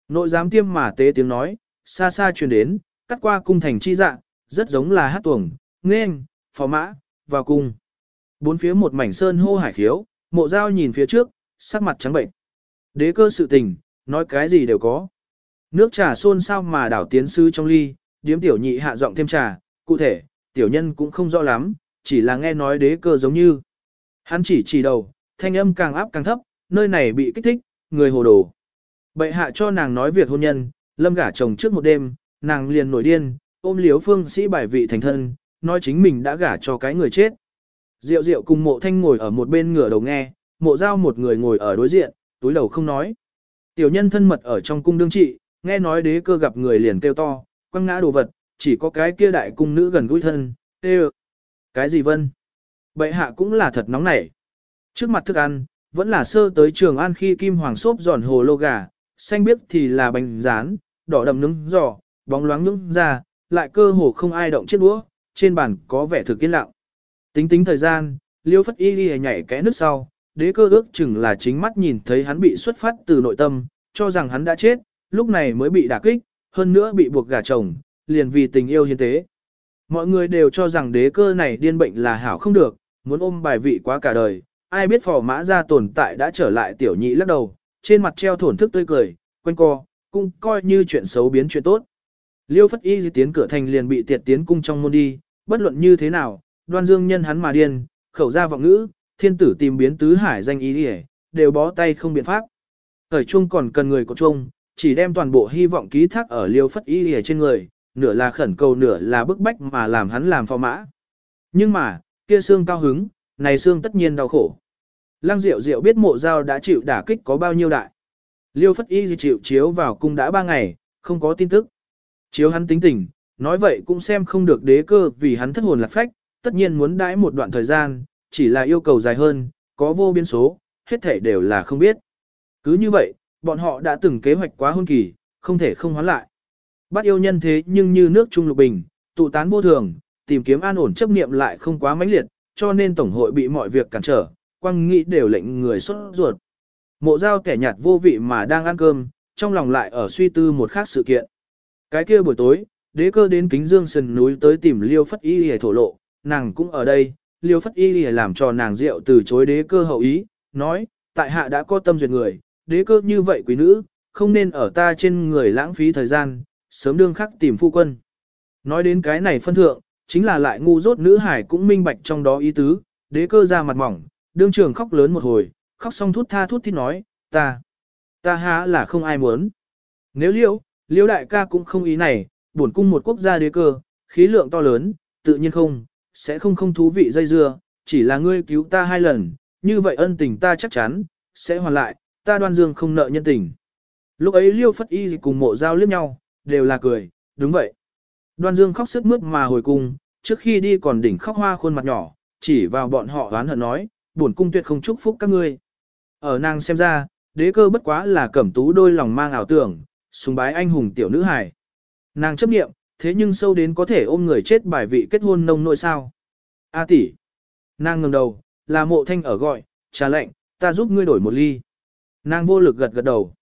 Nội giám tiêm mà tế tiếng nói, xa xa truyền đến, cắt qua cung thành chi dạng, rất giống là hát tuồng, nghênh, phò mã, vào cung. Bốn phía một mảnh sơn hô hải khiếu, mộ dao nhìn phía trước, sắc mặt trắng bệnh. Đế cơ sự tình, nói cái gì đều có. Nước trà xôn sao mà đảo tiến sư trong ly, điếm tiểu nhị hạ giọng thêm trà, cụ thể, tiểu nhân cũng không rõ lắm, chỉ là nghe nói đế cơ giống như. Hắn chỉ chỉ đầu, thanh âm càng áp càng thấp, nơi này bị kích thích, người hồ đồ. Bệ hạ cho nàng nói việc hôn nhân, lâm gả chồng trước một đêm, nàng liền nổi điên, ôm liếu phương sĩ bài vị thành thân, nói chính mình đã gả cho cái người chết. Diệu diệu cùng mộ thanh ngồi ở một bên ngửa đầu nghe, mộ giao một người ngồi ở đối diện, túi đầu không nói. Tiểu nhân thân mật ở trong cung đương trị, nghe nói đế cơ gặp người liền kêu to, quăng ngã đồ vật, chỉ có cái kia đại cung nữ gần gũi thân, tê Cái gì vân? Bệ hạ cũng là thật nóng nảy. Trước mặt thức ăn, vẫn là sơ tới trường ăn khi kim hoàng xốp giòn hồ lô gà, xanh biếc thì là bánh rán, đỏ đậm nướng giò, bóng loáng nướng ra, lại cơ hồ không ai động chiếc đũa, trên bàn có vẻ thực yên lặng. Tính tính thời gian, liêu phất y đi nhảy kẽ nước sau, đế cơ ước chừng là chính mắt nhìn thấy hắn bị xuất phát từ nội tâm, cho rằng hắn đã chết, lúc này mới bị đả kích, hơn nữa bị buộc gả chồng, liền vì tình yêu hiến tế. Mọi người đều cho rằng đế cơ này điên bệnh là hảo không được, muốn ôm bài vị quá cả đời, ai biết phò mã ra tồn tại đã trở lại tiểu nhị lắc đầu, trên mặt treo thổn thức tươi cười, quanh co, cũng coi như chuyện xấu biến chuyện tốt. Liêu phất y di tiến cửa thành liền bị tiệt tiến cung trong môn đi, bất luận như thế nào, đoan dương nhân hắn mà điên, khẩu ra vọng ngữ, thiên tử tìm biến tứ hải danh ý đi đều bó tay không biện pháp. Thời chung còn cần người của chung, chỉ đem toàn bộ hy vọng ký thác ở liêu phất y đi trên người, nửa là khẩn cầu nửa là bức bách mà làm hắn làm phò mã. Nhưng mà, kia xương cao hứng, này xương tất nhiên đau khổ. Lăng Diệu Diệu biết mộ giao đã chịu đả kích có bao nhiêu đại. Liêu Phất Y chịu chiếu vào cung đã ba ngày, không có tin tức. Chiếu hắn tính tình, nói vậy cũng xem không được đế cơ vì hắn thất hồn lạc phách, tất nhiên muốn đãi một đoạn thời gian, chỉ là yêu cầu dài hơn, có vô biên số, hết thể đều là không biết. Cứ như vậy, bọn họ đã từng kế hoạch quá hôn kỳ, không thể không hoán lại. Bắt yêu nhân thế nhưng như nước trung lục bình, tụ tán vô thường, tìm kiếm an ổn chấp niệm lại không quá mãnh liệt, cho nên tổng hội bị mọi việc cản trở, quăng nghĩ đều lệnh người xuất ruột. Mộ giao kẻ nhạt vô vị mà đang ăn cơm, trong lòng lại ở suy tư một khác sự kiện. Cái kia buổi tối, đế cơ đến kính dương sườn núi tới tìm liêu phất y hề thổ lộ, nàng cũng ở đây, liêu phất y hề làm cho nàng rượu từ chối đế cơ hậu ý, nói, tại hạ đã có tâm duyệt người, đế cơ như vậy quý nữ, không nên ở ta trên người lãng phí thời gian, sớm đương khắc tìm phu quân. Nói đến cái này phân thượng, chính là lại ngu dốt nữ hải cũng minh bạch trong đó ý tứ, đế cơ ra mặt mỏng, đương trường khóc lớn một hồi, khóc xong thút tha thút thít nói, ta, ta há là không ai muốn. Nếu liễu, liễu đại ca cũng không ý này, bổn cung một quốc gia đế cơ, khí lượng to lớn, tự nhiên không, sẽ không không thú vị dây dưa, chỉ là ngươi cứu ta hai lần, như vậy ân tình ta chắc chắn, sẽ hoàn lại, ta đoan dương không nợ nhân tình. Lúc ấy liêu phất y cùng mộ giao liếc nhau, đều là cười, đúng vậy. Đoan dương khóc sức mướt mà hồi cung, trước khi đi còn đỉnh khóc hoa khuôn mặt nhỏ, chỉ vào bọn họ oán hận nói, buồn cung tuyệt không chúc phúc các ngươi. Ở nàng xem ra, đế cơ bất quá là cẩm tú đôi lòng mang ảo tưởng, sùng bái anh hùng tiểu nữ hài. Nàng chấp nghiệm, thế nhưng sâu đến có thể ôm người chết bài vị kết hôn nông nội sao. A tỷ. Nàng ngẩng đầu, là mộ thanh ở gọi, trà lệnh, ta giúp ngươi đổi một ly. Nàng vô lực gật gật đầu.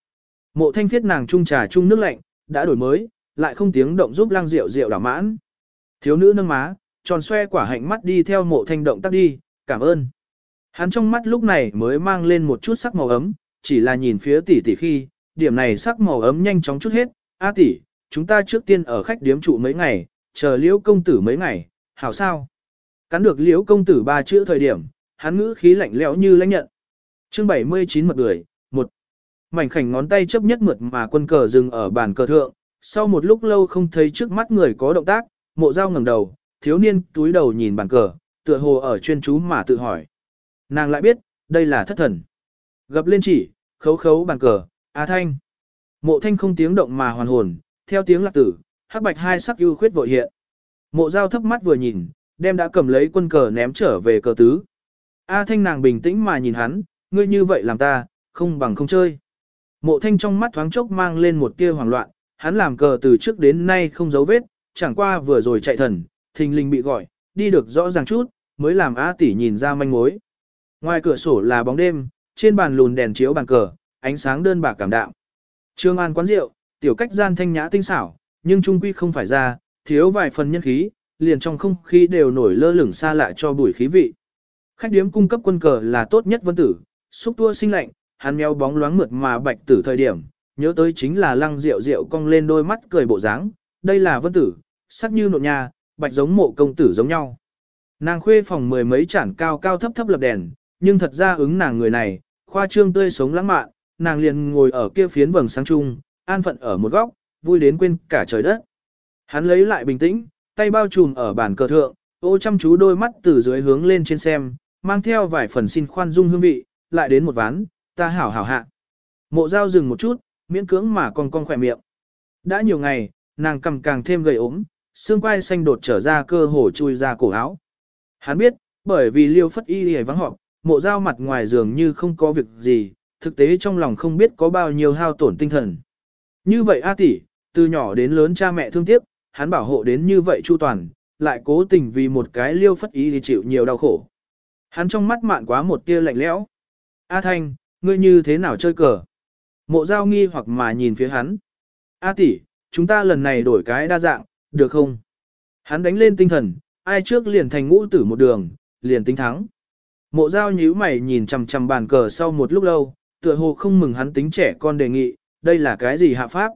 Mộ thanh thiết nàng chung trà chung nước lạnh, đã đổi mới, lại không tiếng động giúp lăng rượu rượu đảo mãn. Thiếu nữ nâng má, tròn xoe quả hạnh mắt đi theo mộ thanh động tác đi, cảm ơn. Hắn trong mắt lúc này mới mang lên một chút sắc màu ấm, chỉ là nhìn phía tỷ tỷ khi, điểm này sắc màu ấm nhanh chóng chút hết. A tỷ, chúng ta trước tiên ở khách điếm trụ mấy ngày, chờ liễu công tử mấy ngày, hảo sao? Cắn được liễu công tử ba chữ thời điểm, hắn ngữ khí lạnh lẽo như lãnh nhận. Chương 79 mật bưởi, một Mảnh khảnh ngón tay chấp nhất mượt mà quân cờ dừng ở bàn cờ thượng, sau một lúc lâu không thấy trước mắt người có động tác, mộ dao ngẩng đầu, thiếu niên túi đầu nhìn bàn cờ, tựa hồ ở chuyên chú mà tự hỏi. Nàng lại biết, đây là thất thần. Gập lên chỉ, khấu khấu bàn cờ, A Thanh. Mộ Thanh không tiếng động mà hoàn hồn, theo tiếng lạc tử, hắc bạch hai sắc ưu khuyết vội hiện. Mộ Giao thấp mắt vừa nhìn, đem đã cầm lấy quân cờ ném trở về cờ tứ. A Thanh nàng bình tĩnh mà nhìn hắn, ngươi như vậy làm ta, không bằng không chơi. Mộ Thanh trong mắt thoáng chốc mang lên một tia hoảng loạn, hắn làm cờ từ trước đến nay không giấu vết, chẳng qua vừa rồi chạy thần, thình linh bị gọi, đi được rõ ràng chút, mới làm A tỷ nhìn ra manh mối. Ngoài cửa sổ là bóng đêm, trên bàn lùn đèn chiếu bàn cờ, ánh sáng đơn bạc cảm đạm. Trương An quán rượu, tiểu cách gian thanh nhã tinh xảo, nhưng trung quy không phải ra, thiếu vài phần nhân khí, liền trong không khí đều nổi lơ lửng xa lạ cho bụi khí vị. Khách điếm cung cấp quân cờ là tốt nhất vân tử, xúc tua sinh lạnh, hắn mèo bóng loáng mượt mà bạch tử thời điểm, nhớ tới chính là lăng rượu rượu cong lên đôi mắt cười bộ dáng, đây là vân tử, sắc như nộn nhà, bạch giống mộ công tử giống nhau. Nàng khuê phòng mười mấy chản cao cao thấp thấp lập đèn, nhưng thật ra ứng nàng người này, khoa trương tươi sống lãng mạn, nàng liền ngồi ở kia phiến vầng sáng trung, an phận ở một góc, vui đến quên cả trời đất. Hắn lấy lại bình tĩnh, tay bao trùm ở bàn cờ thượng, ô chăm chú đôi mắt từ dưới hướng lên trên xem, mang theo vài phần xin khoan dung hương vị, lại đến một ván, ta hảo hảo hạ. Mộ dao dừng một chút, miễn cưỡng mà con con khỏe miệng. Đã nhiều ngày, nàng cầm càng thêm gầy ốm, xương quai xanh đột trở ra cơ hồ chui ra cổ áo. Hắn biết, bởi vì liêu phất y hề vắng họp, mộ dao mặt ngoài dường như không có việc gì, thực tế trong lòng không biết có bao nhiêu hao tổn tinh thần. Như vậy A tỷ, từ nhỏ đến lớn cha mẹ thương tiếc, hắn bảo hộ đến như vậy chu toàn, lại cố tình vì một cái liêu phất ý thì chịu nhiều đau khổ. Hắn trong mắt mạn quá một tia lạnh lẽo. A Thanh, ngươi như thế nào chơi cờ? Mộ giao nghi hoặc mà nhìn phía hắn. A tỷ, chúng ta lần này đổi cái đa dạng, được không? Hắn đánh lên tinh thần, ai trước liền thành ngũ tử một đường, liền tính thắng. Mộ giao nhíu mày nhìn chằm chằm bàn cờ sau một lúc lâu, tựa hồ không mừng hắn tính trẻ con đề nghị, đây là cái gì hạ pháp.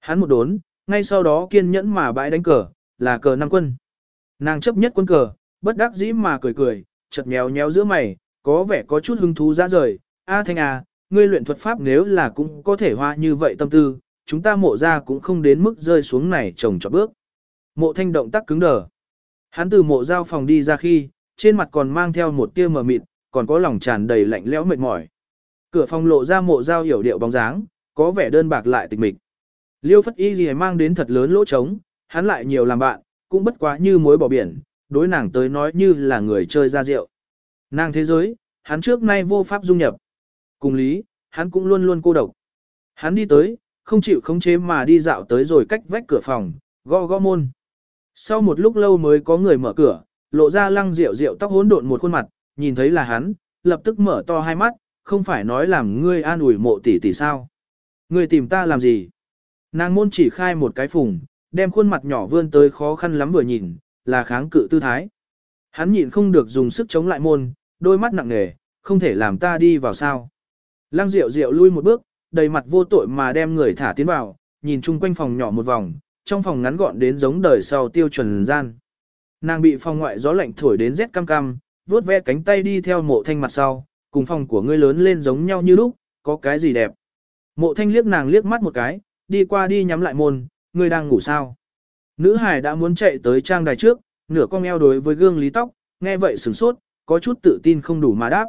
Hắn một đốn, ngay sau đó kiên nhẫn mà bãi đánh cờ, là cờ năm quân. Nàng chấp nhất quân cờ, bất đắc dĩ mà cười cười, chật nhéo nhéo giữa mày, có vẻ có chút hứng thú ra rời. A thanh à, ngươi luyện thuật pháp nếu là cũng có thể hoa như vậy tâm tư, chúng ta mộ ra cũng không đến mức rơi xuống này trồng cho bước. Mộ thanh động tác cứng đờ. Hắn từ mộ giao phòng đi ra khi, trên mặt còn mang theo một tia mờ mịt, còn có lòng tràn đầy lạnh lẽo mệt mỏi. Cửa phòng lộ ra mộ giao hiểu điệu bóng dáng, có vẻ đơn bạc lại tịch mịch. Liêu Phất Y gì mang đến thật lớn lỗ trống, hắn lại nhiều làm bạn, cũng bất quá như muối bỏ biển, đối nàng tới nói như là người chơi ra rượu. Nàng thế giới, hắn trước nay vô pháp dung nhập. Cùng lý, hắn cũng luôn luôn cô độc. Hắn đi tới, không chịu khống chế mà đi dạo tới rồi cách vách cửa phòng, gõ gõ môn. Sau một lúc lâu mới có người mở cửa, lộ ra lăng rượu rượu tóc hỗn độn một khuôn mặt, nhìn thấy là hắn, lập tức mở to hai mắt, không phải nói làm ngươi an ủi mộ tỷ tỷ sao. Ngươi tìm ta làm gì? Nàng môn chỉ khai một cái phùng, đem khuôn mặt nhỏ vươn tới khó khăn lắm vừa nhìn, là kháng cự tư thái. Hắn nhịn không được dùng sức chống lại môn, đôi mắt nặng nề, không thể làm ta đi vào sao. Lăng Diệu Diệu lui một bước, đầy mặt vô tội mà đem người thả tiến vào, nhìn chung quanh phòng nhỏ một vòng, trong phòng ngắn gọn đến giống đời sau tiêu chuẩn gian. Nàng bị phòng ngoại gió lạnh thổi đến rét cam cam, vuốt ve cánh tay đi theo mộ thanh mặt sau, cùng phòng của ngươi lớn lên giống nhau như lúc, có cái gì đẹp. Mộ thanh liếc nàng liếc mắt một cái, đi qua đi nhắm lại môn, ngươi đang ngủ sao. Nữ hải đã muốn chạy tới trang đài trước, nửa con eo đối với gương lý tóc, nghe vậy sửng sốt, có chút tự tin không đủ mà đáp.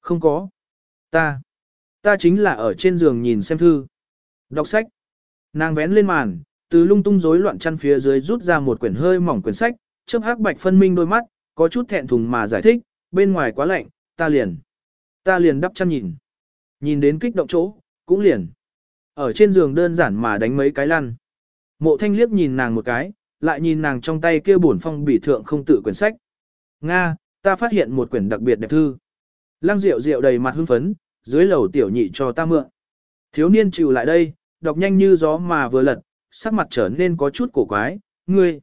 Không có. Ta. Ta chính là ở trên giường nhìn xem thư. Đọc sách. Nàng vén lên màn, từ lung tung rối loạn chăn phía dưới rút ra một quyển hơi mỏng quyển sách, chớp hắc bạch phân minh đôi mắt, có chút thẹn thùng mà giải thích, bên ngoài quá lạnh, ta liền. Ta liền đắp chăn nhìn. Nhìn đến kích động chỗ, cũng liền. Ở trên giường đơn giản mà đánh mấy cái lăn. Mộ thanh liếc nhìn nàng một cái, lại nhìn nàng trong tay kia bổn phong bỉ thượng không tự quyển sách. Nga, ta phát hiện một quyển đặc biệt đẹp thư. Lăng rượu rượu đầy mặt hưng phấn, dưới lầu tiểu nhị cho ta mượn. Thiếu niên chịu lại đây, đọc nhanh như gió mà vừa lật, sắc mặt trở nên có chút cổ quái, ngươi.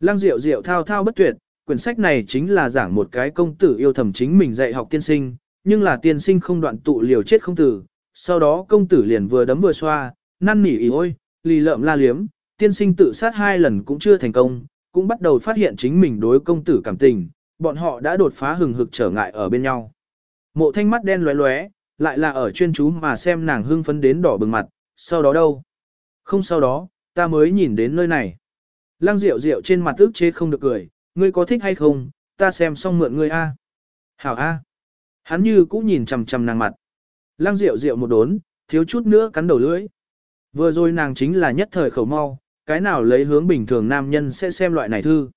Lăng diệu diệu thao thao bất tuyệt, quyển sách này chính là giảng một cái công tử yêu thầm chính mình dạy học tiên sinh, nhưng là tiên sinh không đoạn tụ liều chết không tử. Sau đó công tử liền vừa đấm vừa xoa, năn nỉ ý ôi, lì lợm la liếm, tiên sinh tự sát hai lần cũng chưa thành công, cũng bắt đầu phát hiện chính mình đối công tử cảm tình, bọn họ đã đột phá hừng hực trở ngại ở bên nhau. Mộ thanh mắt đen lóe lóe, lại là ở chuyên chú mà xem nàng hưng phấn đến đỏ bừng mặt, sau đó đâu? Không sau đó, ta mới nhìn đến nơi này. Lăng rượu rượu trên mặt ức chế không được cười, ngươi có thích hay không, ta xem xong mượn ngươi a. Hảo a. Hắn như cũng nhìn chằm chằm nàng mặt. Lăng rượu rượu một đốn, thiếu chút nữa cắn đầu lưỡi. Vừa rồi nàng chính là nhất thời khẩu mau, cái nào lấy hướng bình thường nam nhân sẽ xem loại này thư.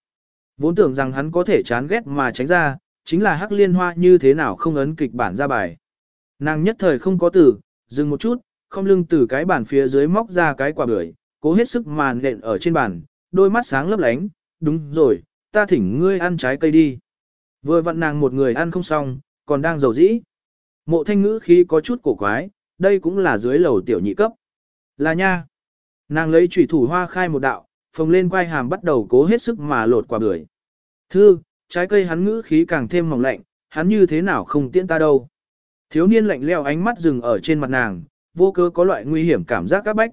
Vốn tưởng rằng hắn có thể chán ghét mà tránh ra, chính là hắc liên hoa như thế nào không ấn kịch bản ra bài. Nàng nhất thời không có từ, dừng một chút, không lưng từ cái bàn phía dưới móc ra cái quả bưởi, cố hết sức màn nện ở trên bàn, đôi mắt sáng lấp lánh, đúng rồi, ta thỉnh ngươi ăn trái cây đi. Vừa vặn nàng một người ăn không xong, còn đang giàu dĩ. Mộ thanh ngữ khi có chút cổ quái, đây cũng là dưới lầu tiểu nhị cấp. Là nha. Nàng lấy chủy thủ hoa khai một đạo, phồng lên quai hàm bắt đầu cố hết sức mà lột quả bưởi. Thư, trái cây hắn ngữ khí càng thêm mỏng lạnh, hắn như thế nào không tiễn ta đâu. Thiếu niên lạnh leo ánh mắt dừng ở trên mặt nàng, vô cơ có loại nguy hiểm cảm giác các bách.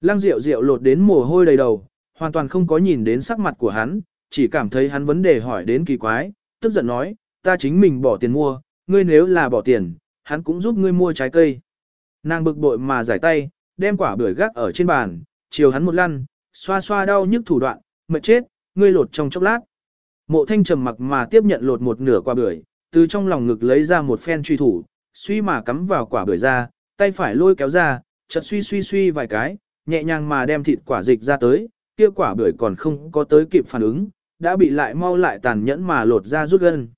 Lăng rượu rượu lột đến mồ hôi đầy đầu, hoàn toàn không có nhìn đến sắc mặt của hắn, chỉ cảm thấy hắn vấn đề hỏi đến kỳ quái, tức giận nói, ta chính mình bỏ tiền mua, ngươi nếu là bỏ tiền, hắn cũng giúp ngươi mua trái cây. Nàng bực bội mà giải tay, đem quả bưởi gác ở trên bàn, chiều hắn một lăn, xoa xoa đau nhức thủ đoạn, mệt chết, ngươi lột trong chốc lát. Mộ thanh trầm mặc mà tiếp nhận lột một nửa quả bưởi, từ trong lòng ngực lấy ra một phen truy thủ, suy mà cắm vào quả bưởi ra, tay phải lôi kéo ra, chợt suy suy suy vài cái, nhẹ nhàng mà đem thịt quả dịch ra tới, kia quả bưởi còn không có tới kịp phản ứng, đã bị lại mau lại tàn nhẫn mà lột ra rút gân.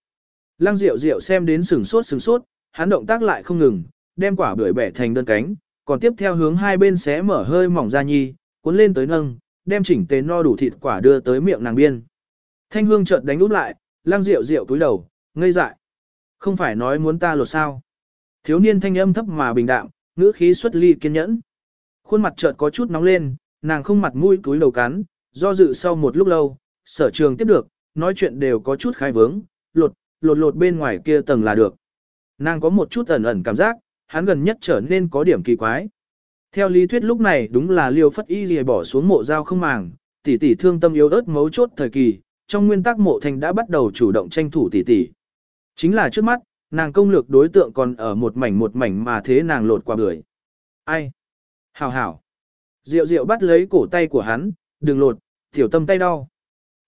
Lăng Diệu Diệu xem đến sừng sốt sừng sốt, hắn động tác lại không ngừng, đem quả bưởi bẻ thành đơn cánh, còn tiếp theo hướng hai bên xé mở hơi mỏng ra nhi, cuốn lên tới nâng, đem chỉnh tế no đủ thịt quả đưa tới miệng nàng biên. Thanh hương chợt đánh úp lại, Lăng Diệu Diệu cúi đầu, ngây dại. Không phải nói muốn ta lột sao? Thiếu niên thanh âm thấp mà bình đạm, ngữ khí xuất ly kiên nhẫn. Khuôn mặt chợt có chút nóng lên, nàng không mặt mũi túi đầu cắn, do dự sau một lúc lâu, sở trường tiếp được, nói chuyện đều có chút khai vướng, lột, lột lột bên ngoài kia tầng là được. Nàng có một chút ẩn ẩn cảm giác, hắn gần nhất trở nên có điểm kỳ quái. Theo lý thuyết lúc này đúng là liêu phất y gì bỏ xuống mộ dao không màng, tỷ tỷ thương tâm yếu ớt mấu chốt thời kỳ, trong nguyên tắc mộ thành đã bắt đầu chủ động tranh thủ tỷ tỷ. Chính là trước mắt, nàng công lược đối tượng còn ở một mảnh một mảnh mà thế nàng lột qua bưởi. Ai? Hảo hảo. Diệu diệu bắt lấy cổ tay của hắn, đừng lột, tiểu tâm tay đau.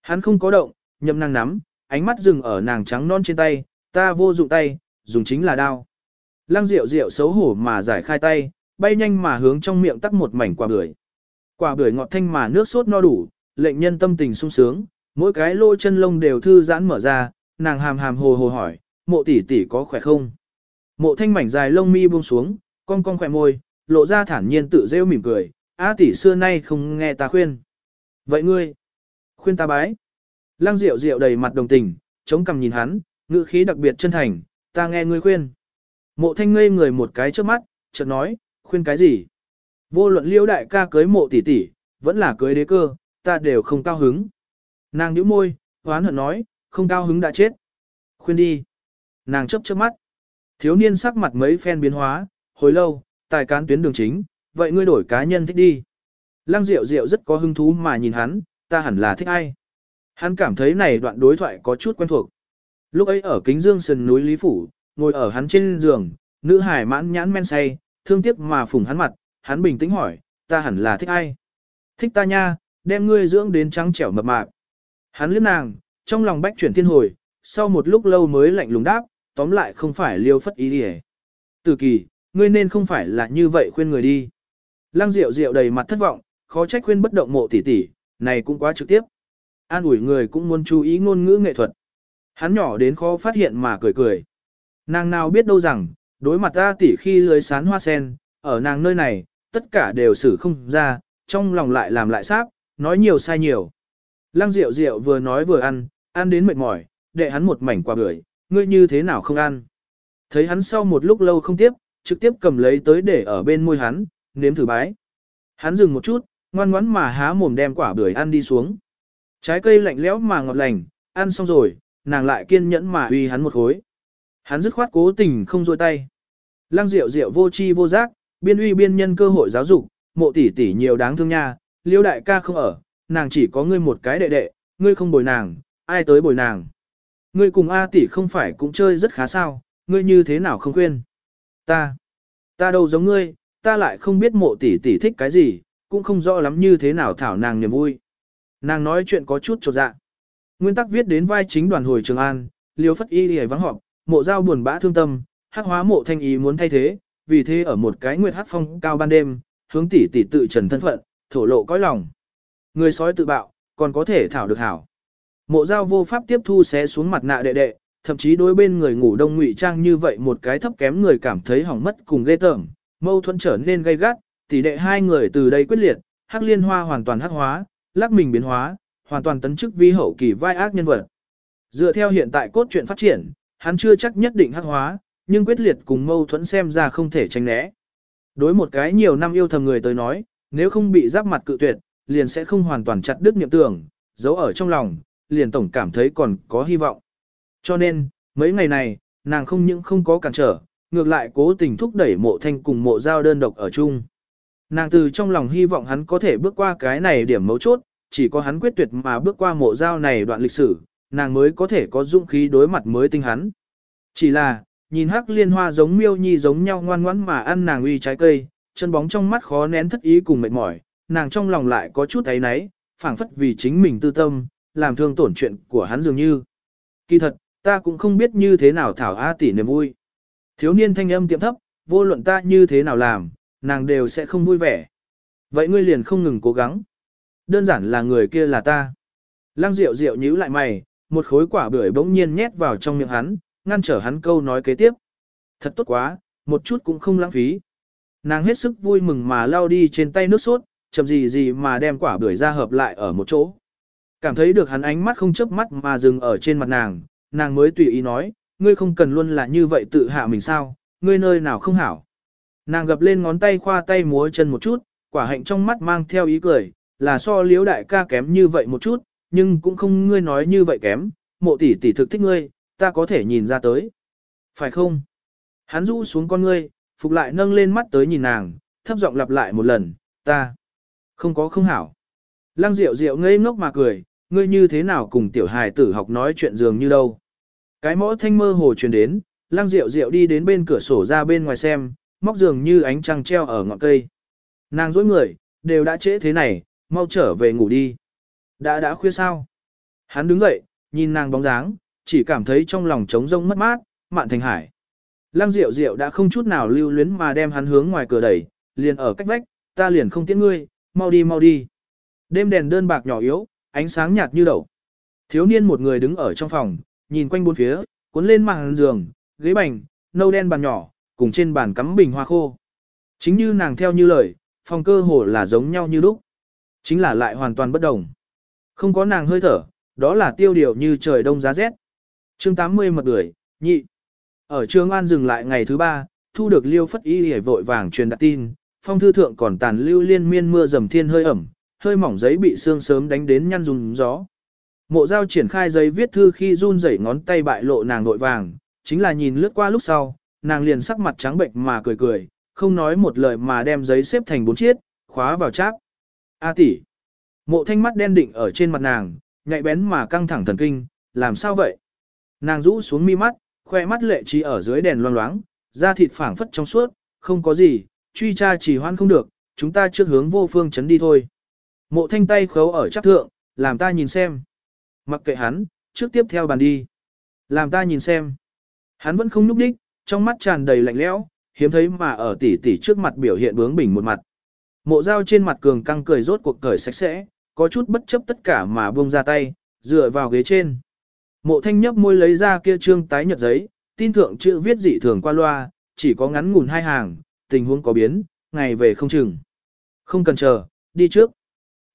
Hắn không có động, nhậm nàng nắm, ánh mắt dừng ở nàng trắng non trên tay, ta vô dụng tay, dùng chính là đao. Lăng diệu diệu xấu hổ mà giải khai tay, bay nhanh mà hướng trong miệng tắc một mảnh quả bưởi. Quả bưởi ngọt thanh mà nước sốt no đủ, lệnh nhân tâm tình sung sướng, mỗi cái lỗ chân lông đều thư giãn mở ra, nàng hàm hàm hồ hồ hỏi, mộ tỷ tỷ có khỏe không? Mộ thanh mảnh dài lông mi buông xuống, cong cong khỏe môi, lộ ra thản nhiên tự rêu mỉm cười, á tỷ xưa nay không nghe ta khuyên. Vậy ngươi, khuyên ta bái. Lăng Diệu Diệu đầy mặt đồng tình, chống cằm nhìn hắn, ngữ khí đặc biệt chân thành, ta nghe ngươi khuyên. Mộ thanh ngây người một cái trước mắt, chợt nói, khuyên cái gì? Vô luận liêu đại ca cưới mộ tỷ tỷ, vẫn là cưới đế cơ, ta đều không cao hứng. Nàng nhíu môi, hoán hận nói, không cao hứng đã chết. Khuyên đi. Nàng chấp chớp mắt. Thiếu niên sắc mặt mấy phen biến hóa, hồi lâu, tài cán tuyến đường chính, vậy ngươi đổi cá nhân thích đi. Lăng Diệu Diệu rất có hứng thú mà nhìn hắn, ta hẳn là thích ai. Hắn cảm thấy này đoạn đối thoại có chút quen thuộc. Lúc ấy ở kính dương sườn núi Lý Phủ, ngồi ở hắn trên giường, nữ hải mãn nhãn men say, thương tiếc mà phủng hắn mặt, hắn bình tĩnh hỏi, ta hẳn là thích ai? Thích ta nha, đem ngươi dưỡng đến trắng trẻo mập mạp. Hắn liếc nàng, trong lòng bách chuyển thiên hồi, sau một lúc lâu mới lạnh lùng đáp, tóm lại không phải liêu phất ý đi Từ kỳ, ngươi nên không phải là như vậy khuyên người đi. Lăng Diệu Diệu đầy mặt thất vọng, khó trách khuyên bất động mộ tỷ tỷ, này cũng quá trực tiếp. An ủi người cũng muốn chú ý ngôn ngữ nghệ thuật. Hắn nhỏ đến khó phát hiện mà cười cười. Nàng nào biết đâu rằng, đối mặt ta tỷ khi lưới sán hoa sen, ở nàng nơi này, tất cả đều xử không ra, trong lòng lại làm lại sáp, nói nhiều sai nhiều. Lăng Diệu Diệu vừa nói vừa ăn, ăn đến mệt mỏi, để hắn một mảnh quả bưởi, ngươi như thế nào không ăn. Thấy hắn sau một lúc lâu không tiếp, trực tiếp cầm lấy tới để ở bên môi hắn, nếm thử bái. Hắn dừng một chút, ngoan ngoãn mà há mồm đem quả bưởi ăn đi xuống. Trái cây lạnh lẽo mà ngọt lành, ăn xong rồi, nàng lại kiên nhẫn mà uy hắn một khối. Hắn dứt khoát cố tình không rôi tay. Lăng Diệu Diệu vô chi vô giác, biên uy biên nhân cơ hội giáo dục, mộ tỷ tỷ nhiều đáng thương nha, liêu đại ca không ở, nàng chỉ có ngươi một cái đệ đệ, ngươi không bồi nàng, ai tới bồi nàng. Ngươi cùng A tỷ không phải cũng chơi rất khá sao, ngươi như thế nào không khuyên. Ta, ta đâu giống ngươi, ta lại không biết mộ tỷ tỷ thích cái gì, cũng không rõ lắm như thế nào thảo nàng niềm vui. Nàng nói chuyện có chút trột dạ. Nguyên tắc viết đến vai chính đoàn hồi Trường An, liều phất y đi vắng họp, mộ giao buồn bã thương tâm, hắc hóa mộ thanh ý muốn thay thế, vì thế ở một cái nguyệt hắc phong cao ban đêm, hướng tỷ tỷ tự trần thân phận, thổ lộ cõi lòng. Người sói tự bạo, còn có thể thảo được hảo. Mộ giao vô pháp tiếp thu xé xuống mặt nạ đệ đệ, thậm chí đối bên người ngủ đông ngụy trang như vậy một cái thấp kém người cảm thấy hỏng mất cùng ghê tởm, mâu thuẫn trở nên gay gắt, tỷ đệ hai người từ đây quyết liệt, hắc liên hoa hoàn toàn hắc hóa, lắc mình biến hóa, hoàn toàn tấn chức vi hậu kỳ vai ác nhân vật. Dựa theo hiện tại cốt truyện phát triển, hắn chưa chắc nhất định hắc hóa, nhưng quyết liệt cùng mâu thuẫn xem ra không thể tránh né. Đối một cái nhiều năm yêu thầm người tới nói, nếu không bị giáp mặt cự tuyệt, liền sẽ không hoàn toàn chặt đứt niệm tưởng, giấu ở trong lòng, liền tổng cảm thấy còn có hy vọng. Cho nên, mấy ngày này, nàng không những không có cản trở, ngược lại cố tình thúc đẩy mộ thanh cùng mộ giao đơn độc ở chung. Nàng từ trong lòng hy vọng hắn có thể bước qua cái này điểm mấu chốt, chỉ có hắn quyết tuyệt mà bước qua mộ giao này đoạn lịch sử, nàng mới có thể có dũng khí đối mặt mới tinh hắn. Chỉ là, nhìn hắc liên hoa giống miêu nhi giống nhau ngoan ngoãn mà ăn nàng uy trái cây, chân bóng trong mắt khó nén thất ý cùng mệt mỏi, nàng trong lòng lại có chút thấy náy, phảng phất vì chính mình tư tâm, làm thương tổn chuyện của hắn dường như. Kỳ thật, ta cũng không biết như thế nào thảo A tỷ niềm vui. Thiếu niên thanh âm tiệm thấp, vô luận ta như thế nào làm, nàng đều sẽ không vui vẻ. Vậy ngươi liền không ngừng cố gắng. Đơn giản là người kia là ta. Lăng Diệu Diệu nhíu lại mày, một khối quả bưởi bỗng nhiên nhét vào trong miệng hắn, ngăn trở hắn câu nói kế tiếp. Thật tốt quá, một chút cũng không lãng phí. Nàng hết sức vui mừng mà lao đi trên tay nước sốt, chậm gì gì mà đem quả bưởi ra hợp lại ở một chỗ. Cảm thấy được hắn ánh mắt không chớp mắt mà dừng ở trên mặt nàng, nàng mới tùy ý nói, ngươi không cần luôn là như vậy tự hạ mình sao, ngươi nơi nào không hảo. Nàng gập lên ngón tay khoa tay múa chân một chút, quả hạnh trong mắt mang theo ý cười, là so liếu đại ca kém như vậy một chút, nhưng cũng không ngươi nói như vậy kém, mộ tỷ tỷ thực thích ngươi, ta có thể nhìn ra tới. Phải không? Hắn rũ xuống con ngươi, phục lại nâng lên mắt tới nhìn nàng, thấp giọng lặp lại một lần, ta. Không có không hảo. Lăng Diệu Diệu ngây ngốc mà cười, ngươi như thế nào cùng tiểu hài tử học nói chuyện dường như đâu. Cái mõ thanh mơ hồ truyền đến, Lăng Diệu Diệu đi đến bên cửa sổ ra bên ngoài xem, móc dường như ánh trăng treo ở ngọn cây. Nàng dối người, đều đã trễ thế này, mau trở về ngủ đi. Đã đã khuya sao? Hắn đứng dậy, nhìn nàng bóng dáng, chỉ cảm thấy trong lòng trống rông mất mát, mạn thành hải. Lăng Diệu Diệu đã không chút nào lưu luyến mà đem hắn hướng ngoài cửa đẩy, liền ở cách vách, ta liền không tiễn ngươi, mau đi mau đi. Đêm đèn đơn bạc nhỏ yếu, ánh sáng nhạt như đậu. Thiếu niên một người đứng ở trong phòng, nhìn quanh bốn phía, cuốn lên màn giường, ghế bành, nâu đen bàn nhỏ, cùng trên bàn cắm bình hoa khô. Chính như nàng theo như lời, phòng cơ hồ là giống nhau như lúc. Chính là lại hoàn toàn bất đồng. Không có nàng hơi thở, đó là tiêu điều như trời đông giá rét. chương 80 mật đuổi, nhị. Ở Trường An dừng lại ngày thứ ba, thu được liêu phất y hề vội vàng truyền đặt tin, phong thư thượng còn tàn lưu liên miên mưa dầm thiên hơi ẩm, hơi mỏng giấy bị sương sớm đánh đến nhăn dùng gió. Mộ giao triển khai giấy viết thư khi run rẩy ngón tay bại lộ nàng nội vàng, chính là nhìn lướt qua lúc sau, nàng liền sắc mặt trắng bệnh mà cười cười, không nói một lời mà đem giấy xếp thành bốn chiếc, khóa vào cháp. A tỷ. Mộ thanh mắt đen định ở trên mặt nàng, nhạy bén mà căng thẳng thần kinh, làm sao vậy? Nàng rũ xuống mi mắt, khoe mắt lệ trí ở dưới đèn loang loáng, da thịt phảng phất trong suốt, không có gì, truy tra chỉ hoan không được, chúng ta trước hướng vô phương chấn đi thôi. Mộ thanh tay khấu ở chắc thượng, làm ta nhìn xem. Mặc kệ hắn, trước tiếp theo bàn đi. Làm ta nhìn xem. Hắn vẫn không núp đích, trong mắt tràn đầy lạnh lẽo, hiếm thấy mà ở tỉ tỉ trước mặt biểu hiện bướng bỉnh một mặt. Mộ dao trên mặt cường căng cười rốt cuộc cởi sạch sẽ, có chút bất chấp tất cả mà buông ra tay, dựa vào ghế trên. Mộ thanh nhấp môi lấy ra kia trương tái nhật giấy, tin thượng chữ viết dị thường qua loa, chỉ có ngắn ngủn hai hàng, tình huống có biến, ngày về không chừng. Không cần chờ, đi trước.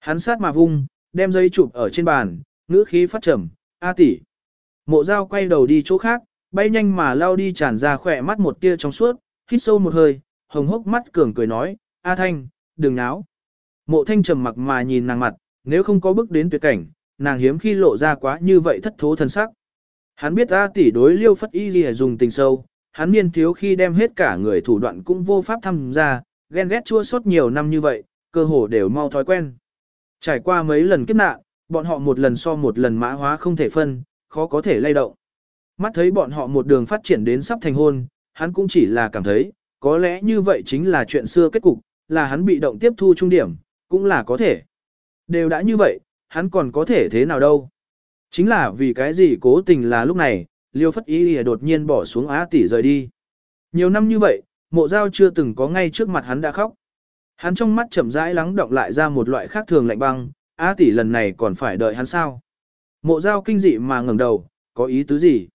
Hắn sát mà vung, đem giấy chụp ở trên bàn, ngữ khí phát trầm, A tỷ. Mộ dao quay đầu đi chỗ khác, bay nhanh mà lao đi tràn ra khỏe mắt một tia trong suốt, hít sâu một hơi, hồng hốc mắt cường cười nói, A thanh, đừng náo. Mộ thanh trầm mặc mà nhìn nàng mặt, nếu không có bước đến tuyệt cảnh, nàng hiếm khi lộ ra quá như vậy thất thố thân sắc. Hắn biết A tỷ đối liêu phất y gì dùng tình sâu, hắn niên thiếu khi đem hết cả người thủ đoạn cũng vô pháp tham gia, ghen ghét chua xót nhiều năm như vậy, cơ hồ đều mau thói quen. Trải qua mấy lần kiếp nạn, bọn họ một lần so một lần mã hóa không thể phân, khó có thể lay động. Mắt thấy bọn họ một đường phát triển đến sắp thành hôn, hắn cũng chỉ là cảm thấy, có lẽ như vậy chính là chuyện xưa kết cục, là hắn bị động tiếp thu trung điểm, cũng là có thể. Đều đã như vậy, hắn còn có thể thế nào đâu. Chính là vì cái gì cố tình là lúc này, Liêu Phất Y đột nhiên bỏ xuống Á tỷ rời đi. Nhiều năm như vậy, mộ giao chưa từng có ngay trước mặt hắn đã khóc. Hắn trong mắt chậm rãi lắng động lại ra một loại khác thường lạnh băng, Á tỷ lần này còn phải đợi hắn sao. Mộ giao kinh dị mà ngẩng đầu, có ý tứ gì?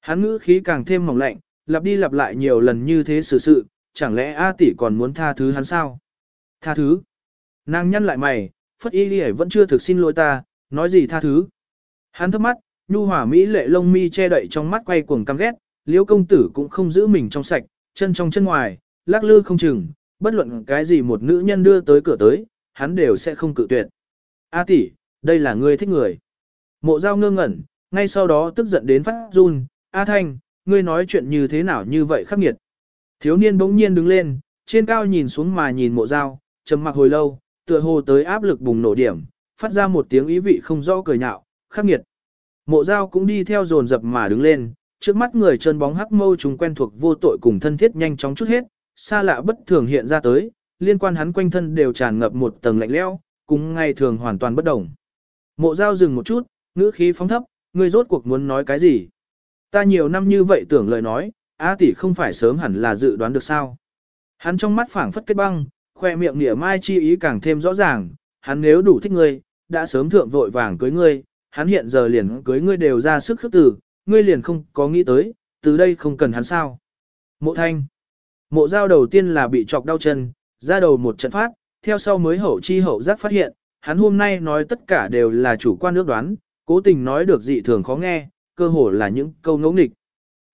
Hắn ngữ khí càng thêm mỏng lạnh, lặp đi lặp lại nhiều lần như thế xử sự, chẳng lẽ A tỷ còn muốn tha thứ hắn sao? Tha thứ? Nàng nhăn lại mày, Phất Y Lì vẫn chưa thực xin lỗi ta, nói gì tha thứ? Hắn thấp mắt, nhu hỏa mỹ lệ lông mi che đậy trong mắt quay cuồng căm ghét, liễu công tử cũng không giữ mình trong sạch, chân trong chân ngoài, lắc lư không chừng, bất luận cái gì một nữ nhân đưa tới cửa tới, hắn đều sẽ không cự tuyệt. A tỷ, đây là ngươi thích người. Mộ giao ngơ ngẩn, ngay sau đó tức giận đến phát run, A thanh, ngươi nói chuyện như thế nào như vậy khắc nghiệt. Thiếu niên bỗng nhiên đứng lên, trên cao nhìn xuống mà nhìn mộ giao, trầm mặc hồi lâu, tựa hồ tới áp lực bùng nổ điểm, phát ra một tiếng ý vị không rõ cười nhạo, khắc nghiệt. Mộ giao cũng đi theo dồn dập mà đứng lên, trước mắt người chân bóng hắc mâu chúng quen thuộc vô tội cùng thân thiết nhanh chóng chút hết, xa lạ bất thường hiện ra tới, liên quan hắn quanh thân đều tràn ngập một tầng lạnh lẽo, cùng ngay thường hoàn toàn bất đồng. Mộ giao dừng một chút, ngữ khí phóng thấp, ngươi rốt cuộc muốn nói cái gì? Ta nhiều năm như vậy tưởng lời nói, A tỷ không phải sớm hẳn là dự đoán được sao. Hắn trong mắt phảng phất kết băng, khoe miệng nỉa mai chi ý càng thêm rõ ràng, hắn nếu đủ thích ngươi, đã sớm thượng vội vàng cưới ngươi, hắn hiện giờ liền cưới ngươi đều ra sức khước từ, ngươi liền không có nghĩ tới, từ đây không cần hắn sao. Mộ thanh. Mộ giao đầu tiên là bị chọc đau chân, ra đầu một trận phát, theo sau mới hậu chi hậu giác phát hiện, hắn hôm nay nói tất cả đều là chủ quan nước đoán, cố tình nói được dị thường khó nghe, cơ hồ là những câu ngẫu nghịch.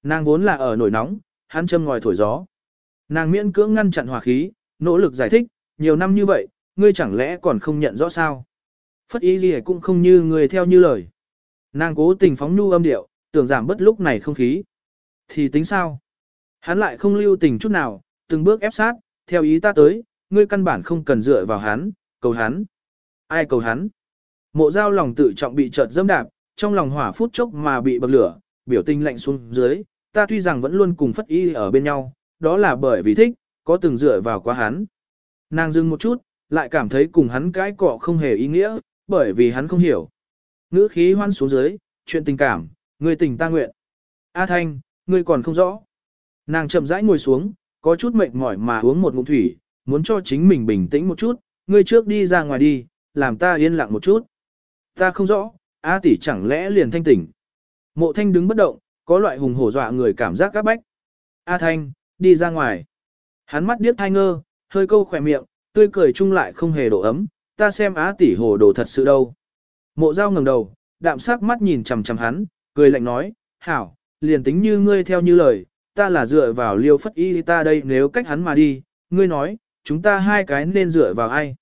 Nàng vốn là ở nổi nóng, hắn châm ngòi thổi gió. Nàng miễn cưỡng ngăn chặn hòa khí, nỗ lực giải thích, nhiều năm như vậy, ngươi chẳng lẽ còn không nhận rõ sao? Phất ý gì cũng không như người theo như lời. Nàng cố tình phóng nhu âm điệu, tưởng giảm bất lúc này không khí. Thì tính sao? Hắn lại không lưu tình chút nào, từng bước ép sát, theo ý ta tới, ngươi căn bản không cần dựa vào hắn, cầu hắn. Ai cầu hắn? Mộ giao lòng tự trọng bị chợt dâm đạp, trong lòng hỏa phút chốc mà bị bậc lửa, biểu tình lạnh xuống dưới, ta tuy rằng vẫn luôn cùng phất y ở bên nhau, đó là bởi vì thích, có từng dựa vào quá hắn. Nàng dừng một chút, lại cảm thấy cùng hắn cái cọ không hề ý nghĩa, bởi vì hắn không hiểu. Ngữ khí hoan xuống dưới, chuyện tình cảm, người tình ta nguyện. A Thanh, ngươi còn không rõ. Nàng chậm rãi ngồi xuống, có chút mệt mỏi mà uống một ngụm thủy, muốn cho chính mình bình tĩnh một chút, ngươi trước đi ra ngoài đi, làm ta yên lặng một chút. Ta không rõ, A tỷ chẳng lẽ liền thanh tỉnh. Mộ thanh đứng bất động, có loại hùng hổ dọa người cảm giác các bách. A thanh, đi ra ngoài. Hắn mắt điếc thai ngơ, hơi câu khỏe miệng, tươi cười chung lại không hề độ ấm, ta xem á tỷ hồ đồ thật sự đâu. Mộ dao ngẩng đầu, đạm sắc mắt nhìn chằm chằm hắn, cười lạnh nói, hảo, liền tính như ngươi theo như lời, ta là dựa vào liêu phất y ta đây nếu cách hắn mà đi, ngươi nói, chúng ta hai cái nên dựa vào ai.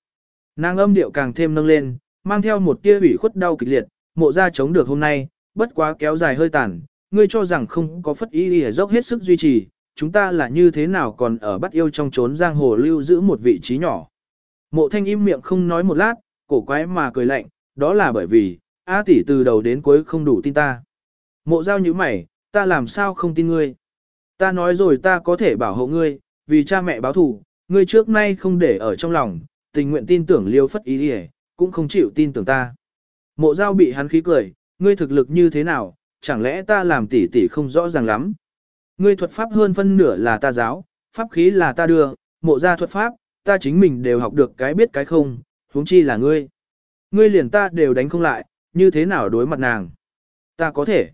Nàng âm điệu càng thêm nâng lên, mang theo một tia ủy khuất đau kịch liệt, mộ ra chống được hôm nay, bất quá kéo dài hơi tàn, ngươi cho rằng không có phất y để dốc hết sức duy trì, chúng ta là như thế nào còn ở bắt yêu trong trốn giang hồ lưu giữ một vị trí nhỏ. Mộ thanh im miệng không nói một lát, cổ quái mà cười lạnh, đó là bởi vì, A tỷ từ đầu đến cuối không đủ tin ta. Mộ giao như mày, ta làm sao không tin ngươi. Ta nói rồi ta có thể bảo hộ ngươi, vì cha mẹ báo thù, ngươi trước nay không để ở trong lòng, tình nguyện tin tưởng liêu phất ý đi cũng không chịu tin tưởng ta. Mộ giao bị hắn khí cười, ngươi thực lực như thế nào, chẳng lẽ ta làm tỷ tỷ không rõ ràng lắm. Ngươi thuật pháp hơn phân nửa là ta giáo, pháp khí là ta đưa, mộ ra thuật pháp, ta chính mình đều học được cái biết cái không, huống chi là ngươi. Ngươi liền ta đều đánh không lại, như thế nào đối mặt nàng. Ta có thể.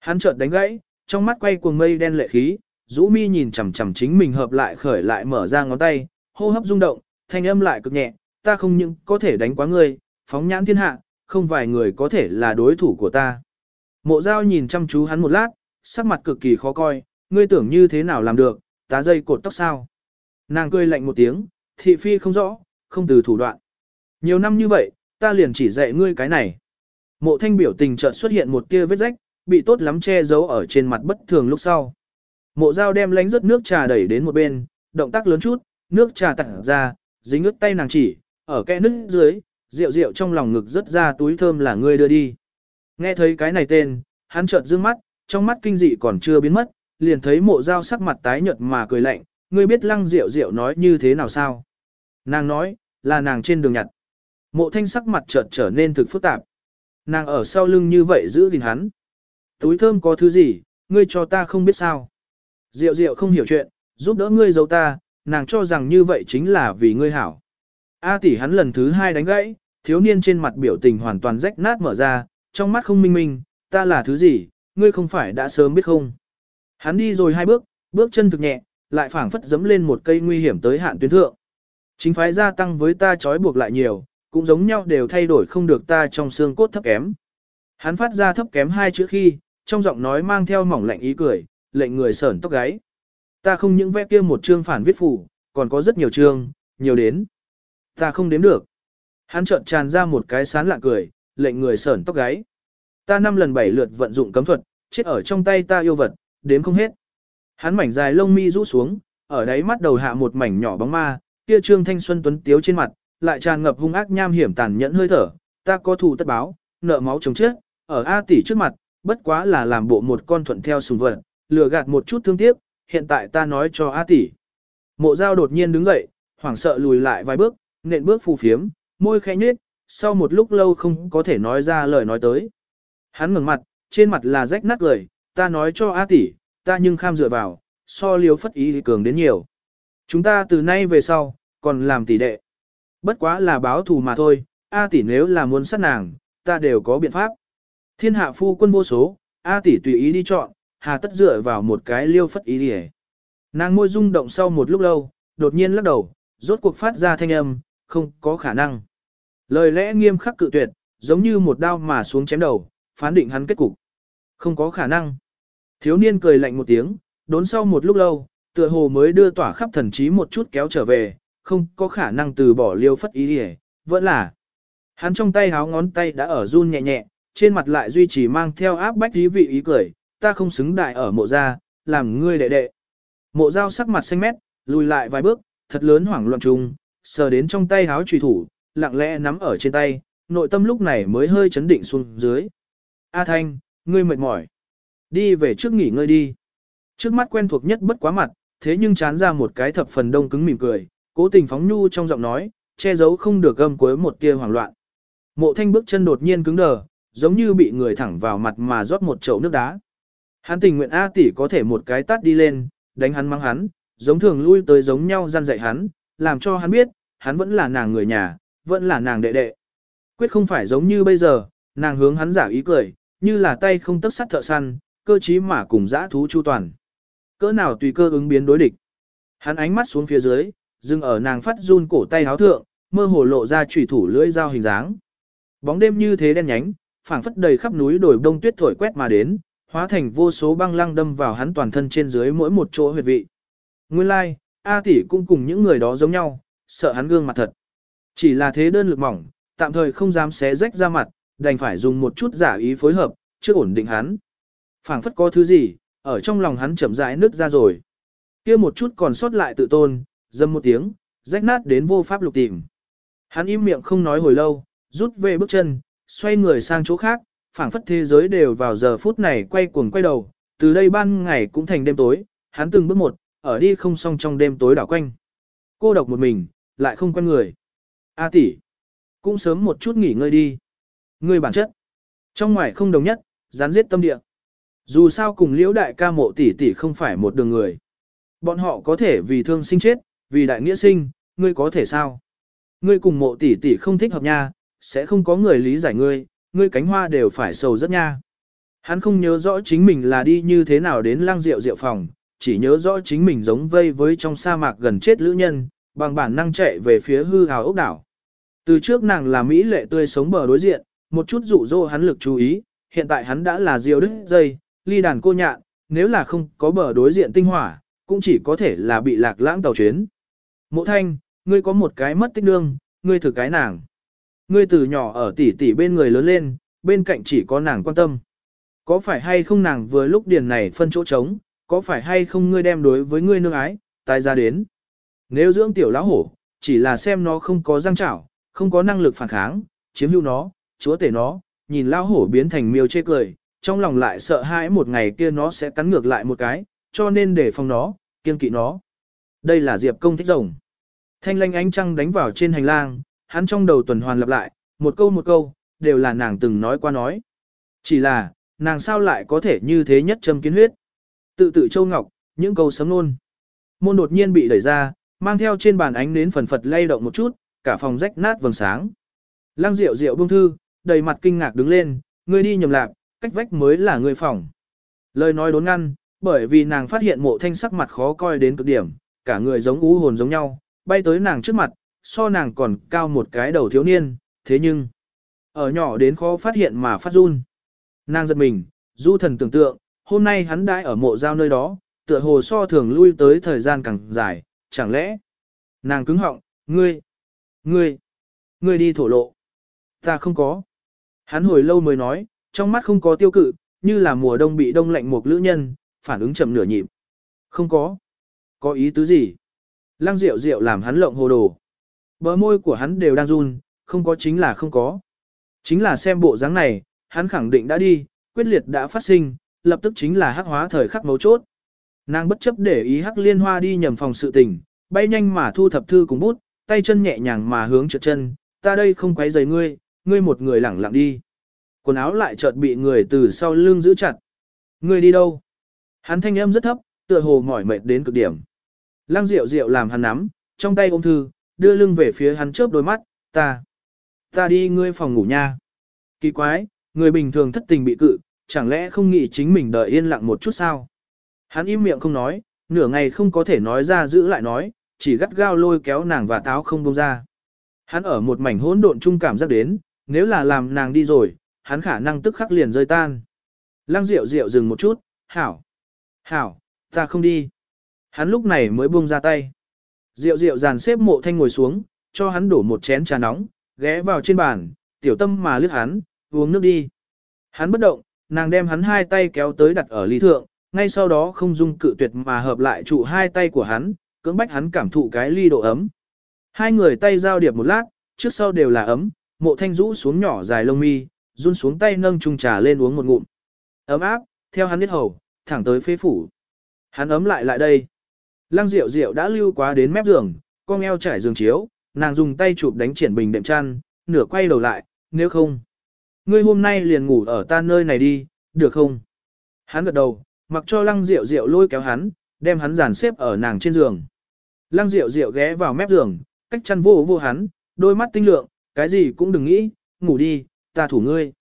Hắn chợt đánh gãy, trong mắt quay cuồng mây đen lệ khí, rũ mi nhìn chằm chằm chính mình hợp lại khởi lại mở ra ngón tay, hô hấp rung động, thanh âm lại cực nhẹ, ta không những có thể đánh quá ngươi, phóng nhãn thiên hạ, không vài người có thể là đối thủ của ta. Mộ giao nhìn chăm chú hắn một lát, sắc mặt cực kỳ khó coi, ngươi tưởng như thế nào làm được, tá dây cột tóc sao. Nàng cười lạnh một tiếng, thị phi không rõ, không từ thủ đoạn. Nhiều năm như vậy, ta liền chỉ dạy ngươi cái này. Mộ thanh biểu tình chợt xuất hiện một tia vết rách, bị tốt lắm che giấu ở trên mặt bất thường lúc sau. Mộ dao đem lánh rớt nước trà đẩy đến một bên, động tác lớn chút, nước trà tặng ra, dính ướt tay nàng chỉ, ở kẽ nước dưới, rượu rượu trong lòng ngực rớt ra túi thơm là ngươi đưa đi. Nghe thấy cái này tên, hắn chợt dương mắt, trong mắt kinh dị còn chưa biến mất, liền thấy mộ dao sắc mặt tái nhợt mà cười lạnh, ngươi biết lăng rượu rượu nói như thế nào sao? Nàng nói, là nàng trên đường nhặt. Mộ thanh sắc mặt chợt trở nên thực phức tạp. Nàng ở sau lưng như vậy giữ gìn hắn. Túi thơm có thứ gì, ngươi cho ta không biết sao. Diệu diệu không hiểu chuyện, giúp đỡ ngươi giấu ta, nàng cho rằng như vậy chính là vì ngươi hảo. A tỷ hắn lần thứ hai đánh gãy, thiếu niên trên mặt biểu tình hoàn toàn rách nát mở ra, trong mắt không minh minh, ta là thứ gì, ngươi không phải đã sớm biết không. Hắn đi rồi hai bước, bước chân thực nhẹ, lại phảng phất dấm lên một cây nguy hiểm tới hạn tuyến thượng. Chính phái gia tăng với ta trói buộc lại nhiều, cũng giống nhau đều thay đổi không được ta trong xương cốt thấp kém. Hắn phát ra thấp kém hai chữ khi, trong giọng nói mang theo mỏng lạnh ý cười, lệnh người sởn tóc gáy. Ta không những vẽ kia một chương phản viết phủ, còn có rất nhiều chương, nhiều đến. Ta không đếm được. Hắn trợn tràn ra một cái sán lạ cười, lệnh người sởn tóc gáy. Ta năm lần bảy lượt vận dụng cấm thuật, chết ở trong tay ta yêu vật, đếm không hết. Hắn mảnh dài lông mi rũ xuống, ở đáy mắt đầu hạ một mảnh nhỏ bóng ma, kia trương thanh xuân tuấn tiếu trên mặt, lại tràn ngập hung ác nham hiểm tàn nhẫn hơi thở, ta có thù tất báo, nợ máu chồng chết, ở A tỷ trước mặt, bất quá là làm bộ một con thuận theo sùng vật, lừa gạt một chút thương tiếc, hiện tại ta nói cho A tỷ. Mộ Giao đột nhiên đứng dậy, hoảng sợ lùi lại vài bước, nện bước phù phiếm, môi khẽ nhếch, sau một lúc lâu không có thể nói ra lời nói tới. Hắn ngẩng mặt, trên mặt là rách nát lời, ta nói cho A tỷ, ta nhưng kham dựa vào, so liếu phất ý thì cường đến nhiều. Chúng ta từ nay về sau, còn làm tỷ đệ. Bất quá là báo thù mà thôi, A tỷ nếu là muốn sát nàng, ta đều có biện pháp. Thiên hạ phu quân vô số, A tỷ tùy ý đi chọn, hà tất dựa vào một cái liêu phất ý đi Nàng môi rung động sau một lúc lâu, đột nhiên lắc đầu, rốt cuộc phát ra thanh âm, không có khả năng. Lời lẽ nghiêm khắc cự tuyệt, giống như một đao mà xuống chém đầu, phán định hắn kết cục. Không có khả năng. Thiếu niên cười lạnh một tiếng, đốn sau một lúc lâu, tựa hồ mới đưa tỏa khắp thần trí một chút kéo trở về, không có khả năng từ bỏ liêu phất ý đi vẫn là. Hắn trong tay háo ngón tay đã ở run nhẹ nhẹ, trên mặt lại duy trì mang theo áp bách dí vị ý cười, ta không xứng đại ở mộ gia, làm ngươi đệ đệ. Mộ giao sắc mặt xanh mét, lùi lại vài bước, thật lớn hoảng loạn trùng, sờ đến trong tay háo trùy thủ, lặng lẽ nắm ở trên tay, nội tâm lúc này mới hơi chấn định xuống dưới. A Thanh, ngươi mệt mỏi. Đi về trước nghỉ ngơi đi. Trước mắt quen thuộc nhất bất quá mặt, thế nhưng chán ra một cái thập phần đông cứng mỉm cười, cố tình phóng nhu trong giọng nói, che giấu không được gâm cuối một tia hoảng loạn. Mộ thanh bước chân đột nhiên cứng đờ, giống như bị người thẳng vào mặt mà rót một chậu nước đá. Hắn tình nguyện A tỷ có thể một cái tát đi lên, đánh hắn mang hắn, giống thường lui tới giống nhau gian dạy hắn, làm cho hắn biết, hắn vẫn là nàng người nhà, vẫn là nàng đệ đệ. Quyết không phải giống như bây giờ, nàng hướng hắn giả ý cười, như là tay không tấc sắt thợ săn, cơ trí mà cùng dã thú chu toàn. Cỡ nào tùy cơ ứng biến đối địch. Hắn ánh mắt xuống phía dưới, dừng ở nàng phát run cổ tay háo thượng, mơ hồ lộ ra chủy thủ lưỡi dao hình dáng. Bóng đêm như thế đen nhánh, phảng phất đầy khắp núi đồi đông tuyết thổi quét mà đến, hóa thành vô số băng lăng đâm vào hắn toàn thân trên dưới mỗi một chỗ huyệt vị. Nguyên lai, like, A tỷ cũng cùng những người đó giống nhau, sợ hắn gương mặt thật. Chỉ là thế đơn lực mỏng, tạm thời không dám xé rách ra mặt, đành phải dùng một chút giả ý phối hợp, chưa ổn định hắn. phảng phất có thứ gì, ở trong lòng hắn chậm rãi nứt ra rồi. kia một chút còn sót lại tự tôn, dâm một tiếng, rách nát đến vô pháp lục tìm. Hắn im miệng không nói hồi lâu, rút về bước chân, xoay người sang chỗ khác, phảng phất thế giới đều vào giờ phút này quay cuồng quay đầu, từ đây ban ngày cũng thành đêm tối, hắn từng bước một, ở đi không xong trong đêm tối đảo quanh. Cô độc một mình, lại không quen người. A tỷ, cũng sớm một chút nghỉ ngơi đi. Ngươi bản chất, trong ngoài không đồng nhất, gián giết tâm địa. Dù sao cùng liễu đại ca mộ tỷ tỷ không phải một đường người. Bọn họ có thể vì thương sinh chết, vì đại nghĩa sinh, ngươi có thể sao? Ngươi cùng mộ tỷ tỷ không thích hợp nha, sẽ không có người lý giải ngươi, ngươi cánh hoa đều phải sầu rất nha. Hắn không nhớ rõ chính mình là đi như thế nào đến lang rượu rượu phòng, chỉ nhớ rõ chính mình giống vây với trong sa mạc gần chết lữ nhân, bằng bản năng chạy về phía hư hào ốc đảo. Từ trước nàng là Mỹ lệ tươi sống bờ đối diện, một chút dụ dỗ hắn lực chú ý, hiện tại hắn đã là diều đứt dây, ly đàn cô nhạn, nếu là không có bờ đối diện tinh hỏa, cũng chỉ có thể là bị lạc lãng tàu chuyến. Mộ thanh, ngươi có một cái mất tích đương, ngươi thử cái nàng. Ngươi từ nhỏ ở tỷ tỷ bên người lớn lên, bên cạnh chỉ có nàng quan tâm. Có phải hay không nàng vừa lúc điền này phân chỗ trống, có phải hay không ngươi đem đối với ngươi nương ái, tái ra đến. Nếu dưỡng tiểu lão hổ, chỉ là xem nó không có răng trảo, không có năng lực phản kháng, chiếm hữu nó, chúa tể nó, nhìn lão hổ biến thành miêu chê cười, trong lòng lại sợ hãi một ngày kia nó sẽ cắn ngược lại một cái, cho nên để phòng nó, kiên kỵ nó. Đây là Diệp công thích rồng. Thanh lanh ánh trăng đánh vào trên hành lang, hắn trong đầu tuần hoàn lặp lại, một câu một câu, đều là nàng từng nói qua nói. Chỉ là, nàng sao lại có thể như thế nhất châm kiến huyết. Tự tự châu ngọc, những câu sấm nôn. Môn đột nhiên bị đẩy ra, mang theo trên bàn ánh nến phần phật lay động một chút, cả phòng rách nát vầng sáng. Lăng rượu rượu buông thư, đầy mặt kinh ngạc đứng lên, ngươi đi nhầm lạc, cách vách mới là người phòng. Lời nói đốn ngăn, bởi vì nàng phát hiện mộ thanh sắc mặt khó coi đến cực điểm, cả người giống ú hồn giống nhau, bay tới nàng trước mặt, so nàng còn cao một cái đầu thiếu niên, thế nhưng, ở nhỏ đến khó phát hiện mà phát run. Nàng giật mình, du thần tưởng tượng, hôm nay hắn đãi ở mộ giao nơi đó, tựa hồ so thường lui tới thời gian càng dài, chẳng lẽ, nàng cứng họng, ngươi, ngươi, ngươi đi thổ lộ. Ta không có. Hắn hồi lâu mới nói, trong mắt không có tiêu cự, như là mùa đông bị đông lạnh một lữ nhân, phản ứng chậm nửa nhịp. Không có. Có ý tứ gì? Lăng rượu rượu làm hắn lộng hồ đồ. Bờ môi của hắn đều đang run, không có chính là không có. Chính là xem bộ dáng này, hắn khẳng định đã đi, quyết liệt đã phát sinh, lập tức chính là hắc hóa thời khắc mấu chốt. Nàng bất chấp để ý hắc liên hoa đi nhầm phòng sự tình, bay nhanh mà thu thập thư cùng bút, tay chân nhẹ nhàng mà hướng trượt chân, ta đây không quấy rầy ngươi, ngươi một người lẳng lặng đi. Quần áo lại chợt bị người từ sau lưng giữ chặt. Ngươi đi đâu? Hắn thanh âm rất thấp, tựa hồ mỏi mệt đến cực điểm. Lăng Diệu Diệu làm hắn nắm, trong tay ôm thư, đưa lưng về phía hắn chớp đôi mắt, ta. Ta đi ngươi phòng ngủ nha. Kỳ quái, người bình thường thất tình bị cự, chẳng lẽ không nghĩ chính mình đợi yên lặng một chút sao? Hắn im miệng không nói, nửa ngày không có thể nói ra giữ lại nói, chỉ gắt gao lôi kéo nàng và táo không buông ra. Hắn ở một mảnh hỗn độn chung cảm giác đến, nếu là làm nàng đi rồi, hắn khả năng tức khắc liền rơi tan. Lăng Diệu Diệu dừng một chút, hảo, hảo, ta không đi. Hắn lúc này mới buông ra tay. Diệu Diệu dàn xếp mộ thanh ngồi xuống, cho hắn đổ một chén trà nóng, ghé vào trên bàn, tiểu tâm mà lướt hắn, uống nước đi. Hắn bất động, nàng đem hắn hai tay kéo tới đặt ở ly thượng, ngay sau đó không dung cự tuyệt mà hợp lại trụ hai tay của hắn, cưỡng bách hắn cảm thụ cái ly độ ấm. Hai người tay giao điệp một lát, trước sau đều là ấm, mộ thanh rũ xuống nhỏ dài lông mi, run xuống tay nâng chung trà lên uống một ngụm. Ấm áp, theo hắn biết hầu, thẳng tới phế phủ. Hắn ấm lại lại đây. Lăng Diệu Diệu đã lưu quá đến mép giường, con eo trải giường chiếu, nàng dùng tay chụp đánh triển bình đệm chăn, nửa quay đầu lại, nếu không. Ngươi hôm nay liền ngủ ở ta nơi này đi, được không? Hắn gật đầu, mặc cho Lăng Diệu Diệu lôi kéo hắn, đem hắn dàn xếp ở nàng trên giường. Lăng Diệu Diệu ghé vào mép giường, cách chăn vô vô hắn, đôi mắt tinh lượng, cái gì cũng đừng nghĩ, ngủ đi, ta thủ ngươi.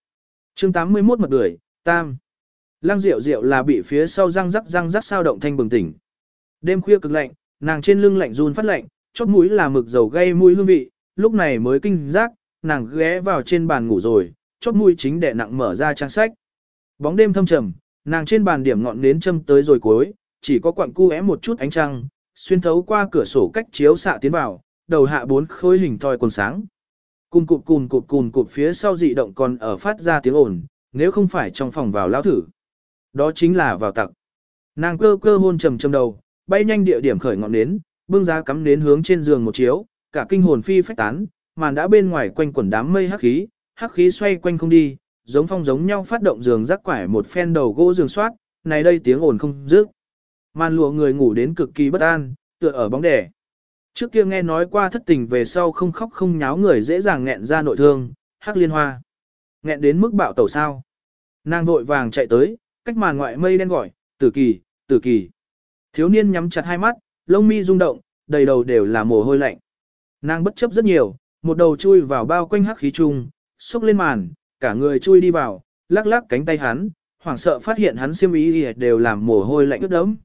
chương 81 mật đuổi, tam. Lăng Diệu Diệu là bị phía sau răng rắc răng rắc sao động thanh bừng tỉnh. Đêm khuya cực lạnh, nàng trên lưng lạnh run phát lạnh, chóp mũi là mực dầu gây mũi hương vị, lúc này mới kinh giác, nàng ghé vào trên bàn ngủ rồi, chóp mũi chính đè nặng mở ra trang sách. Bóng đêm thâm trầm, nàng trên bàn điểm ngọn nến châm tới rồi cuối, chỉ có quặng cu é một chút ánh trăng, xuyên thấu qua cửa sổ cách chiếu xạ tiến vào, đầu hạ bốn khối hình thoi quần sáng. Cùng cụp cùn cụp cùn cụp phía sau dị động còn ở phát ra tiếng ồn, nếu không phải trong phòng vào lao thử. Đó chính là vào tặc. Nàng cơ cơ hôn trầm trầm đầu, bay nhanh địa điểm khởi ngọn nến, bưng ra cắm nến hướng trên giường một chiếu, cả kinh hồn phi phách tán, màn đã bên ngoài quanh quẩn đám mây hắc khí, hắc khí xoay quanh không đi, giống phong giống nhau phát động giường rắc quải một phen đầu gỗ giường soát, này đây tiếng ồn không dứt. Màn lụa người ngủ đến cực kỳ bất an, tựa ở bóng đẻ. Trước kia nghe nói qua thất tình về sau không khóc không nháo người dễ dàng nghẹn ra nội thương, hắc liên hoa. Nghẹn đến mức bạo tẩu sao. Nàng vội vàng chạy tới, cách màn ngoại mây đen gọi, tử kỳ, tử kỳ. Thiếu niên nhắm chặt hai mắt, lông mi rung động, đầy đầu đều là mồ hôi lạnh. Nàng bất chấp rất nhiều, một đầu chui vào bao quanh hắc khí trung, xúc lên màn, cả người chui đi vào, lắc lắc cánh tay hắn, hoảng sợ phát hiện hắn xiêm ý đều làm mồ hôi lạnh ướt đẫm.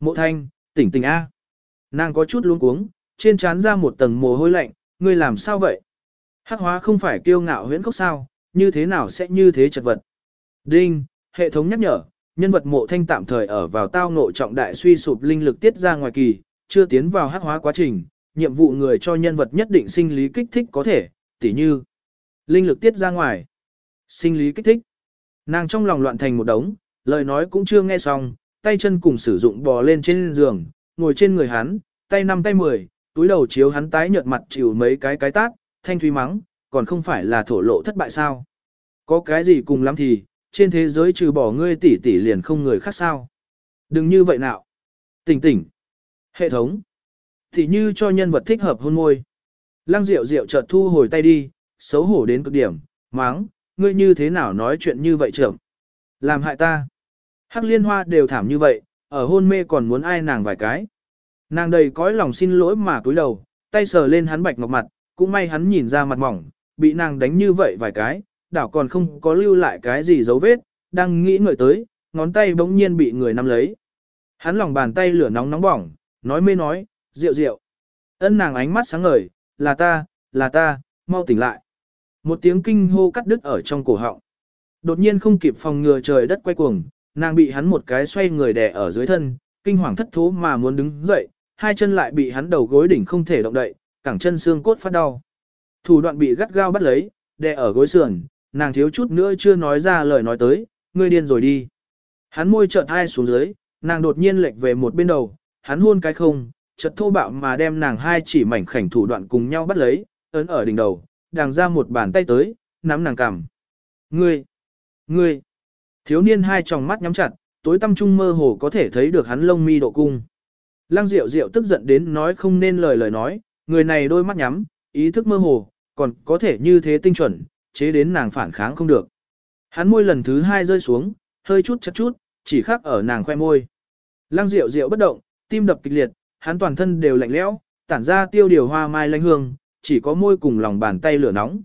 Mộ thanh, tỉnh tỉnh A. Nàng có chút luống cuống, trên trán ra một tầng mồ hôi lạnh, ngươi làm sao vậy? Hắc hóa không phải kiêu ngạo huyễn cốc sao, như thế nào sẽ như thế chật vật? Đinh, hệ thống nhắc nhở, nhân vật mộ thanh tạm thời ở vào tao ngộ trọng đại suy sụp linh lực tiết ra ngoài kỳ, chưa tiến vào hắc hóa quá trình, nhiệm vụ người cho nhân vật nhất định sinh lý kích thích có thể, tỉ như linh lực tiết ra ngoài, sinh lý kích thích. Nàng trong lòng loạn thành một đống, lời nói cũng chưa nghe xong, tay chân cùng sử dụng bò lên trên giường, ngồi trên người hắn, tay năm tay mười, túi đầu chiếu hắn tái nhợt mặt chịu mấy cái cái tát, thanh thúy mắng, còn không phải là thổ lộ thất bại sao. Có cái gì cùng lắm thì, trên thế giới trừ bỏ ngươi tỷ tỷ liền không người khác sao. Đừng như vậy nào. Tỉnh tỉnh. Hệ thống. Thì như cho nhân vật thích hợp hôn môi. Lăng Diệu Diệu chợt thu hồi tay đi, xấu hổ đến cực điểm, máng, ngươi như thế nào nói chuyện như vậy trưởng. Làm hại ta. Hắc liên hoa đều thảm như vậy, ở hôn mê còn muốn ai nàng vài cái. Nàng đầy cõi lòng xin lỗi mà cúi đầu, tay sờ lên hắn bạch ngọc mặt, cũng may hắn nhìn ra mặt mỏng, bị nàng đánh như vậy vài cái, đảo còn không có lưu lại cái gì dấu vết, đang nghĩ ngợi tới, ngón tay bỗng nhiên bị người nắm lấy. Hắn lòng bàn tay lửa nóng nóng bỏng, nói mê nói, rượu rượu. Ân nàng ánh mắt sáng ngời, là ta, là ta, mau tỉnh lại. Một tiếng kinh hô cắt đứt ở trong cổ họng. Đột nhiên không kịp phòng ngừa trời đất quay cuồng, nàng bị hắn một cái xoay người đè ở dưới thân, kinh hoàng thất thố mà muốn đứng dậy, hai chân lại bị hắn đầu gối đỉnh không thể động đậy, cẳng chân xương cốt phát đau. Thủ đoạn bị gắt gao bắt lấy, đè ở gối sườn, nàng thiếu chút nữa chưa nói ra lời nói tới, ngươi điên rồi đi. Hắn môi trợn hai xuống dưới, nàng đột nhiên lệch về một bên đầu, hắn hôn cái không, chợt thô bạo mà đem nàng hai chỉ mảnh khảnh thủ đoạn cùng nhau bắt lấy, ấn ở đỉnh đầu, đàng ra một bàn tay tới, nắm nàng cằm. Ngươi! Ngươi! Thiếu niên hai tròng mắt nhắm chặt, tối tăm trung mơ hồ có thể thấy được hắn lông mi độ cung. Lăng Diệu Diệu tức giận đến nói không nên lời lời nói, người này đôi mắt nhắm, ý thức mơ hồ, còn có thể như thế tinh chuẩn, chế đến nàng phản kháng không được. Hắn môi lần thứ hai rơi xuống, hơi chút chật chút, chỉ khắc ở nàng khoe môi. Lăng Diệu Diệu bất động, tim đập kịch liệt, hắn toàn thân đều lạnh lẽo, tản ra tiêu điều hoa mai lanh hương, chỉ có môi cùng lòng bàn tay lửa nóng.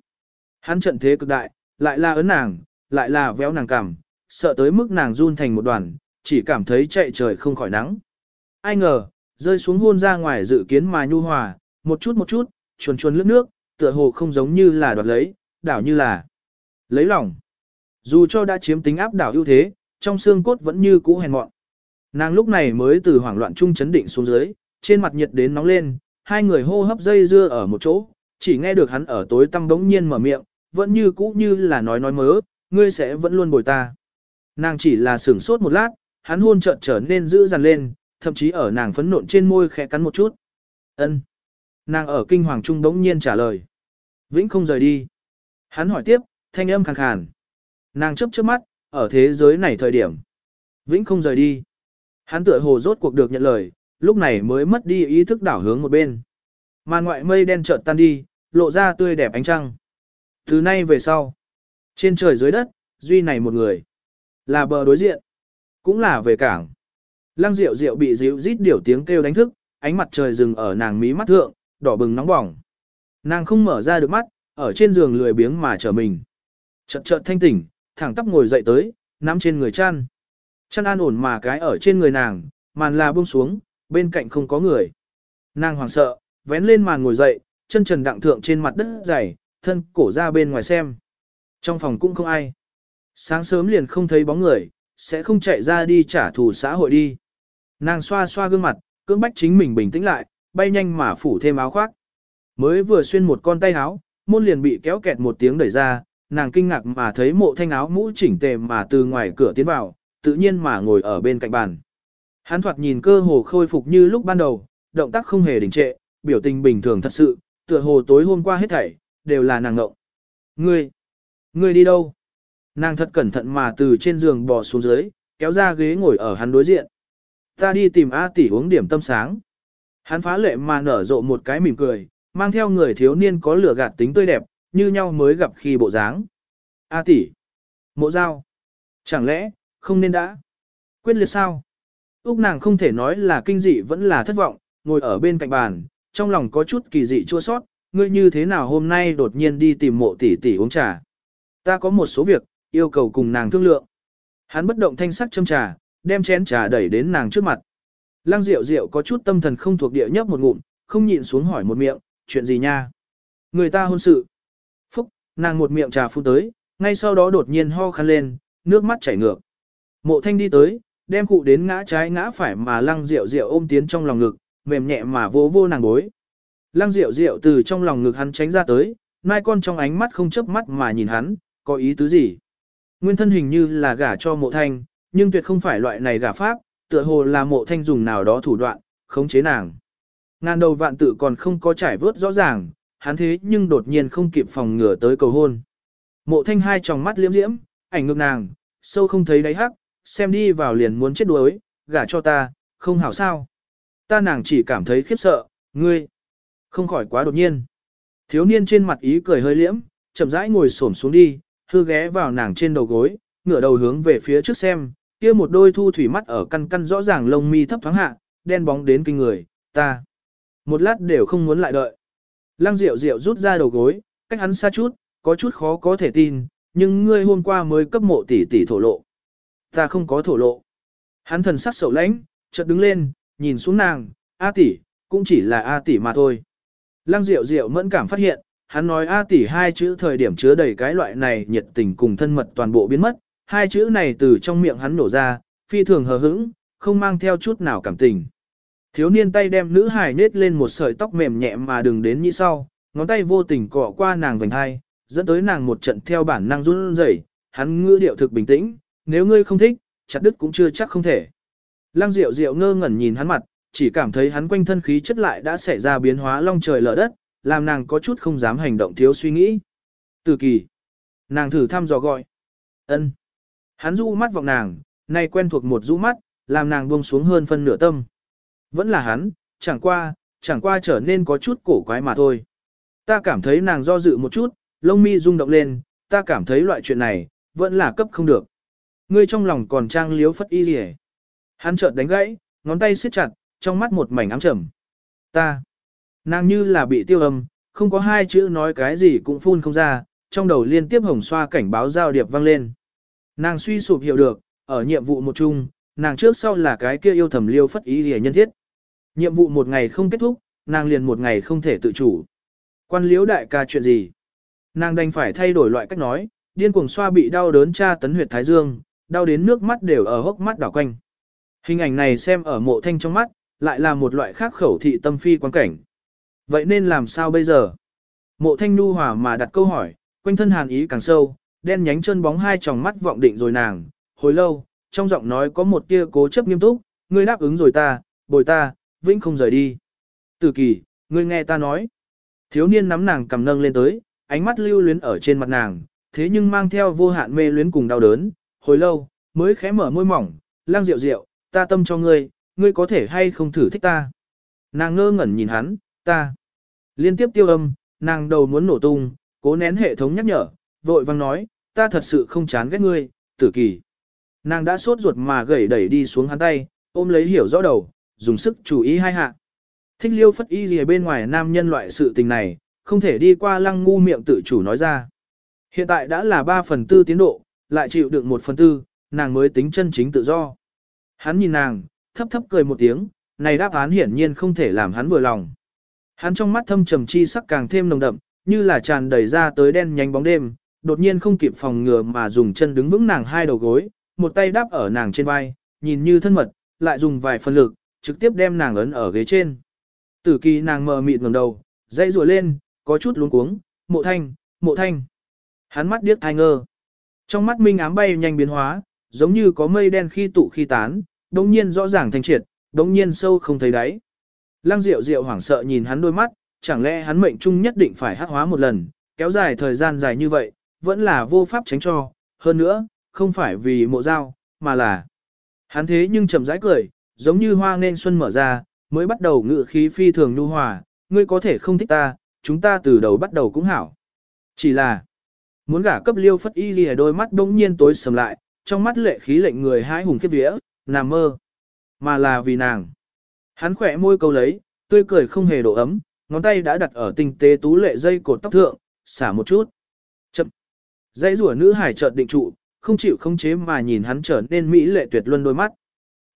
Hắn trận thế cực đại, lại là ấn nàng, lại là véo nàng cằm, sợ tới mức nàng run thành một đoàn, chỉ cảm thấy chạy trời không khỏi nắng. Ai ngờ, rơi xuống hôn ra ngoài dự kiến mà nhu hòa, một chút một chút, chuồn chuồn lướt nước, tựa hồ không giống như là đoạt lấy, đảo như là lấy lòng. Dù cho đã chiếm tính áp đảo ưu thế, trong xương cốt vẫn như cũ hèn mọn. Nàng lúc này mới từ hoảng loạn trung chấn định xuống dưới, trên mặt nhiệt đến nóng lên, hai người hô hấp dây dưa ở một chỗ, chỉ nghe được hắn ở tối tăm đống nhiên mở miệng, vẫn như cũ như là nói nói mớ, ngươi sẽ vẫn luôn bồi ta. Nàng chỉ là sửng sốt một lát, hắn hôn chợt trở nên dữ dằn lên, thậm chí ở nàng phấn nộn trên môi khẽ cắn một chút. Ân. Nàng ở kinh hoàng trung đống nhiên trả lời. Vĩnh không rời đi. Hắn hỏi tiếp, thanh âm khàn khàn. Nàng chớp chớp mắt, ở thế giới này thời điểm. Vĩnh không rời đi. Hắn tựa hồ rốt cuộc được nhận lời, lúc này mới mất đi ý thức đảo hướng một bên. Màn ngoại mây đen chợt tan đi, lộ ra tươi đẹp ánh trăng. Từ nay về sau, trên trời dưới đất, duy này một người. Là bờ đối diện, cũng là về cảng. Lăng Diệu Diệu bị dịu rít điểu tiếng kêu đánh thức, ánh mặt trời dừng ở nàng mí mắt thượng, đỏ bừng nóng bỏng. Nàng không mở ra được mắt, ở trên giường lười biếng mà trở mình. Chợt chợt thanh tỉnh, thẳng tắp ngồi dậy tới, nắm trên người chăn. Chăn an ổn mà cái ở trên người nàng, màn là buông xuống, bên cạnh không có người. Nàng hoảng sợ, vén lên màn ngồi dậy, chân trần đặng thượng trên mặt đất dày, thân cổ ra bên ngoài xem. Trong phòng cũng không ai. Sáng sớm liền không thấy bóng người, sẽ không chạy ra đi trả thù xã hội đi. Nàng xoa xoa gương mặt, cưỡng bách chính mình bình tĩnh lại, bay nhanh mà phủ thêm áo khoác. Mới vừa xuyên một con tay áo, môn liền bị kéo kẹt một tiếng đẩy ra, nàng kinh ngạc mà thấy mộ thanh áo mũ chỉnh tề mà từ ngoài cửa tiến vào, tự nhiên mà ngồi ở bên cạnh bàn. Hắn thoạt nhìn cơ hồ khôi phục như lúc ban đầu, động tác không hề đình trệ, biểu tình bình thường thật sự, tựa hồ tối hôm qua hết thảy, đều là nàng ngộng. Ngươi, ngươi đi đâu? Nàng thật cẩn thận mà từ trên giường bò xuống dưới, kéo ra ghế ngồi ở hắn đối diện. Ta đi tìm A tỷ uống điểm tâm sáng. Hắn phá lệ mà nở rộ một cái mỉm cười, mang theo người thiếu niên có lửa gạt tính tươi đẹp, như nhau mới gặp khi bộ dáng. A tỷ, mộ giao, chẳng lẽ, không nên đã? Quyết liệt sao? Úc nàng không thể nói là kinh dị vẫn là thất vọng, ngồi ở bên cạnh bàn, trong lòng có chút kỳ dị chua sót, ngươi như thế nào hôm nay đột nhiên đi tìm mộ tỷ tỷ uống trà. Ta có một số việc, yêu cầu cùng nàng thương lượng. Hắn bất động thanh sắc châm trà, đem chén trà đẩy đến nàng trước mặt. Lăng Diệu Diệu có chút tâm thần không thuộc địa nhấp một ngụm, không nhịn xuống hỏi một miệng, chuyện gì nha? Người ta hôn sự. Phúc, nàng một miệng trà phun tới, ngay sau đó đột nhiên ho khăn lên, nước mắt chảy ngược. Mộ thanh đi tới, đem cụ đến ngã trái ngã phải mà lăng Diệu Diệu ôm tiến trong lòng ngực, mềm nhẹ mà vô vô nàng bối. Lăng Diệu Diệu từ trong lòng ngực hắn tránh ra tới, mai con trong ánh mắt không chớp mắt mà nhìn hắn, có ý tứ gì? Nguyên thân hình như là gả cho mộ thanh, nhưng tuyệt không phải loại này gả pháp, tựa hồ là mộ thanh dùng nào đó thủ đoạn, khống chế nàng. Ngàn đầu vạn tự còn không có trải vớt rõ ràng, hắn thế nhưng đột nhiên không kịp phòng ngừa tới cầu hôn. Mộ thanh hai tròng mắt liễm diễm, ảnh ngược nàng, sâu không thấy đáy hắc, xem đi vào liền muốn chết đuối, gả cho ta, không hảo sao. Ta nàng chỉ cảm thấy khiếp sợ, ngươi, không khỏi quá đột nhiên. Thiếu niên trên mặt ý cười hơi liễm, chậm rãi ngồi xổm xuống đi, hư ghé vào nàng trên đầu gối, ngửa đầu hướng về phía trước xem, kia một đôi thu thủy mắt ở căn căn rõ ràng lông mi thấp thoáng hạ, đen bóng đến kinh người, ta. Một lát đều không muốn lại đợi. Lăng Diệu Diệu rút ra đầu gối, cách hắn xa chút, có chút khó có thể tin, nhưng ngươi hôm qua mới cấp mộ tỷ tỷ thổ lộ. Ta không có thổ lộ. Hắn thần sắc sầu lãnh, chợt đứng lên, nhìn xuống nàng, A tỷ, cũng chỉ là A tỷ mà thôi. Lăng Diệu Diệu mẫn cảm phát hiện, hắn nói A tỷ hai chữ thời điểm chứa đầy cái loại này nhiệt tình cùng thân mật toàn bộ biến mất, hai chữ này từ trong miệng hắn nổ ra, phi thường hờ hững, không mang theo chút nào cảm tình. Thiếu niên tay đem nữ hài nết lên một sợi tóc mềm nhẹ mà đừng đến như sau, ngón tay vô tình cọ qua nàng vành hai, dẫn tới nàng một trận theo bản năng run rẩy. hắn ngữ điệu thực bình tĩnh, nếu ngươi không thích, chặt đứt cũng chưa chắc không thể. Lăng Diệu Diệu ngơ ngẩn nhìn hắn mặt, chỉ cảm thấy hắn quanh thân khí chất lại đã xảy ra biến hóa long trời lở đất, làm nàng có chút không dám hành động thiếu suy nghĩ. Từ kỳ, nàng thử thăm dò gọi. ân. Hắn du mắt vọng nàng, nay quen thuộc một du mắt, làm nàng buông xuống hơn phân nửa tâm. Vẫn là hắn, chẳng qua, chẳng qua trở nên có chút cổ quái mà thôi. Ta cảm thấy nàng do dự một chút, lông mi rung động lên, ta cảm thấy loại chuyện này, vẫn là cấp không được. Ngươi trong lòng còn trang liếu phất y gì Hắn chợt đánh gãy, ngón tay siết chặt, trong mắt một mảnh ám trầm. Ta, nàng như là bị tiêu âm, không có hai chữ nói cái gì cũng phun không ra, trong đầu liên tiếp hồng xoa cảnh báo giao điệp vang lên. Nàng suy sụp hiểu được, ở nhiệm vụ một chung, nàng trước sau là cái kia yêu thầm liêu phất ý hề nhân thiết. Nhiệm vụ một ngày không kết thúc, nàng liền một ngày không thể tự chủ. Quan liếu đại ca chuyện gì? Nàng đành phải thay đổi loại cách nói, điên cuồng xoa bị đau đớn tra tấn huyệt thái dương, đau đến nước mắt đều ở hốc mắt đảo quanh. Hình ảnh này xem ở mộ thanh trong mắt, lại là một loại khác khẩu thị tâm phi quan cảnh. Vậy nên làm sao bây giờ? Mộ thanh nu hòa mà đặt câu hỏi, quanh thân hàn ý càng sâu, đen nhánh chân bóng hai tròng mắt vọng định rồi nàng, hồi lâu, trong giọng nói có một tia cố chấp nghiêm túc, ngươi đáp ứng rồi ta, bồi ta, vĩnh không rời đi. Tử kỳ, ngươi nghe ta nói. Thiếu niên nắm nàng cầm nâng lên tới, ánh mắt lưu luyến ở trên mặt nàng, thế nhưng mang theo vô hạn mê luyến cùng đau đớn, hồi lâu, mới khẽ mở môi mỏng, lang rượu rượu, ta tâm cho ngươi, ngươi có thể hay không thử thích ta. Nàng ngơ ngẩn nhìn hắn, ta. Liên tiếp tiêu âm, nàng đầu muốn nổ tung, cố nén hệ thống nhắc nhở, vội vang nói, ta thật sự không chán ghét ngươi, tử kỳ. Nàng đã sốt ruột mà gẩy đẩy đi xuống hắn tay, ôm lấy hiểu rõ đầu, dùng sức chú ý hai hạ. Thích liêu phất y gì bên ngoài nam nhân loại sự tình này, không thể đi qua lăng ngu miệng tự chủ nói ra. Hiện tại đã là 3 phần tư tiến độ, lại chịu được 1 phần tư, nàng mới tính chân chính tự do. Hắn nhìn nàng, thấp thấp cười một tiếng, này đáp án hiển nhiên không thể làm hắn vừa lòng. Hắn trong mắt thâm trầm chi sắc càng thêm nồng đậm, như là tràn đầy ra tới đen nhánh bóng đêm, đột nhiên không kịp phòng ngừa mà dùng chân đứng vững nàng hai đầu gối, một tay đáp ở nàng trên vai, nhìn như thân mật, lại dùng vài phần lực, trực tiếp đem nàng ấn ở ghế trên. Tử kỳ nàng mờ mịt ngẩng đầu, dây rùa lên, có chút luống cuống, mộ thanh, mộ thanh. Hắn mắt điếc thai ngơ. Trong mắt minh ám bay nhanh biến hóa, giống như có mây đen khi tụ khi tán, đống nhiên rõ ràng thanh triệt, đống nhiên sâu không thấy đáy. Lăng Diệu Diệu hoảng sợ nhìn hắn đôi mắt, chẳng lẽ hắn mệnh trung nhất định phải hắc hóa một lần, kéo dài thời gian dài như vậy, vẫn là vô pháp tránh cho, hơn nữa, không phải vì mộ dao, mà là hắn thế nhưng chậm rãi cười, giống như hoa nên xuân mở ra, mới bắt đầu ngự khí phi thường nhu hòa, ngươi có thể không thích ta, chúng ta từ đầu bắt đầu cũng hảo. Chỉ là, muốn gả cấp liêu phất y gì đôi mắt đông nhiên tối sầm lại, trong mắt lệ khí lệnh người hái hùng khiếp vía, nằm mơ. Mà là vì nàng. Hắn khỏe môi câu lấy, tươi cười không hề độ ấm, ngón tay đã đặt ở tinh tế tú lệ dây cột tóc thượng, xả một chút. Chậm. Dây rủa nữ hải chợt định trụ, không chịu không chế mà nhìn hắn trở nên mỹ lệ tuyệt luân đôi mắt.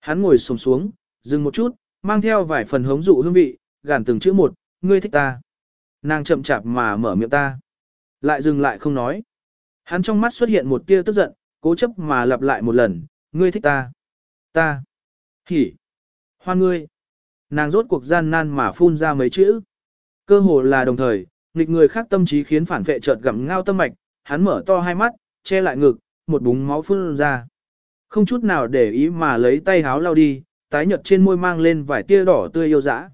Hắn ngồi xổm xuống, dừng một chút, mang theo vài phần hống dụ hương vị, gàn từng chữ một, ngươi thích ta. Nàng chậm chạp mà mở miệng ta. Lại dừng lại không nói. Hắn trong mắt xuất hiện một tia tức giận, cố chấp mà lặp lại một lần, ngươi thích ta. Ta. Hỉ. Hoa ngươi. Nàng rốt cuộc gian nan mà phun ra mấy chữ. Cơ hồ là đồng thời, nghịch người khác tâm trí khiến phản vệ chợt gặm ngao tâm mạch, hắn mở to hai mắt, che lại ngực, một búng máu phun ra. Không chút nào để ý mà lấy tay háo lao đi, tái nhợt trên môi mang lên vài tia đỏ tươi yêu dã.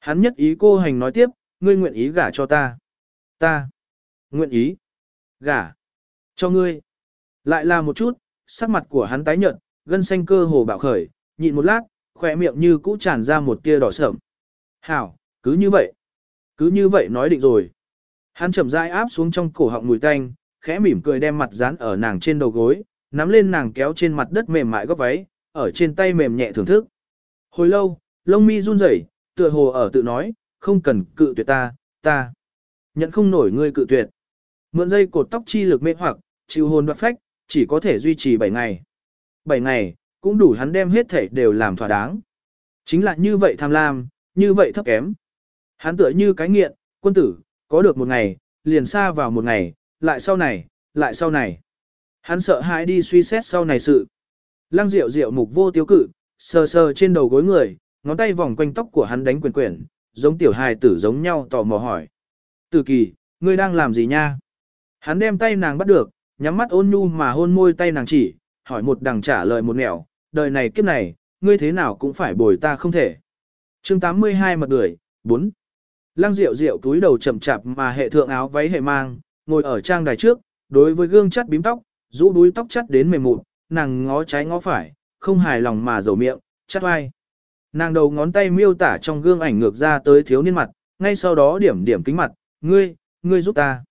Hắn nhất ý cô hành nói tiếp, ngươi nguyện ý gả cho ta. Ta. Nguyện ý. Gả. Cho ngươi. Lại là một chút, sắc mặt của hắn tái nhợt, gân xanh cơ hồ bạo khởi, nhịn một lát, khỏe miệng như cũ tràn ra một tia đỏ sợm. Hảo, cứ như vậy. Cứ như vậy nói định rồi. Hắn chậm rãi áp xuống trong cổ họng mùi tanh, khẽ mỉm cười đem mặt dán ở nàng trên đầu gối, nắm lên nàng kéo trên mặt đất mềm mại góc váy, ở trên tay mềm nhẹ thưởng thức. Hồi lâu, lông mi run rẩy, tựa hồ ở tự nói, không cần cự tuyệt ta, ta. Nhận không nổi ngươi cự tuyệt. Mượn dây cột tóc chi lực mê hoặc, chịu hồn đoạt phách, chỉ có thể duy trì 7 ngày. 7 ngày, cũng đủ hắn đem hết thể đều làm thỏa đáng. Chính là như vậy tham lam, như vậy thấp kém. Hắn tựa như cái nghiện, quân tử, có được một ngày, liền xa vào một ngày, lại sau này, lại sau này. Hắn sợ hãi đi suy xét sau này sự. Lăng Diệu Diệu mục vô tiêu cự, sờ sờ trên đầu gối người, ngón tay vòng quanh tóc của hắn đánh quyền quyển, giống tiểu hài tử giống nhau tò mò hỏi. Tử kỳ, ngươi đang làm gì nha? Hắn đem tay nàng bắt được, nhắm mắt ôn nhu mà hôn môi tay nàng chỉ, hỏi một đằng trả lời một nẻo, đời này kiếp này, ngươi thế nào cũng phải bồi ta không thể. chương 82 mật đuổi, 4. Lăng Diệu Diệu túi đầu chậm chạp mà hệ thượng áo váy hệ mang, ngồi ở trang đài trước, đối với gương chắt bím tóc, rũ đuôi tóc chắt đến mềm mụn, nàng ngó trái ngó phải, không hài lòng mà dầu miệng, chắt vai. Nàng đầu ngón tay miêu tả trong gương ảnh ngược ra tới thiếu niên mặt, ngay sau đó điểm điểm kính mặt, ngươi, ngươi giúp ta.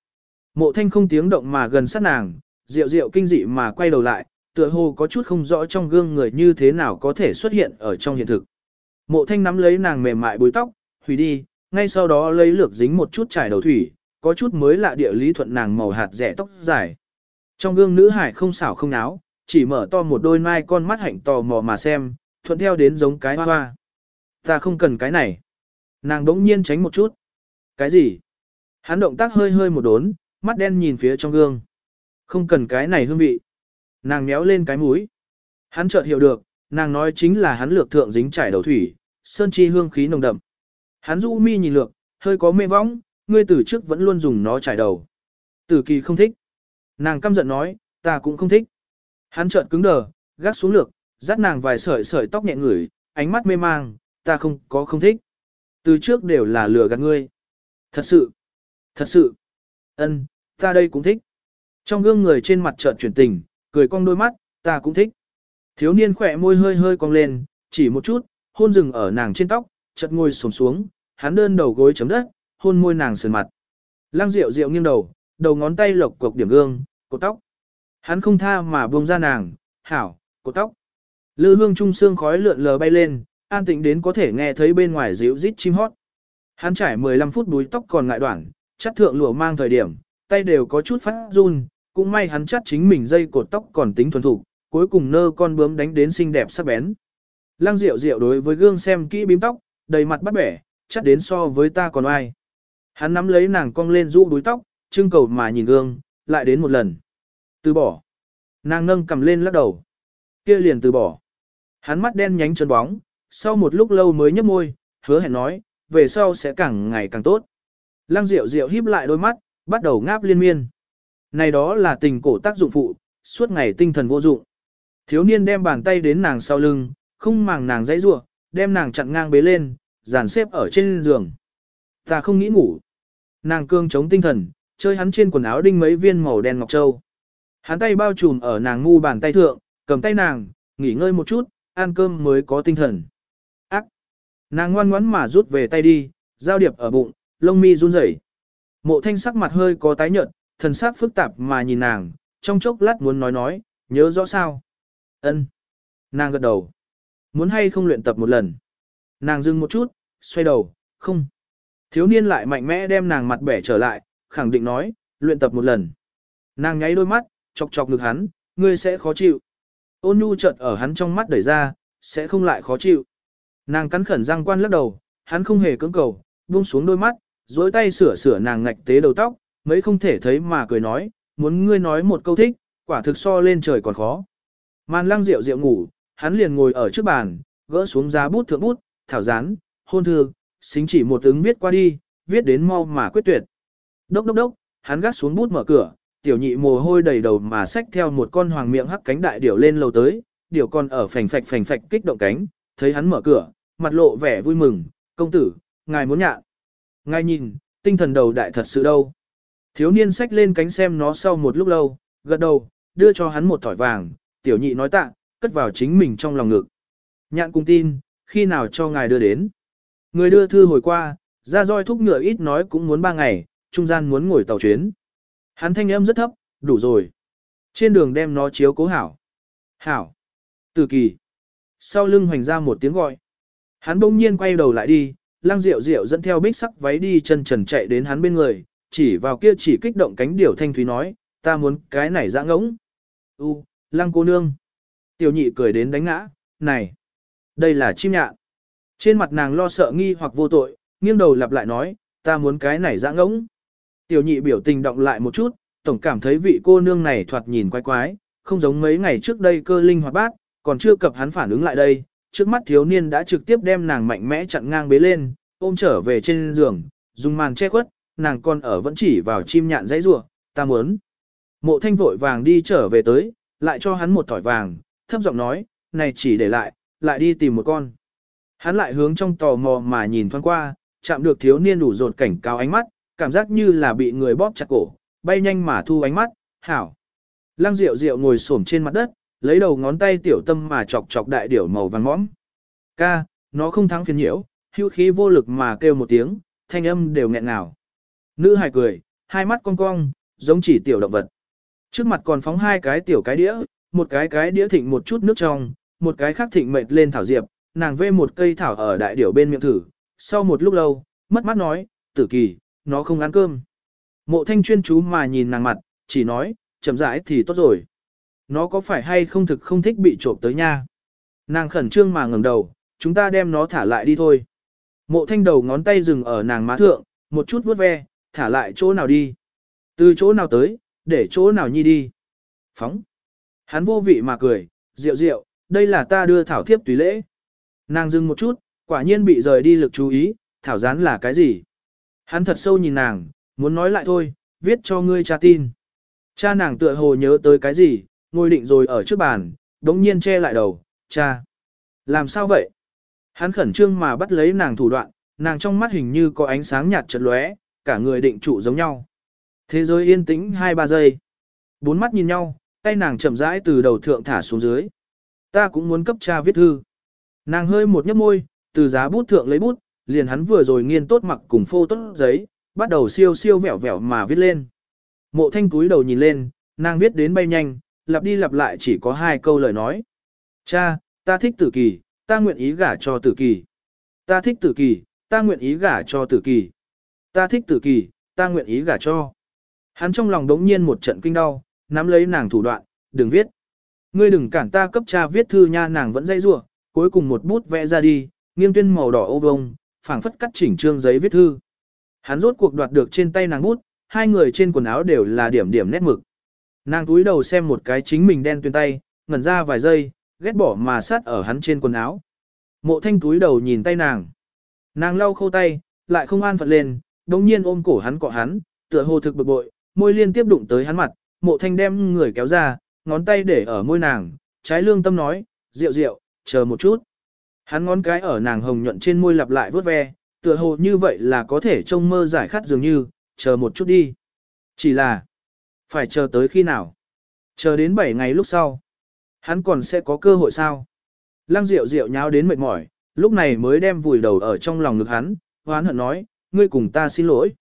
Mộ thanh không tiếng động mà gần sát nàng, rượu rượu kinh dị mà quay đầu lại, tựa hồ có chút không rõ trong gương người như thế nào có thể xuất hiện ở trong hiện thực. Mộ thanh nắm lấy nàng mềm mại búi tóc, hủy đi, ngay sau đó lấy lược dính một chút trải đầu thủy, có chút mới lạ địa lý thuận nàng màu hạt rẻ tóc dài. Trong gương nữ hải không xảo không náo, chỉ mở to một đôi mai con mắt hạnh tò mò mà xem, thuận theo đến giống cái hoa hoa. Ta không cần cái này. Nàng đống nhiên tránh một chút. Cái gì? Hắn động tác hơi hơi một đốn, mắt đen nhìn phía trong gương. Không cần cái này hương vị. Nàng méo lên cái mũi. Hắn chợt hiểu được, nàng nói chính là hắn lược thượng dính trải đầu thủy, sơn chi hương khí nồng đậm. Hắn du mi nhìn lược, hơi có mê võng, ngươi từ trước vẫn luôn dùng nó trải đầu. Tử kỳ không thích. Nàng căm giận nói, ta cũng không thích. Hắn chợt cứng đờ, gác xuống lược, dắt nàng vài sợi sợi tóc nhẹ ngửi, ánh mắt mê mang, ta không có không thích. Từ trước đều là lừa gạt ngươi. Thật sự, thật sự, ân, ta đây cũng thích. Trong gương người trên mặt chợt chuyển tình, cười cong đôi mắt, ta cũng thích. Thiếu niên khỏe môi hơi hơi cong lên, chỉ một chút, hôn rừng ở nàng trên tóc, chợt ngồi xổm xuống, hắn đơn đầu gối chấm đất, hôn môi nàng sườn mặt. Lăng Diệu Diệu nghiêng đầu, đầu ngón tay lộc cục điểm gương, cột tóc. Hắn không tha mà buông ra nàng, hảo, cột tóc. Lư hương trung xương khói lượn lờ bay lên, an tĩnh đến có thể nghe thấy bên ngoài ríu rít chim hót. Hắn trải 15 phút đuôi tóc còn ngại đoạn, chắt thượng lụa mang thời điểm, tay đều có chút phát run, cũng may hắn chắt chính mình dây cột tóc còn tính thuần thủ, cuối cùng nơ con bướm đánh đến xinh đẹp sắc bén. Lăng Diệu Diệu đối với gương xem kỹ bím tóc, đầy mặt bắt bẻ, chắt đến so với ta còn ai. Hắn nắm lấy nàng cong lên rũ đuôi tóc, trưng cầu mà nhìn gương, lại đến một lần. Từ bỏ. Nàng nâng cầm lên lắc đầu. Kia liền từ bỏ. Hắn mắt đen nhánh trơn bóng, sau một lúc lâu mới nhấp môi, hứa hẹn nói, về sau sẽ càng ngày càng tốt. Lăng Diệu Diệu híp lại đôi mắt, bắt đầu ngáp liên miên. Này đó là tình cổ tác dụng phụ, suốt ngày tinh thần vô dụng. Thiếu niên đem bàn tay đến nàng sau lưng, không màng nàng dãy rủa, đem nàng chặn ngang bế lên, dàn xếp ở trên giường. Ta không nghĩ ngủ. Nàng cương chống tinh thần, chơi hắn trên quần áo đinh mấy viên màu đen ngọc châu. Hắn tay bao trùm ở nàng ngu bàn tay thượng, cầm tay nàng, nghỉ ngơi một chút, ăn cơm mới có tinh thần. Ác! Nàng ngoan ngoãn mà rút về tay đi, giao điệp ở bụng, lông mi run rẩy. Mộ thanh sắc mặt hơi có tái nhợt, thần sắc phức tạp mà nhìn nàng, trong chốc lát muốn nói nói, nhớ rõ sao. ân Nàng gật đầu. Muốn hay không luyện tập một lần. Nàng dừng một chút, xoay đầu, không. Thiếu niên lại mạnh mẽ đem nàng mặt bẻ trở lại, khẳng định nói, luyện tập một lần. Nàng nháy đôi mắt, chọc chọc ngực hắn, ngươi sẽ khó chịu. Ôn nhu chợt ở hắn trong mắt đẩy ra, sẽ không lại khó chịu. Nàng cắn khẩn răng quan lắc đầu, hắn không hề cưỡng cầu, buông xuống đôi mắt, duỗi tay sửa sửa nàng ngạch tế đầu tóc, mấy không thể thấy mà cười nói, muốn ngươi nói một câu thích, quả thực so lên trời còn khó. Màn lăng rượu rượu ngủ, hắn liền ngồi ở trước bàn, gỡ xuống giá bút thượng bút, thảo rán, hôn thư, xính chỉ một ứng viết qua đi, viết đến mau mà quyết tuyệt. Đốc đốc đốc, hắn gác xuống bút mở cửa, tiểu nhị mồ hôi đầy đầu mà xách theo một con hoàng miệng hắc cánh đại điểu lên lầu tới, điểu con ở phành phạch phành phạch kích động cánh, thấy hắn mở cửa, mặt lộ vẻ vui mừng, công tử, ngài muốn nhạ. Ngài nhìn, tinh thần đầu đại thật sự đâu. Thiếu niên xách lên cánh xem nó sau một lúc lâu, gật đầu, đưa cho hắn một thỏi vàng, tiểu nhị nói tạ, cất vào chính mình trong lòng ngực. Nhạn cung tin, khi nào cho ngài đưa đến. Người đưa thư hồi qua, ra roi thúc ngựa ít nói cũng muốn ba ngày, trung gian muốn ngồi tàu chuyến. Hắn thanh âm rất thấp, đủ rồi. Trên đường đem nó chiếu cố hảo. Hảo. Từ kỳ. Sau lưng hoành ra một tiếng gọi. Hắn bỗng nhiên quay đầu lại đi, Lang rượu rượu dẫn theo bích sắc váy đi chân trần chạy đến hắn bên người, chỉ vào kia chỉ kích động cánh điểu thanh thúy nói, ta muốn cái này dã ngỗng. U, Lang cô nương. Tiểu nhị cười đến đánh ngã, này, đây là chim nhạn. Trên mặt nàng lo sợ nghi hoặc vô tội, nghiêng đầu lặp lại nói, ta muốn cái này dã ngỗng. Tiểu nhị biểu tình động lại một chút, tổng cảm thấy vị cô nương này thoạt nhìn quái quái, không giống mấy ngày trước đây cơ linh hoạt bát, còn chưa cập hắn phản ứng lại đây, trước mắt thiếu niên đã trực tiếp đem nàng mạnh mẽ chặn ngang bế lên, ôm trở về trên giường, dùng màn che khuất, nàng còn ở vẫn chỉ vào chim nhạn dãy rủa, ta muốn. Mộ thanh vội vàng đi trở về tới, lại cho hắn một tỏi vàng, thấp giọng nói, này chỉ để lại, lại đi tìm một con. Hắn lại hướng trong tò mò mà nhìn thoáng qua, chạm được thiếu niên đủ rột cảnh cáo ánh mắt, cảm giác như là bị người bóp chặt cổ, bay nhanh mà thu ánh mắt, hảo. Lăng Diệu Diệu ngồi xổm trên mặt đất, lấy đầu ngón tay tiểu tâm mà chọc chọc đại điểu màu vàng mõm. Ca, nó không thắng phiền nhiễu, hưu khí vô lực mà kêu một tiếng, thanh âm đều nghẹn ngào. Nữ hài cười, hai mắt cong cong, giống chỉ tiểu động vật. Trước mặt còn phóng hai cái tiểu cái đĩa, một cái cái đĩa thịnh một chút nước trong, một cái khác thịnh mệt lên thảo diệp, nàng vê một cây thảo ở đại điểu bên miệng thử. Sau một lúc lâu, mất mắt nói, tử kỳ, nó không ăn cơm. Mộ thanh chuyên chú mà nhìn nàng mặt, chỉ nói, chậm rãi thì tốt rồi. Nó có phải hay không thực không thích bị trộm tới nha. Nàng khẩn trương mà ngẩng đầu, chúng ta đem nó thả lại đi thôi. Mộ thanh đầu ngón tay dừng ở nàng má thượng, một chút vuốt ve, thả lại chỗ nào đi. Từ chỗ nào tới, để chỗ nào nhi đi. Phóng. Hắn vô vị mà cười, rượu rượu, đây là ta đưa thảo thiếp tùy lễ. Nàng dừng một chút, quả nhiên bị rời đi lực chú ý, thảo gián là cái gì. Hắn thật sâu nhìn nàng, muốn nói lại thôi, viết cho ngươi cha tin. Cha nàng tựa hồ nhớ tới cái gì, ngồi định rồi ở trước bàn, đống nhiên che lại đầu, cha. Làm sao vậy? Hắn khẩn trương mà bắt lấy nàng thủ đoạn, nàng trong mắt hình như có ánh sáng nhạt chật lóe, cả người định trụ giống nhau. Thế giới yên tĩnh 2-3 giây. Bốn mắt nhìn nhau, tay nàng chậm rãi từ đầu thượng thả xuống dưới. Ta cũng muốn cấp cha viết thư. Nàng hơi một nhấp môi, từ giá bút thượng lấy bút, liền hắn vừa rồi nghiên tốt mặc cùng phô tốt giấy, bắt đầu siêu siêu vẹo vẹo mà viết lên. Mộ thanh túi đầu nhìn lên, nàng viết đến bay nhanh, lặp đi lặp lại chỉ có hai câu lời nói. Cha, ta thích tử kỳ, ta nguyện ý gả cho tử kỳ. Ta thích tử kỳ, ta nguyện ý gả cho tử kỳ. Ta thích tử kỳ, ta nguyện ý gả cho. Hắn trong lòng đống nhiên một trận kinh đau, nắm lấy nàng thủ đoạn, đừng viết. Ngươi đừng cản ta cấp cha viết thư nha nàng vẫn dây rủa cuối cùng một bút vẽ ra đi, nghiêng tuyên màu đỏ ô vông, phảng phất cắt chỉnh trương giấy viết thư. Hắn rốt cuộc đoạt được trên tay nàng bút, hai người trên quần áo đều là điểm điểm nét mực. Nàng túi đầu xem một cái chính mình đen tuyền tay, ngẩn ra vài giây, ghét bỏ mà sát ở hắn trên quần áo. Mộ thanh túi đầu nhìn tay nàng. Nàng lau khâu tay, lại không an phận lên, đồng nhiên ôm cổ hắn cọ hắn, tựa hồ thực bực bội, môi liên tiếp đụng tới hắn mặt, mộ thanh đem người kéo ra, ngón tay để ở môi nàng, trái lương tâm nói, rượu rượu, chờ một chút. Hắn ngón cái ở nàng hồng nhuận trên môi lặp lại vớt ve, tựa hồ như vậy là có thể trông mơ giải khát dường như, chờ một chút đi. Chỉ là, phải chờ tới khi nào? Chờ đến 7 ngày lúc sau. Hắn còn sẽ có cơ hội sao? Lăng Diệu Diệu nháo đến mệt mỏi, lúc này mới đem vùi đầu ở trong lòng ngực hắn, hoán hận nói, ngươi cùng ta xin lỗi.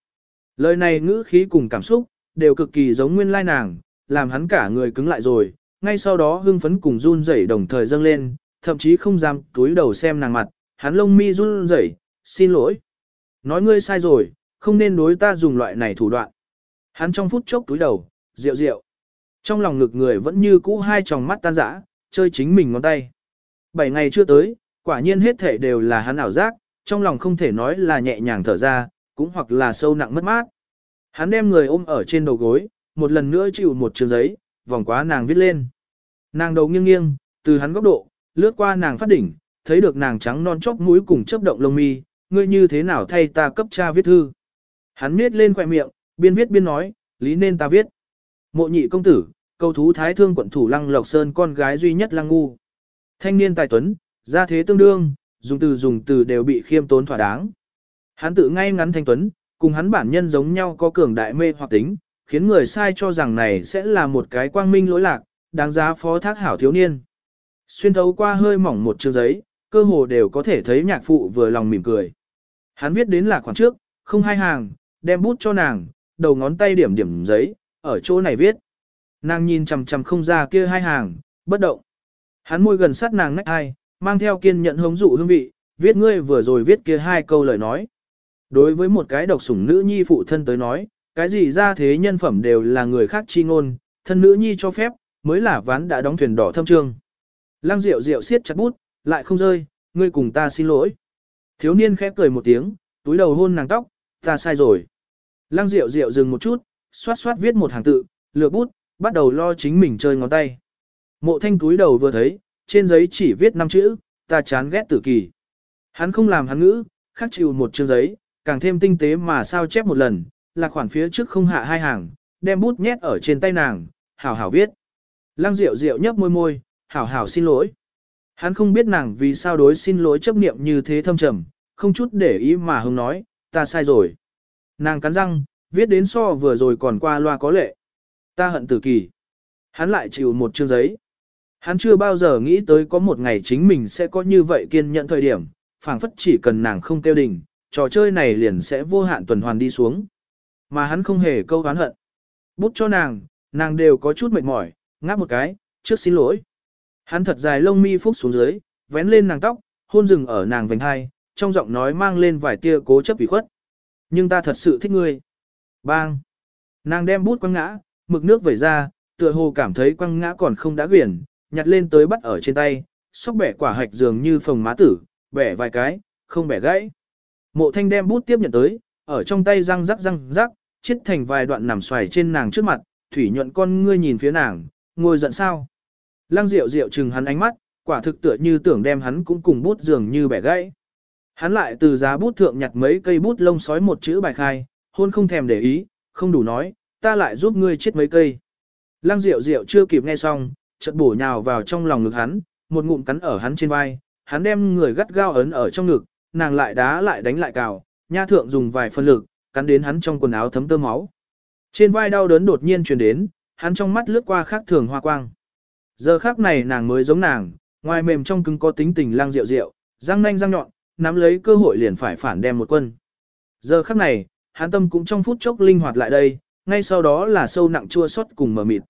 Lời này ngữ khí cùng cảm xúc, đều cực kỳ giống nguyên lai nàng, làm hắn cả người cứng lại rồi, ngay sau đó hưng phấn cùng run rẩy đồng thời dâng lên, thậm chí không dám túi đầu xem nàng mặt, hắn lông mi run rẩy, xin lỗi. Nói ngươi sai rồi, không nên đối ta dùng loại này thủ đoạn. Hắn trong phút chốc túi đầu, rượu rượu. Trong lòng ngực người vẫn như cũ hai tròng mắt tan rã, chơi chính mình ngón tay. Bảy ngày chưa tới, quả nhiên hết thể đều là hắn ảo giác, trong lòng không thể nói là nhẹ nhàng thở ra, cũng hoặc là sâu nặng mất mát. Hắn đem người ôm ở trên đầu gối, một lần nữa chịu một trường giấy, vòng quá nàng viết lên. Nàng đầu nghiêng nghiêng, từ hắn góc độ, lướt qua nàng phát đỉnh, thấy được nàng trắng non chóp mũi cùng chớp động lông mi, ngươi như thế nào thay ta cấp cha viết thư. Hắn miết lên khỏe miệng, biên viết biên nói, lý nên ta viết. Mộ nhị công tử, cầu thú thái thương quận thủ lăng lộc sơn con gái duy nhất lăng ngu. Thanh niên tài tuấn, gia thế tương đương, dùng từ dùng từ đều bị khiêm tốn thỏa đáng. Hắn tự ngay ngắn thanh tuấn, cùng hắn bản nhân giống nhau có cường đại mê hoặc tính, khiến người sai cho rằng này sẽ là một cái quang minh lỗi lạc, đáng giá phó thác hảo thiếu niên. Xuyên thấu qua hơi mỏng một chương giấy, cơ hồ đều có thể thấy nhạc phụ vừa lòng mỉm cười. Hắn viết đến là khoảng trước, không hai hàng, đem bút cho nàng, đầu ngón tay điểm điểm giấy, ở chỗ này viết. Nàng nhìn chằm chằm không ra kia hai hàng, bất động. Hắn môi gần sát nàng nách hai, mang theo kiên nhận hống dụ hương vị, viết ngươi vừa rồi viết kia hai câu lời nói. Đối với một cái độc sủng nữ nhi phụ thân tới nói, cái gì ra thế nhân phẩm đều là người khác chi ngôn, thân nữ nhi cho phép, mới là ván đã đóng thuyền đỏ thâm trương. Lăng Diệu Diệu siết chặt bút, lại không rơi, ngươi cùng ta xin lỗi. Thiếu niên khẽ cười một tiếng, túi đầu hôn nàng tóc, ta sai rồi. Lăng Diệu Diệu dừng một chút, xoát xoát viết một hàng tự, lược bút, bắt đầu lo chính mình chơi ngón tay. Mộ thanh túi đầu vừa thấy, trên giấy chỉ viết năm chữ, ta chán ghét tử kỳ. Hắn không làm hắn ngữ, khắc chịu một chương giấy, càng thêm tinh tế mà sao chép một lần, là khoản phía trước không hạ hai hàng, đem bút nhét ở trên tay nàng, hảo hảo viết. Lăng Diệu Diệu nhấp môi môi, hảo hảo xin lỗi. Hắn không biết nàng vì sao đối xin lỗi chấp niệm như thế thâm trầm, không chút để ý mà hứng nói, ta sai rồi. Nàng cắn răng, viết đến so vừa rồi còn qua loa có lệ. Ta hận tử kỳ. Hắn lại chịu một chương giấy. Hắn chưa bao giờ nghĩ tới có một ngày chính mình sẽ có như vậy kiên nhẫn thời điểm, phảng phất chỉ cần nàng không tiêu đình, trò chơi này liền sẽ vô hạn tuần hoàn đi xuống. Mà hắn không hề câu oán hận. Bút cho nàng, nàng đều có chút mệt mỏi, ngáp một cái, trước xin lỗi. Hắn thật dài lông mi phúc xuống dưới, vén lên nàng tóc, hôn rừng ở nàng vành hai, trong giọng nói mang lên vài tia cố chấp ủy khuất. Nhưng ta thật sự thích ngươi. Bang! Nàng đem bút quăng ngã, mực nước vẩy ra, tựa hồ cảm thấy quăng ngã còn không đã quyển, nhặt lên tới bắt ở trên tay, sóc bẻ quả hạch dường như phồng má tử, bẻ vài cái, không bẻ gãy. Mộ thanh đem bút tiếp nhận tới, ở trong tay răng rắc răng rắc, chết thành vài đoạn nằm xoài trên nàng trước mặt, thủy nhuận con ngươi nhìn phía nàng, ngồi giận sao. Lăng Diệu Diệu chừng hắn ánh mắt, quả thực tựa như tưởng đem hắn cũng cùng bút dường như bẻ gãy. Hắn lại từ giá bút thượng nhặt mấy cây bút lông sói một chữ bài khai, hôn không thèm để ý, không đủ nói, ta lại giúp ngươi chết mấy cây. Lăng Diệu Diệu chưa kịp nghe xong, chợt bổ nhào vào trong lòng ngực hắn, một ngụm cắn ở hắn trên vai, hắn đem người gắt gao ấn ở trong ngực, nàng lại đá lại đánh lại cào, nha thượng dùng vài phân lực, cắn đến hắn trong quần áo thấm tơ máu. Trên vai đau đớn đột nhiên truyền đến, hắn trong mắt lướt qua khác thường hoa quang. Giờ khác này nàng mới giống nàng, ngoài mềm trong cứng có tính tình lang rượu rượu, răng nanh răng nhọn, nắm lấy cơ hội liền phải phản đem một quân. Giờ khắc này, hắn tâm cũng trong phút chốc linh hoạt lại đây, ngay sau đó là sâu nặng chua xót cùng mờ mịt.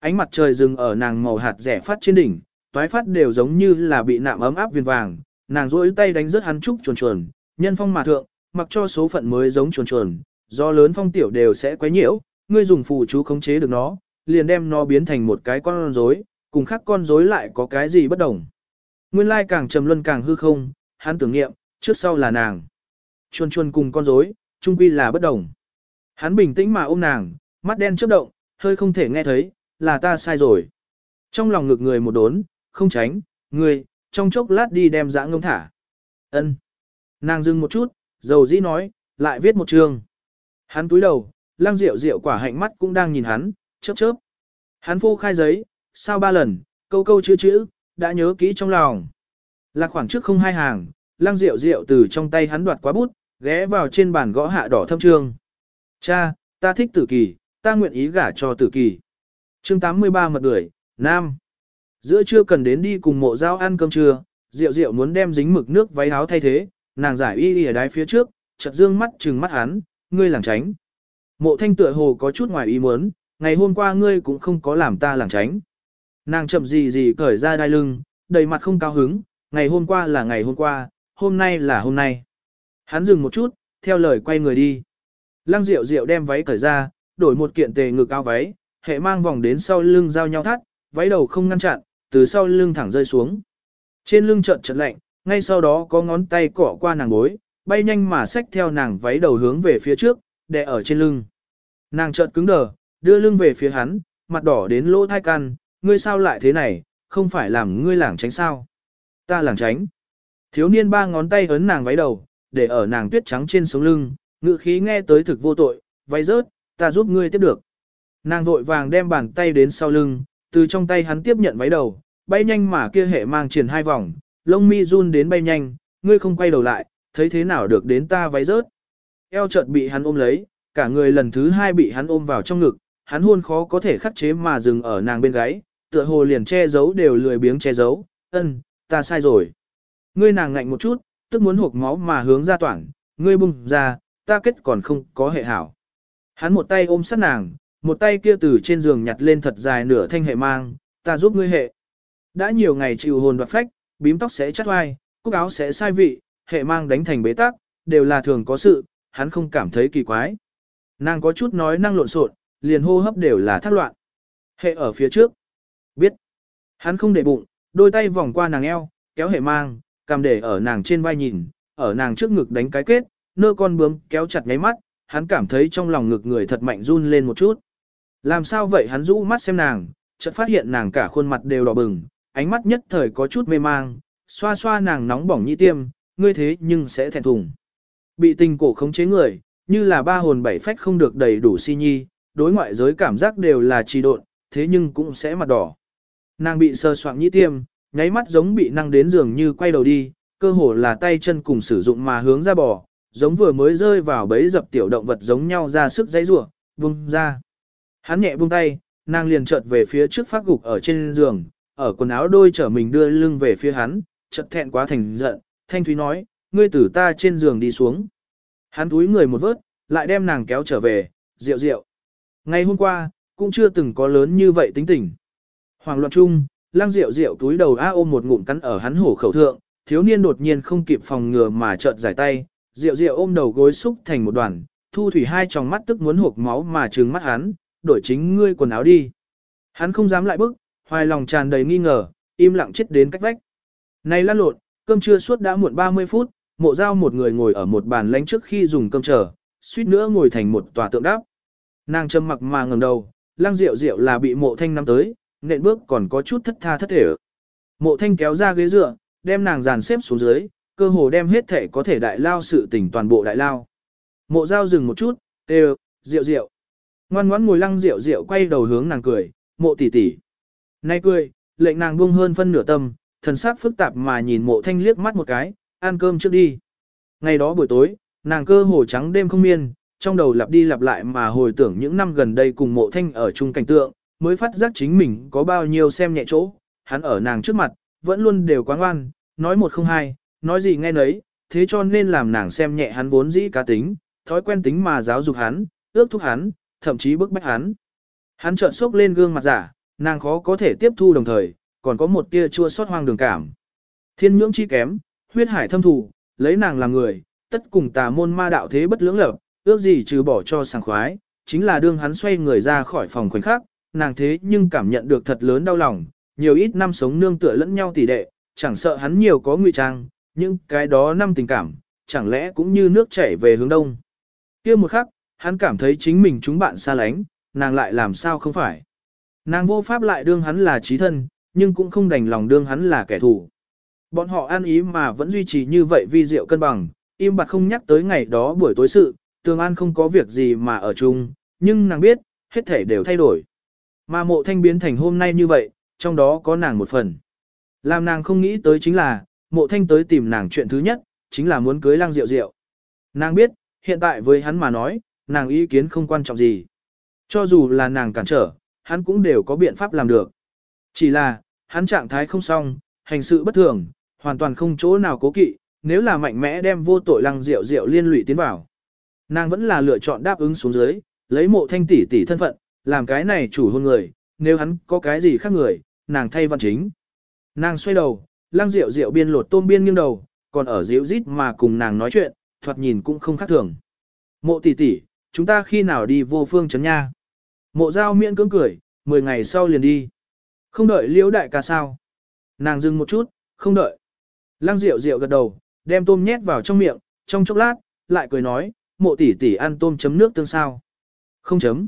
Ánh mặt trời dừng ở nàng màu hạt rẻ phát trên đỉnh, toái phát đều giống như là bị nạm ấm áp viên vàng, nàng rỗi tay đánh rớt hắn trúc chuồn chuồn, nhân phong mà thượng, mặc cho số phận mới giống chuồn chuồn, do lớn phong tiểu đều sẽ quấy nhiễu, ngươi dùng phù chú khống chế được nó, liền đem nó biến thành một cái con rối, cùng khác con rối lại có cái gì bất đồng. Nguyên lai càng trầm luân càng hư không, hắn tưởng nghiệm, trước sau là nàng. Chuồn chuồn cùng con rối, trung quy là bất đồng. Hắn bình tĩnh mà ôm nàng, mắt đen chớp động, hơi không thể nghe thấy, là ta sai rồi. Trong lòng ngực người một đốn, không tránh, người, trong chốc lát đi đem dã ngông thả. ân Nàng dừng một chút, dầu dĩ nói, lại viết một chương. Hắn túi đầu, lang rượu rượu quả hạnh mắt cũng đang nhìn hắn, chớp chớp. Hắn phô khai giấy, sao ba lần, câu câu chữ chữ, đã nhớ kỹ trong lòng. Là khoảng trước không hai hàng, lăng rượu rượu từ trong tay hắn đoạt quá bút, ghé vào trên bàn gõ hạ đỏ thâm trương. Cha, ta thích tử kỳ, ta nguyện ý gả cho tử kỳ. Chương 83 mật đuổi, Nam. Giữa trưa cần đến đi cùng mộ giao ăn cơm trưa, rượu rượu muốn đem dính mực nước váy áo thay thế, nàng giải y y ở đáy phía trước, chợt dương mắt trừng mắt hắn, ngươi làng tránh. Mộ thanh tựa hồ có chút ngoài ý muốn, ngày hôm qua ngươi cũng không có làm ta làng tránh. Nàng chậm gì gì cởi ra đai lưng, đầy mặt không cao hứng, ngày hôm qua là ngày hôm qua, hôm nay là hôm nay. Hắn dừng một chút, theo lời quay người đi. Lăng Diệu Diệu đem váy cởi ra, đổi một kiện tề ngực áo váy, hệ mang vòng đến sau lưng giao nhau thắt, váy đầu không ngăn chặn, từ sau lưng thẳng rơi xuống. Trên lưng chợt chợt lạnh, ngay sau đó có ngón tay cọ qua nàng gối, bay nhanh mà xách theo nàng váy đầu hướng về phía trước, đè ở trên lưng. Nàng chợt cứng đờ, đưa lưng về phía hắn, mặt đỏ đến lỗ thai can, ngươi sao lại thế này, không phải làm ngươi lảng tránh sao. Ta lảng tránh. Thiếu niên ba ngón tay ấn nàng váy đầu, để ở nàng tuyết trắng trên sống lưng, ngự khí nghe tới thực vô tội, váy rớt, ta giúp ngươi tiếp được. Nàng vội vàng đem bàn tay đến sau lưng, từ trong tay hắn tiếp nhận váy đầu, bay nhanh mà kia hệ mang triển hai vòng, lông mi run đến bay nhanh, ngươi không quay đầu lại, thấy thế nào được đến ta váy rớt. Eo chợt bị hắn ôm lấy, cả người lần thứ hai bị hắn ôm vào trong ngực, hắn hôn khó có thể khắc chế mà dừng ở nàng bên gáy, tựa hồ liền che giấu đều lười biếng che giấu, ân, ta sai rồi. Ngươi nàng ngạnh một chút, tức muốn hộp máu mà hướng ra toàn, ngươi bung ra, ta kết còn không có hệ hảo. Hắn một tay ôm sát nàng, một tay kia từ trên giường nhặt lên thật dài nửa thanh hệ mang, ta giúp ngươi hệ. Đã nhiều ngày chịu hồn và phách, bím tóc sẽ chắt vai, cúc áo sẽ sai vị, hệ mang đánh thành bế tắc, đều là thường có sự, hắn không cảm thấy kỳ quái. Nàng có chút nói năng lộn xộn, liền hô hấp đều là thác loạn. Hệ ở phía trước. Biết. Hắn không để bụng, đôi tay vòng qua nàng eo, kéo hệ mang, cầm để ở nàng trên vai nhìn, ở nàng trước ngực đánh cái kết, nơ con bướm kéo chặt ngáy mắt, hắn cảm thấy trong lòng ngực người thật mạnh run lên một chút. Làm sao vậy hắn rũ mắt xem nàng, chợt phát hiện nàng cả khuôn mặt đều đỏ bừng, ánh mắt nhất thời có chút mê mang, xoa xoa nàng nóng bỏng như tiêm, ngươi thế nhưng sẽ thẹn thùng. Bị tình cổ khống chế người, như là ba hồn bảy phách không được đầy đủ si nhi, đối ngoại giới cảm giác đều là trì độn, thế nhưng cũng sẽ mặt đỏ. Nàng bị sơ soạn nhĩ tiêm, nháy mắt giống bị năng đến giường như quay đầu đi, cơ hồ là tay chân cùng sử dụng mà hướng ra bỏ, giống vừa mới rơi vào bẫy dập tiểu động vật giống nhau ra sức dãy rủa, vung ra. Hắn nhẹ buông tay, nàng liền chợt về phía trước phát gục ở trên giường, ở quần áo đôi trở mình đưa lưng về phía hắn, chợt thẹn quá thành giận, thanh thúy nói, ngươi tử ta trên giường đi xuống. Hắn túi người một vớt, lại đem nàng kéo trở về, rượu rượu. Ngày hôm qua, cũng chưa từng có lớn như vậy tính tình. Hoàng loạn chung, lang rượu rượu túi đầu a ôm một ngụm cắn ở hắn hổ khẩu thượng, thiếu niên đột nhiên không kịp phòng ngừa mà chợt giải tay, rượu rượu ôm đầu gối xúc thành một đoàn, thu thủy hai tròng mắt tức muốn hộp máu mà trừng mắt hắn, đổi chính ngươi quần áo đi. Hắn không dám lại bước, hoài lòng tràn đầy nghi ngờ, im lặng chết đến cách vách. Này lan lộn, cơm trưa suốt đã muộn 30 phút, mộ giao một người ngồi ở một bàn lánh trước khi dùng cơm chờ, suýt nữa ngồi thành một tòa tượng đáp. Nàng châm mặc mà ngẩng đầu, Lang rượu rượu là bị mộ thanh năm tới, nện bước còn có chút thất tha thất thể. Mộ thanh kéo ra ghế dựa, đem nàng dàn xếp xuống dưới, cơ hồ đem hết thể có thể đại lao sự tình toàn bộ đại lao. Mộ giao dừng một chút, đều, rượu rượu. Ngoan ngoãn ngồi lăng rượu rượu quay đầu hướng nàng cười, mộ tỷ tỷ. Nay cười, lệnh nàng buông hơn phân nửa tâm, thần sắc phức tạp mà nhìn mộ thanh liếc mắt một cái, ăn cơm trước đi. Ngày đó buổi tối, nàng cơ hồ trắng đêm không miên, trong đầu lặp đi lặp lại mà hồi tưởng những năm gần đây cùng mộ thanh ở chung cảnh tượng, mới phát giác chính mình có bao nhiêu xem nhẹ chỗ, hắn ở nàng trước mặt, vẫn luôn đều quá ngoan, nói một không hai, nói gì nghe nấy, thế cho nên làm nàng xem nhẹ hắn vốn dĩ cá tính, thói quen tính mà giáo dục hắn, ước thúc hắn, thậm chí bức bách hắn. Hắn trợn sốc lên gương mặt giả, nàng khó có thể tiếp thu đồng thời, còn có một tia chua xót hoang đường cảm. Thiên nhưỡng chi kém, huyết hải thâm thù, lấy nàng làm người, tất cùng tà môn ma đạo thế bất lưỡng lập, ước gì trừ bỏ cho sảng khoái, chính là đương hắn xoay người ra khỏi phòng khoảnh khắc, nàng thế nhưng cảm nhận được thật lớn đau lòng, nhiều ít năm sống nương tựa lẫn nhau tỉ đệ, chẳng sợ hắn nhiều có ngụy trang, nhưng cái đó năm tình cảm, chẳng lẽ cũng như nước chảy về hướng đông. kia một khắc, Hắn cảm thấy chính mình chúng bạn xa lánh, nàng lại làm sao không phải. Nàng vô pháp lại đương hắn là trí thân, nhưng cũng không đành lòng đương hắn là kẻ thù. Bọn họ an ý mà vẫn duy trì như vậy vi diệu cân bằng, im bặt không nhắc tới ngày đó buổi tối sự, tường an không có việc gì mà ở chung, nhưng nàng biết, hết thể đều thay đổi. Mà mộ thanh biến thành hôm nay như vậy, trong đó có nàng một phần. Làm nàng không nghĩ tới chính là, mộ thanh tới tìm nàng chuyện thứ nhất, chính là muốn cưới lang rượu rượu. Nàng biết, hiện tại với hắn mà nói, nàng ý kiến không quan trọng gì. Cho dù là nàng cản trở, hắn cũng đều có biện pháp làm được. Chỉ là, hắn trạng thái không xong, hành sự bất thường, hoàn toàn không chỗ nào cố kỵ, nếu là mạnh mẽ đem vô tội lăng rượu rượu liên lụy tiến vào. Nàng vẫn là lựa chọn đáp ứng xuống dưới, lấy mộ thanh tỷ tỷ thân phận, làm cái này chủ hôn người, nếu hắn có cái gì khác người, nàng thay văn chính. Nàng xoay đầu, lang rượu rượu biên lột tôm biên nghiêng đầu, còn ở dịu rít mà cùng nàng nói chuyện, thoạt nhìn cũng không khác thường. Mộ tỷ tỷ, chúng ta khi nào đi vô phương chấn nha? Mộ giao miễn cưỡng cười, 10 ngày sau liền đi. Không đợi liễu đại ca sao? Nàng dừng một chút, không đợi. Lăng rượu rượu gật đầu, đem tôm nhét vào trong miệng, trong chốc lát, lại cười nói, mộ tỷ tỷ ăn tôm chấm nước tương sao. Không chấm.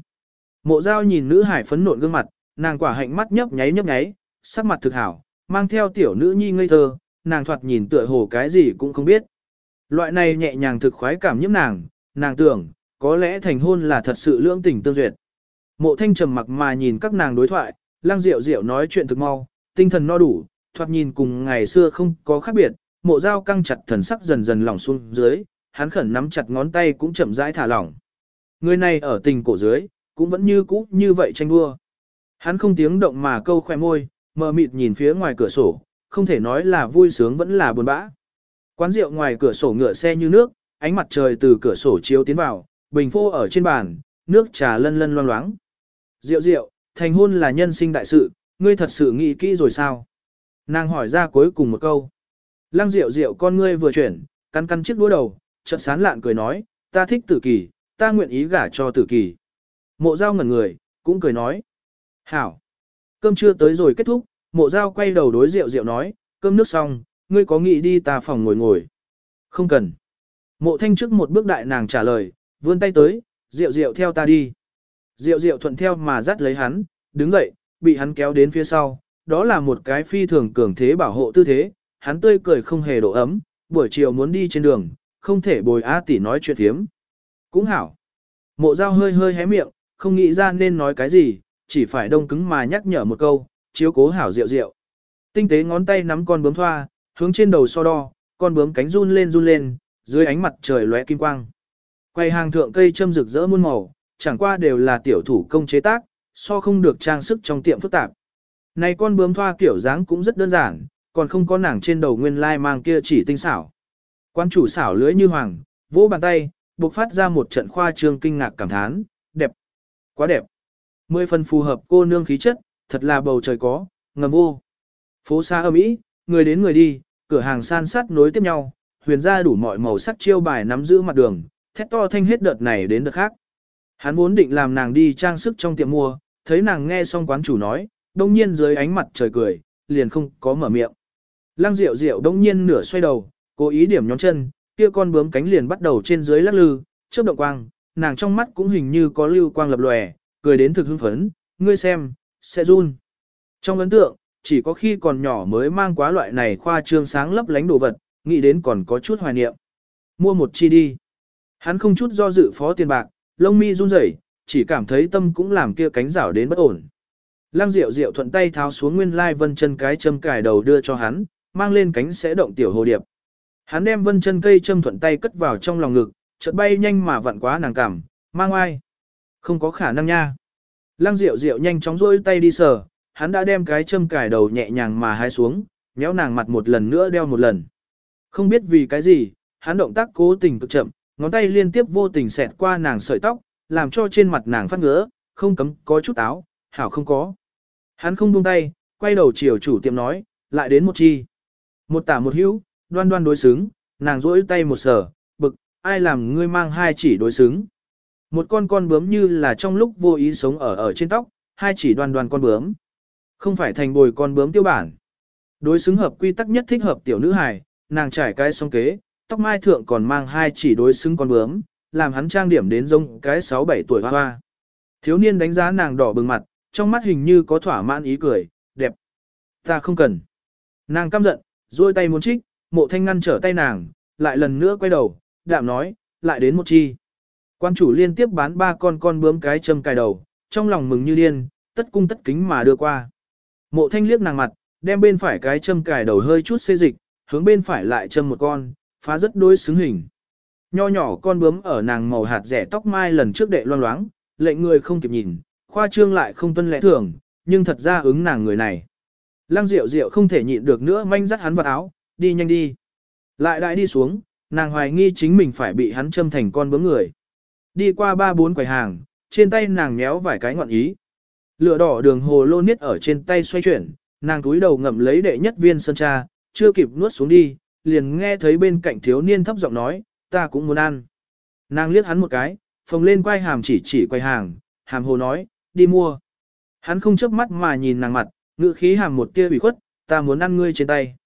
Mộ giao nhìn nữ hải phấn nộn gương mặt, nàng quả hạnh mắt nhấp nháy nhấp nháy, sắc mặt thực hảo, mang theo tiểu nữ nhi ngây thơ, nàng thoạt nhìn tựa hồ cái gì cũng không biết. Loại này nhẹ nhàng thực khoái cảm nhiễm nàng, nàng tưởng, có lẽ thành hôn là thật sự lưỡng tình tương duyệt. Mộ thanh trầm mặc mà nhìn các nàng đối thoại, lang diệu diệu nói chuyện thực mau, tinh thần no đủ, thoạt nhìn cùng ngày xưa không có khác biệt, mộ Giao căng chặt thần sắc dần dần lỏng xuống dưới, hắn khẩn nắm chặt ngón tay cũng chậm rãi thả lỏng. Người này ở tình cổ dưới, cũng vẫn như cũ như vậy tranh đua. Hắn không tiếng động mà câu khoe môi, mờ mịt nhìn phía ngoài cửa sổ, không thể nói là vui sướng vẫn là buồn bã. Quán rượu ngoài cửa sổ ngựa xe như nước, ánh mặt trời từ cửa sổ chiếu tiến vào, bình phô ở trên bàn, nước trà lân lân loang loáng. Rượu rượu, thành hôn là nhân sinh đại sự, ngươi thật sự nghĩ kỹ rồi sao? Nàng hỏi ra cuối cùng một câu. Lăng rượu rượu con ngươi vừa chuyển, căn căn chiếc đũa đầu, chợt sán lạn cười nói, ta thích tử kỳ, ta nguyện ý gả cho tử kỳ. Mộ giao ngẩn người, cũng cười nói. Hảo. Cơm chưa tới rồi kết thúc, mộ giao quay đầu đối rượu rượu nói, cơm nước xong, ngươi có nghĩ đi ta phòng ngồi ngồi. Không cần. Mộ thanh trước một bước đại nàng trả lời, vươn tay tới, rượu rượu theo ta đi. Rượu rượu thuận theo mà dắt lấy hắn, đứng dậy, bị hắn kéo đến phía sau, đó là một cái phi thường cường thế bảo hộ tư thế, hắn tươi cười không hề độ ấm, buổi chiều muốn đi trên đường, không thể bồi A tỷ nói chuyện thiếm. Cũng hảo. Mộ dao hơi hơi hé miệng, không nghĩ ra nên nói cái gì, chỉ phải đông cứng mà nhắc nhở một câu, chiếu cố hảo rượu rượu. Tinh tế ngón tay nắm con bướm thoa, hướng trên đầu so đo, con bướm cánh run lên run lên, dưới ánh mặt trời lóe kim quang. Quay hàng thượng cây châm rực rỡ muôn màu, chẳng qua đều là tiểu thủ công chế tác, so không được trang sức trong tiệm phức tạp. Này con bướm thoa kiểu dáng cũng rất đơn giản, còn không có nàng trên đầu nguyên lai mang kia chỉ tinh xảo. Quan chủ xảo lưới như hoàng, vỗ bàn tay, bộc phát ra một trận khoa trương kinh ngạc cảm thán, đẹp, quá đẹp. Mười phần phù hợp cô nương khí chất, thật là bầu trời có, ngầm vô. Phố xa âm ý, người đến người đi, cửa hàng san sát nối tiếp nhau, huyền ra đủ mọi màu sắc chiêu bài nắm giữ mặt đường, thét to thanh hết đợt này đến đợt khác. Hắn vốn định làm nàng đi trang sức trong tiệm mua, thấy nàng nghe xong quán chủ nói, đông nhiên dưới ánh mặt trời cười, liền không có mở miệng. Lăng Diệu Diệu đông nhiên nửa xoay đầu, cố ý điểm nhóm chân, kia con bướm cánh liền bắt đầu trên dưới lắc lư, chớp động quang, nàng trong mắt cũng hình như có lưu quang lập lòe, cười đến thực hưng phấn, ngươi xem, sẽ run. Trong ấn tượng, chỉ có khi còn nhỏ mới mang quá loại này khoa trương sáng lấp lánh đồ vật, nghĩ đến còn có chút hoài niệm. Mua một chi đi. Hắn không chút do dự phó tiền bạc, lông mi run rẩy, chỉ cảm thấy tâm cũng làm kia cánh rảo đến bất ổn. Lăng Diệu Diệu thuận tay tháo xuống nguyên lai vân chân cái châm cài đầu đưa cho hắn, mang lên cánh sẽ động tiểu hồ điệp. Hắn đem vân chân cây châm thuận tay cất vào trong lòng ngực, chợt bay nhanh mà vặn quá nàng cảm, mang ai. Không có khả năng nha. Lăng Diệu Diệu nhanh chóng rôi tay đi sờ, hắn đã đem cái châm cài đầu nhẹ nhàng mà hái xuống, nhéo nàng mặt một lần nữa đeo một lần. Không biết vì cái gì, hắn động tác cố tình cực chậm, ngón tay liên tiếp vô tình xẹt qua nàng sợi tóc, làm cho trên mặt nàng phát ngứa, không cấm có chút áo, hảo không có. Hắn không buông tay, quay đầu chiều chủ tiệm nói, lại đến một chi. Một tả một hữu, đoan đoan đối xứng, nàng rỗi tay một sở, ai làm ngươi mang hai chỉ đối xứng. Một con con bướm như là trong lúc vô ý sống ở ở trên tóc, hai chỉ đoan đoan con bướm. Không phải thành bồi con bướm tiêu bản. Đối xứng hợp quy tắc nhất thích hợp tiểu nữ hài, nàng trải cái song kế, tóc mai thượng còn mang hai chỉ đối xứng con bướm, làm hắn trang điểm đến giống cái 6-7 tuổi hoa hoa. Thiếu niên đánh giá nàng đỏ bừng mặt, trong mắt hình như có thỏa mãn ý cười, đẹp. Ta không cần. Nàng căm giận, duỗi tay muốn trích, mộ thanh ngăn trở tay nàng, lại lần nữa quay đầu, đạm nói, lại đến một chi. Quan chủ liên tiếp bán ba con con bướm cái châm cài đầu, trong lòng mừng như điên, tất cung tất kính mà đưa qua. Mộ thanh liếc nàng mặt, đem bên phải cái châm cài đầu hơi chút xê dịch, hướng bên phải lại châm một con, phá rất đối xứng hình. Nho nhỏ con bướm ở nàng màu hạt rẻ tóc mai lần trước đệ loang loáng, lệnh người không kịp nhìn, khoa trương lại không tuân lẽ thường, nhưng thật ra ứng nàng người này. Lăng Diệu Diệu không thể nhịn được nữa manh dắt hắn vào áo, đi nhanh đi. Lại đại đi xuống, nàng hoài nghi chính mình phải bị hắn châm thành con bướm người. Đi qua ba bốn quầy hàng, trên tay nàng nhéo vài cái ngọn ý. Lửa đỏ đường hồ lô niết ở trên tay xoay chuyển, nàng túi đầu ngậm lấy đệ nhất viên sơn cha, chưa kịp nuốt xuống đi, liền nghe thấy bên cạnh thiếu niên thấp giọng nói, ta cũng muốn ăn. Nàng liếc hắn một cái, phồng lên quay hàm chỉ chỉ quay hàng, hàm hồ nói, đi mua. Hắn không chớp mắt mà nhìn nàng mặt, ngữ khí hàm một tia bị khuất, ta muốn ăn ngươi trên tay.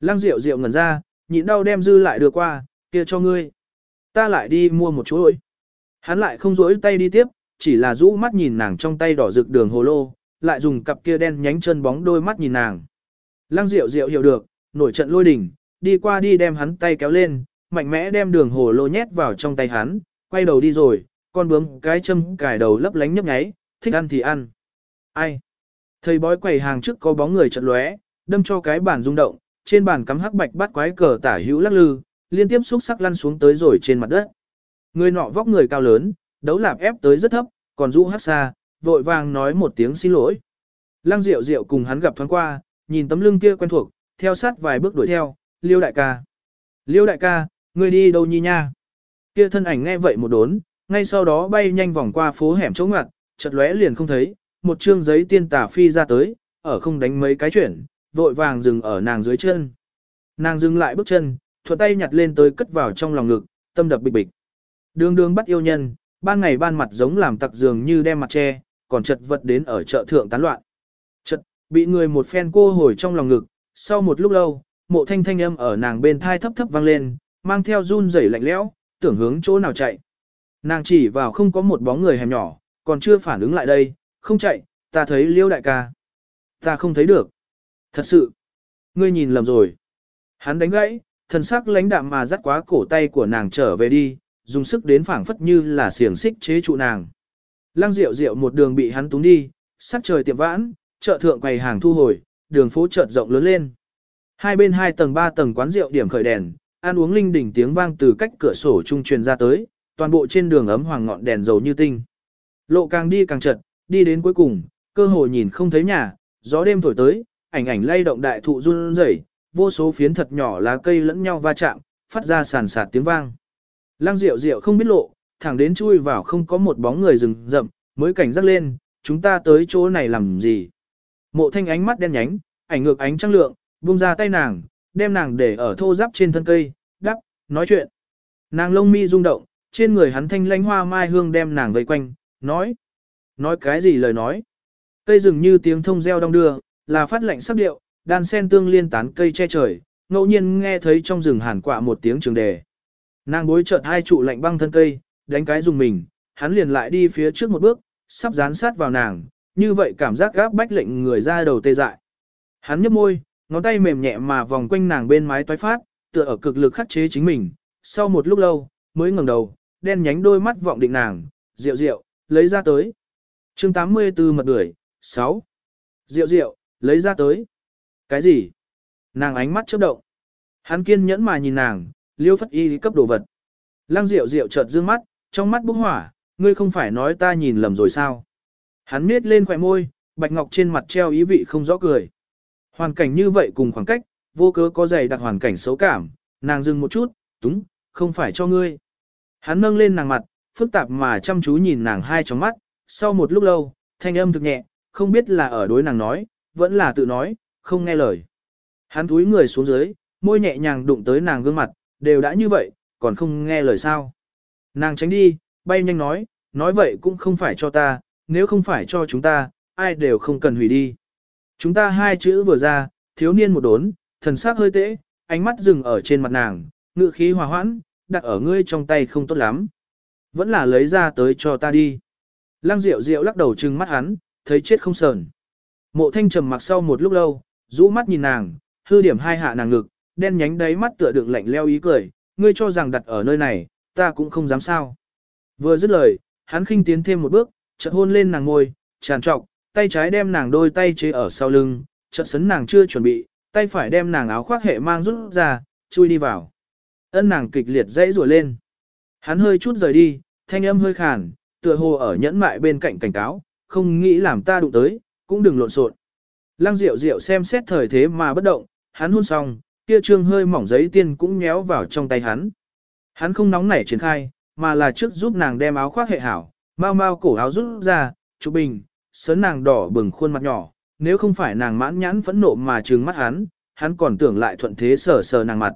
Lăng rượu rượu ngẩn ra, nhịn đau đem dư lại đưa qua, kia cho ngươi. Ta lại đi mua một chú ổi. Hắn lại không rỗi tay đi tiếp, chỉ là rũ mắt nhìn nàng trong tay đỏ rực đường hồ lô, lại dùng cặp kia đen nhánh chân bóng đôi mắt nhìn nàng. Lăng rượu rượu hiểu được, nổi trận lôi đỉnh, đi qua đi đem hắn tay kéo lên, mạnh mẽ đem đường hồ lô nhét vào trong tay hắn, quay đầu đi rồi, con bướm cái châm cài đầu lấp lánh nhấp nháy, thích ăn thì ăn. Ai? Thầy bói quầy hàng trước có bóng người trận lóe, đâm cho cái bản rung động, trên bàn cắm hắc bạch bắt quái cờ tả hữu lắc lư, liên tiếp xúc sắc lăn xuống tới rồi trên mặt đất. Người nọ vóc người cao lớn, đấu lạp ép tới rất thấp, còn rũ hắc xa, vội vàng nói một tiếng xin lỗi. Lăng Diệu Diệu cùng hắn gặp thoáng qua, nhìn tấm lưng kia quen thuộc, theo sát vài bước đuổi theo, Liêu đại ca. Liêu đại ca, ngươi đi đâu nhi nha? Kia thân ảnh nghe vậy một đốn, ngay sau đó bay nhanh vòng qua phố hẻm chỗ ngoặt, chợt lóe liền không thấy, một chương giấy tiên tả phi ra tới, ở không đánh mấy cái chuyển, vội vàng dừng ở nàng dưới chân. Nàng dừng lại bước chân, thuận tay nhặt lên tới cất vào trong lòng ngực, tâm đập bịch bịch. Đường đường bắt yêu nhân, ban ngày ban mặt giống làm tặc dường như đem mặt che, còn chật vật đến ở chợ thượng tán loạn. Chật, bị người một phen cô hồi trong lòng ngực, sau một lúc lâu, mộ thanh thanh âm ở nàng bên thai thấp thấp vang lên, mang theo run rẩy lạnh lẽo, tưởng hướng chỗ nào chạy. Nàng chỉ vào không có một bóng người hẻm nhỏ, còn chưa phản ứng lại đây, không chạy, ta thấy liêu đại ca. Ta không thấy được. Thật sự. Ngươi nhìn lầm rồi. Hắn đánh gãy, thần sắc lãnh đạm mà dắt quá cổ tay của nàng trở về đi, dùng sức đến phảng phất như là xiềng xích chế trụ nàng. Lăng Diệu Diệu một đường bị hắn túng đi, sắc trời tiệm vãn, chợ thượng quầy hàng thu hồi, đường phố chợt rộng lớn lên. Hai bên hai tầng ba tầng quán rượu điểm khởi đèn, ăn uống linh đỉnh tiếng vang từ cách cửa sổ trung truyền ra tới, toàn bộ trên đường ấm hoàng ngọn đèn dầu như tinh. Lộ càng đi càng chật, đi đến cuối cùng, cơ hồ nhìn không thấy nhà, gió đêm thổi tới, ảnh ảnh lay động đại thụ run rẩy, vô số phiến thật nhỏ lá cây lẫn nhau va chạm, phát ra sàn sạt tiếng vang. Lăng Diệu Diệu không biết lộ, thẳng đến chui vào không có một bóng người rừng rậm, mới cảnh giác lên, chúng ta tới chỗ này làm gì? Mộ Thanh ánh mắt đen nhánh, ảnh ngược ánh trăng lượng, buông ra tay nàng, đem nàng để ở thô giáp trên thân cây, đắp, nói chuyện. Nàng lông mi rung động, trên người hắn thanh lãnh hoa mai hương đem nàng vây quanh, nói. Nói cái gì lời nói? Cây rừng như tiếng thông reo đong đưa, là phát lệnh sắc điệu, đan sen tương liên tán cây che trời, ngẫu nhiên nghe thấy trong rừng hàn quạ một tiếng trường đề. Nàng bối chợt hai trụ lạnh băng thân cây, đánh cái dùng mình, hắn liền lại đi phía trước một bước, sắp dán sát vào nàng, như vậy cảm giác gáp bách lệnh người ra đầu tê dại. Hắn nhấp môi, ngón tay mềm nhẹ mà vòng quanh nàng bên mái toái phát, tựa ở cực lực khắc chế chính mình, sau một lúc lâu, mới ngẩng đầu, đen nhánh đôi mắt vọng định nàng, rượu rượu, lấy ra tới. chương 84 mật đuổi, 6. Rượu rượu, lấy ra tới. Cái gì? Nàng ánh mắt chớp động. Hắn kiên nhẫn mà nhìn nàng, liêu phất y cấp đồ vật. Lăng rượu rượu chợt dương mắt, trong mắt bốc hỏa, ngươi không phải nói ta nhìn lầm rồi sao? Hắn miết lên khỏe môi, bạch ngọc trên mặt treo ý vị không rõ cười. Hoàn cảnh như vậy cùng khoảng cách, vô cớ có dày đặc hoàn cảnh xấu cảm, nàng dừng một chút, túng, không phải cho ngươi. Hắn nâng lên nàng mặt, phức tạp mà chăm chú nhìn nàng hai trong mắt, sau một lúc lâu, thanh âm thực nhẹ, không biết là ở đối nàng nói, vẫn là tự nói, không nghe lời. Hắn túi người xuống dưới, môi nhẹ nhàng đụng tới nàng gương mặt, đều đã như vậy, còn không nghe lời sao. Nàng tránh đi, bay nhanh nói, nói vậy cũng không phải cho ta, nếu không phải cho chúng ta, ai đều không cần hủy đi. Chúng ta hai chữ vừa ra, thiếu niên một đốn, thần sắc hơi tễ, ánh mắt dừng ở trên mặt nàng, ngự khí hòa hoãn, đặt ở ngươi trong tay không tốt lắm. Vẫn là lấy ra tới cho ta đi. Lăng Diệu Diệu lắc đầu trừng mắt hắn, thấy chết không sờn. Mộ thanh trầm mặc sau một lúc lâu, rũ mắt nhìn nàng, hư điểm hai hạ nàng ngực, đen nhánh đáy mắt tựa đựng lạnh leo ý cười, ngươi cho rằng đặt ở nơi này, ta cũng không dám sao. Vừa dứt lời, hắn khinh tiến thêm một bước, chợt hôn lên nàng ngôi, tràn trọc, tay trái đem nàng đôi tay chế ở sau lưng, chợt sấn nàng chưa chuẩn bị, tay phải đem nàng áo khoác hệ mang rút ra, chui đi vào. Ân nàng kịch liệt dãy rủa lên. Hắn hơi chút rời đi, thanh âm hơi khàn, tựa hồ ở nhẫn mại bên cạnh cảnh cáo, không nghĩ làm ta đụng tới, cũng đừng lộn xộn. Lăng Diệu Diệu xem xét thời thế mà bất động, hắn hôn xong, kia trương hơi mỏng giấy tiên cũng nhéo vào trong tay hắn. Hắn không nóng nảy triển khai, mà là trước giúp nàng đem áo khoác hệ hảo, mau mau cổ áo rút ra, chụp bình, sớn nàng đỏ bừng khuôn mặt nhỏ, nếu không phải nàng mãn nhãn phẫn nộ mà trừng mắt hắn, hắn còn tưởng lại thuận thế sờ sờ nàng mặt.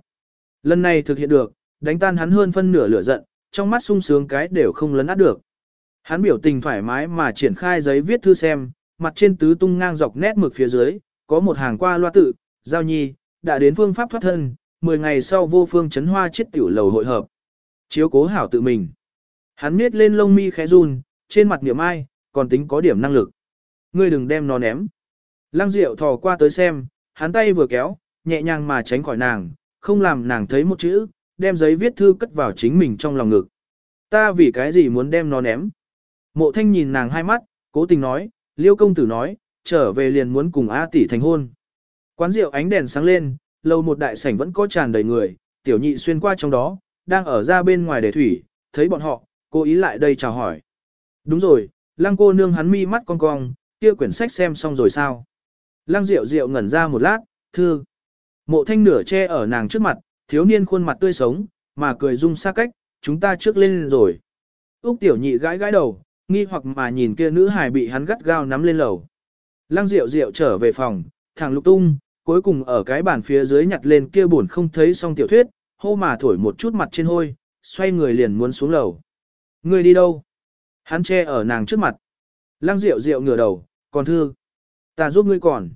Lần này thực hiện được, đánh tan hắn hơn phân nửa lửa giận, trong mắt sung sướng cái đều không lấn át được. Hắn biểu tình thoải mái mà triển khai giấy viết thư xem, mặt trên tứ tung ngang dọc nét mực phía dưới, có một hàng qua loa tự, giao nhi, đã đến phương pháp thoát thân, 10 ngày sau vô phương chấn hoa chiết tiểu lầu hội hợp. Chiếu cố hảo tự mình. Hắn miết lên lông mi khẽ run, trên mặt niệm ai, còn tính có điểm năng lực. Ngươi đừng đem nó ném. Lăng Diệu thò qua tới xem, hắn tay vừa kéo, nhẹ nhàng mà tránh khỏi nàng, không làm nàng thấy một chữ, đem giấy viết thư cất vào chính mình trong lòng ngực. Ta vì cái gì muốn đem nó ném? Mộ thanh nhìn nàng hai mắt, cố tình nói, liêu công tử nói, trở về liền muốn cùng A tỷ thành hôn. Quán rượu ánh đèn sáng lên, lâu một đại sảnh vẫn có tràn đầy người, tiểu nhị xuyên qua trong đó, đang ở ra bên ngoài để thủy, thấy bọn họ, cô ý lại đây chào hỏi. Đúng rồi, lăng cô nương hắn mi mắt cong cong, kia quyển sách xem xong rồi sao? Lăng Diệu Diệu ngẩn ra một lát, thư. Mộ thanh nửa che ở nàng trước mặt, thiếu niên khuôn mặt tươi sống, mà cười rung xa cách, chúng ta trước lên rồi. Úc tiểu nhị gãi gãi đầu, nghi hoặc mà nhìn kia nữ hài bị hắn gắt gao nắm lên lầu. Lăng Diệu Diệu trở về phòng, thẳng lục tung, cuối cùng ở cái bàn phía dưới nhặt lên kia buồn không thấy xong tiểu thuyết, hô mà thổi một chút mặt trên hôi, xoay người liền muốn xuống lầu. Người đi đâu? Hắn che ở nàng trước mặt. Lăng Diệu Diệu ngửa đầu, còn thư. Ta giúp ngươi còn.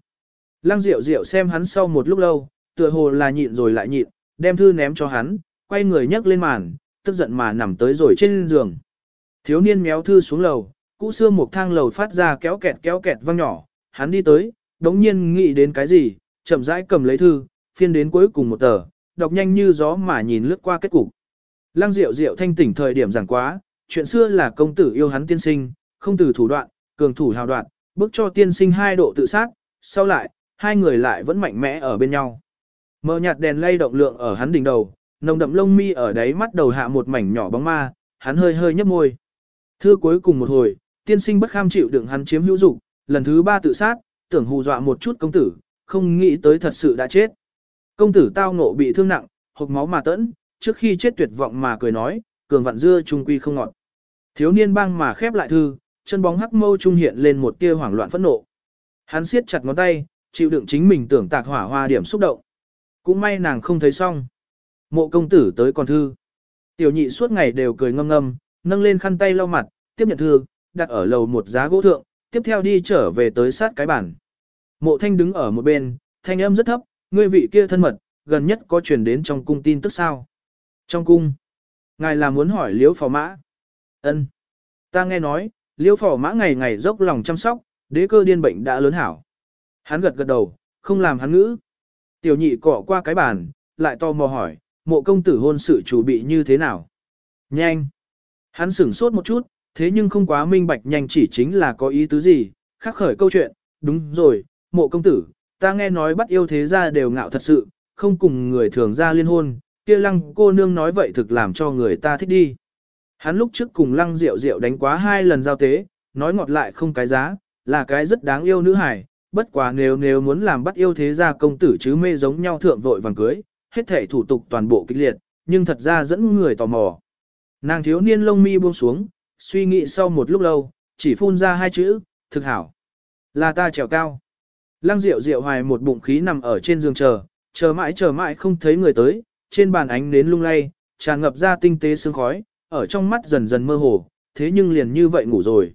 Lăng Diệu Diệu xem hắn sau một lúc lâu, tựa hồ là nhịn rồi lại nhịn, đem thư ném cho hắn, quay người nhấc lên màn, tức giận mà nằm tới rồi trên giường. Thiếu niên méo thư xuống lầu, cũ xưa một thang lầu phát ra kéo kẹt kéo kẹt vang nhỏ, hắn đi tới, đống nhiên nghĩ đến cái gì, chậm rãi cầm lấy thư, phiên đến cuối cùng một tờ, đọc nhanh như gió mà nhìn lướt qua kết cục. Lăng Diệu Diệu thanh tỉnh thời điểm giảng quá, chuyện xưa là công tử yêu hắn tiên sinh, không từ thủ đoạn, cường thủ hào đoạn, bức cho tiên sinh hai độ tự sát, sau lại, hai người lại vẫn mạnh mẽ ở bên nhau. Mờ nhạt đèn lay động lượng ở hắn đỉnh đầu, nồng đậm lông mi ở đáy mắt đầu hạ một mảnh nhỏ bóng ma, hắn hơi hơi nhấp môi. Thưa cuối cùng một hồi, tiên sinh bất kham chịu đựng hắn chiếm hữu dục, lần thứ ba tự sát, tưởng hù dọa một chút công tử, không nghĩ tới thật sự đã chết. Công tử tao ngộ bị thương nặng, hộc máu mà tẫn, trước khi chết tuyệt vọng mà cười nói, cường vạn dưa trung quy không ngọt. Thiếu niên băng mà khép lại thư, chân bóng hắc mâu trung hiện lên một tia hoảng loạn phẫn nộ. Hắn siết chặt ngón tay, chịu đựng chính mình tưởng tạc hỏa hoa điểm xúc động. Cũng may nàng không thấy xong. Mộ công tử tới còn thư. Tiểu nhị suốt ngày đều cười ngâm ngâm, nâng lên khăn tay lau mặt, tiếp nhận thư, đặt ở lầu một giá gỗ thượng, tiếp theo đi trở về tới sát cái bàn, Mộ thanh đứng ở một bên, thanh âm rất thấp, ngươi vị kia thân mật, gần nhất có truyền đến trong cung tin tức sao. Trong cung, ngài là muốn hỏi liễu phò mã. ân Ta nghe nói, liễu phò mã ngày ngày dốc lòng chăm sóc, đế cơ điên bệnh đã lớn hảo. Hắn gật gật đầu, không làm hắn ngữ. Tiểu nhị cọ qua cái bàn, lại to mò hỏi, mộ công tử hôn sự chủ bị như thế nào? Nhanh! Hắn sửng sốt một chút, thế nhưng không quá minh bạch nhanh chỉ chính là có ý tứ gì, khắc khởi câu chuyện, đúng rồi, mộ công tử, ta nghe nói bắt yêu thế gia đều ngạo thật sự, không cùng người thường ra liên hôn, kia lăng cô nương nói vậy thực làm cho người ta thích đi. Hắn lúc trước cùng lăng rượu rượu đánh quá hai lần giao tế, nói ngọt lại không cái giá, là cái rất đáng yêu nữ hài, bất quá nếu nếu muốn làm bắt yêu thế gia công tử chứ mê giống nhau thượng vội vàng cưới, hết thể thủ tục toàn bộ kịch liệt, nhưng thật ra dẫn người tò mò. Nàng thiếu niên lông mi buông xuống, suy nghĩ sau một lúc lâu, chỉ phun ra hai chữ, thực hảo. Là ta trèo cao. Lăng Diệu Diệu hoài một bụng khí nằm ở trên giường chờ, chờ mãi chờ mãi không thấy người tới, trên bàn ánh nến lung lay, tràn ngập ra tinh tế sương khói, ở trong mắt dần dần mơ hồ, thế nhưng liền như vậy ngủ rồi.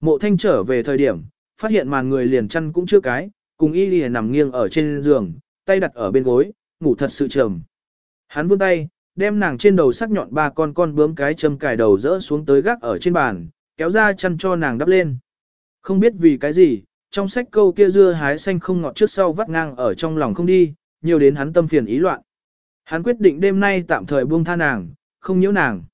Mộ thanh trở về thời điểm, phát hiện màn người liền chăn cũng chưa cái, cùng y liền nằm nghiêng ở trên giường, tay đặt ở bên gối, ngủ thật sự trầm. Hắn vươn tay, đem nàng trên đầu sắc nhọn ba con con bướm cái châm cài đầu rỡ xuống tới gác ở trên bàn, kéo ra chăn cho nàng đắp lên. Không biết vì cái gì, trong sách câu kia dưa hái xanh không ngọt trước sau vắt ngang ở trong lòng không đi, nhiều đến hắn tâm phiền ý loạn. Hắn quyết định đêm nay tạm thời buông tha nàng, không nhiễu nàng.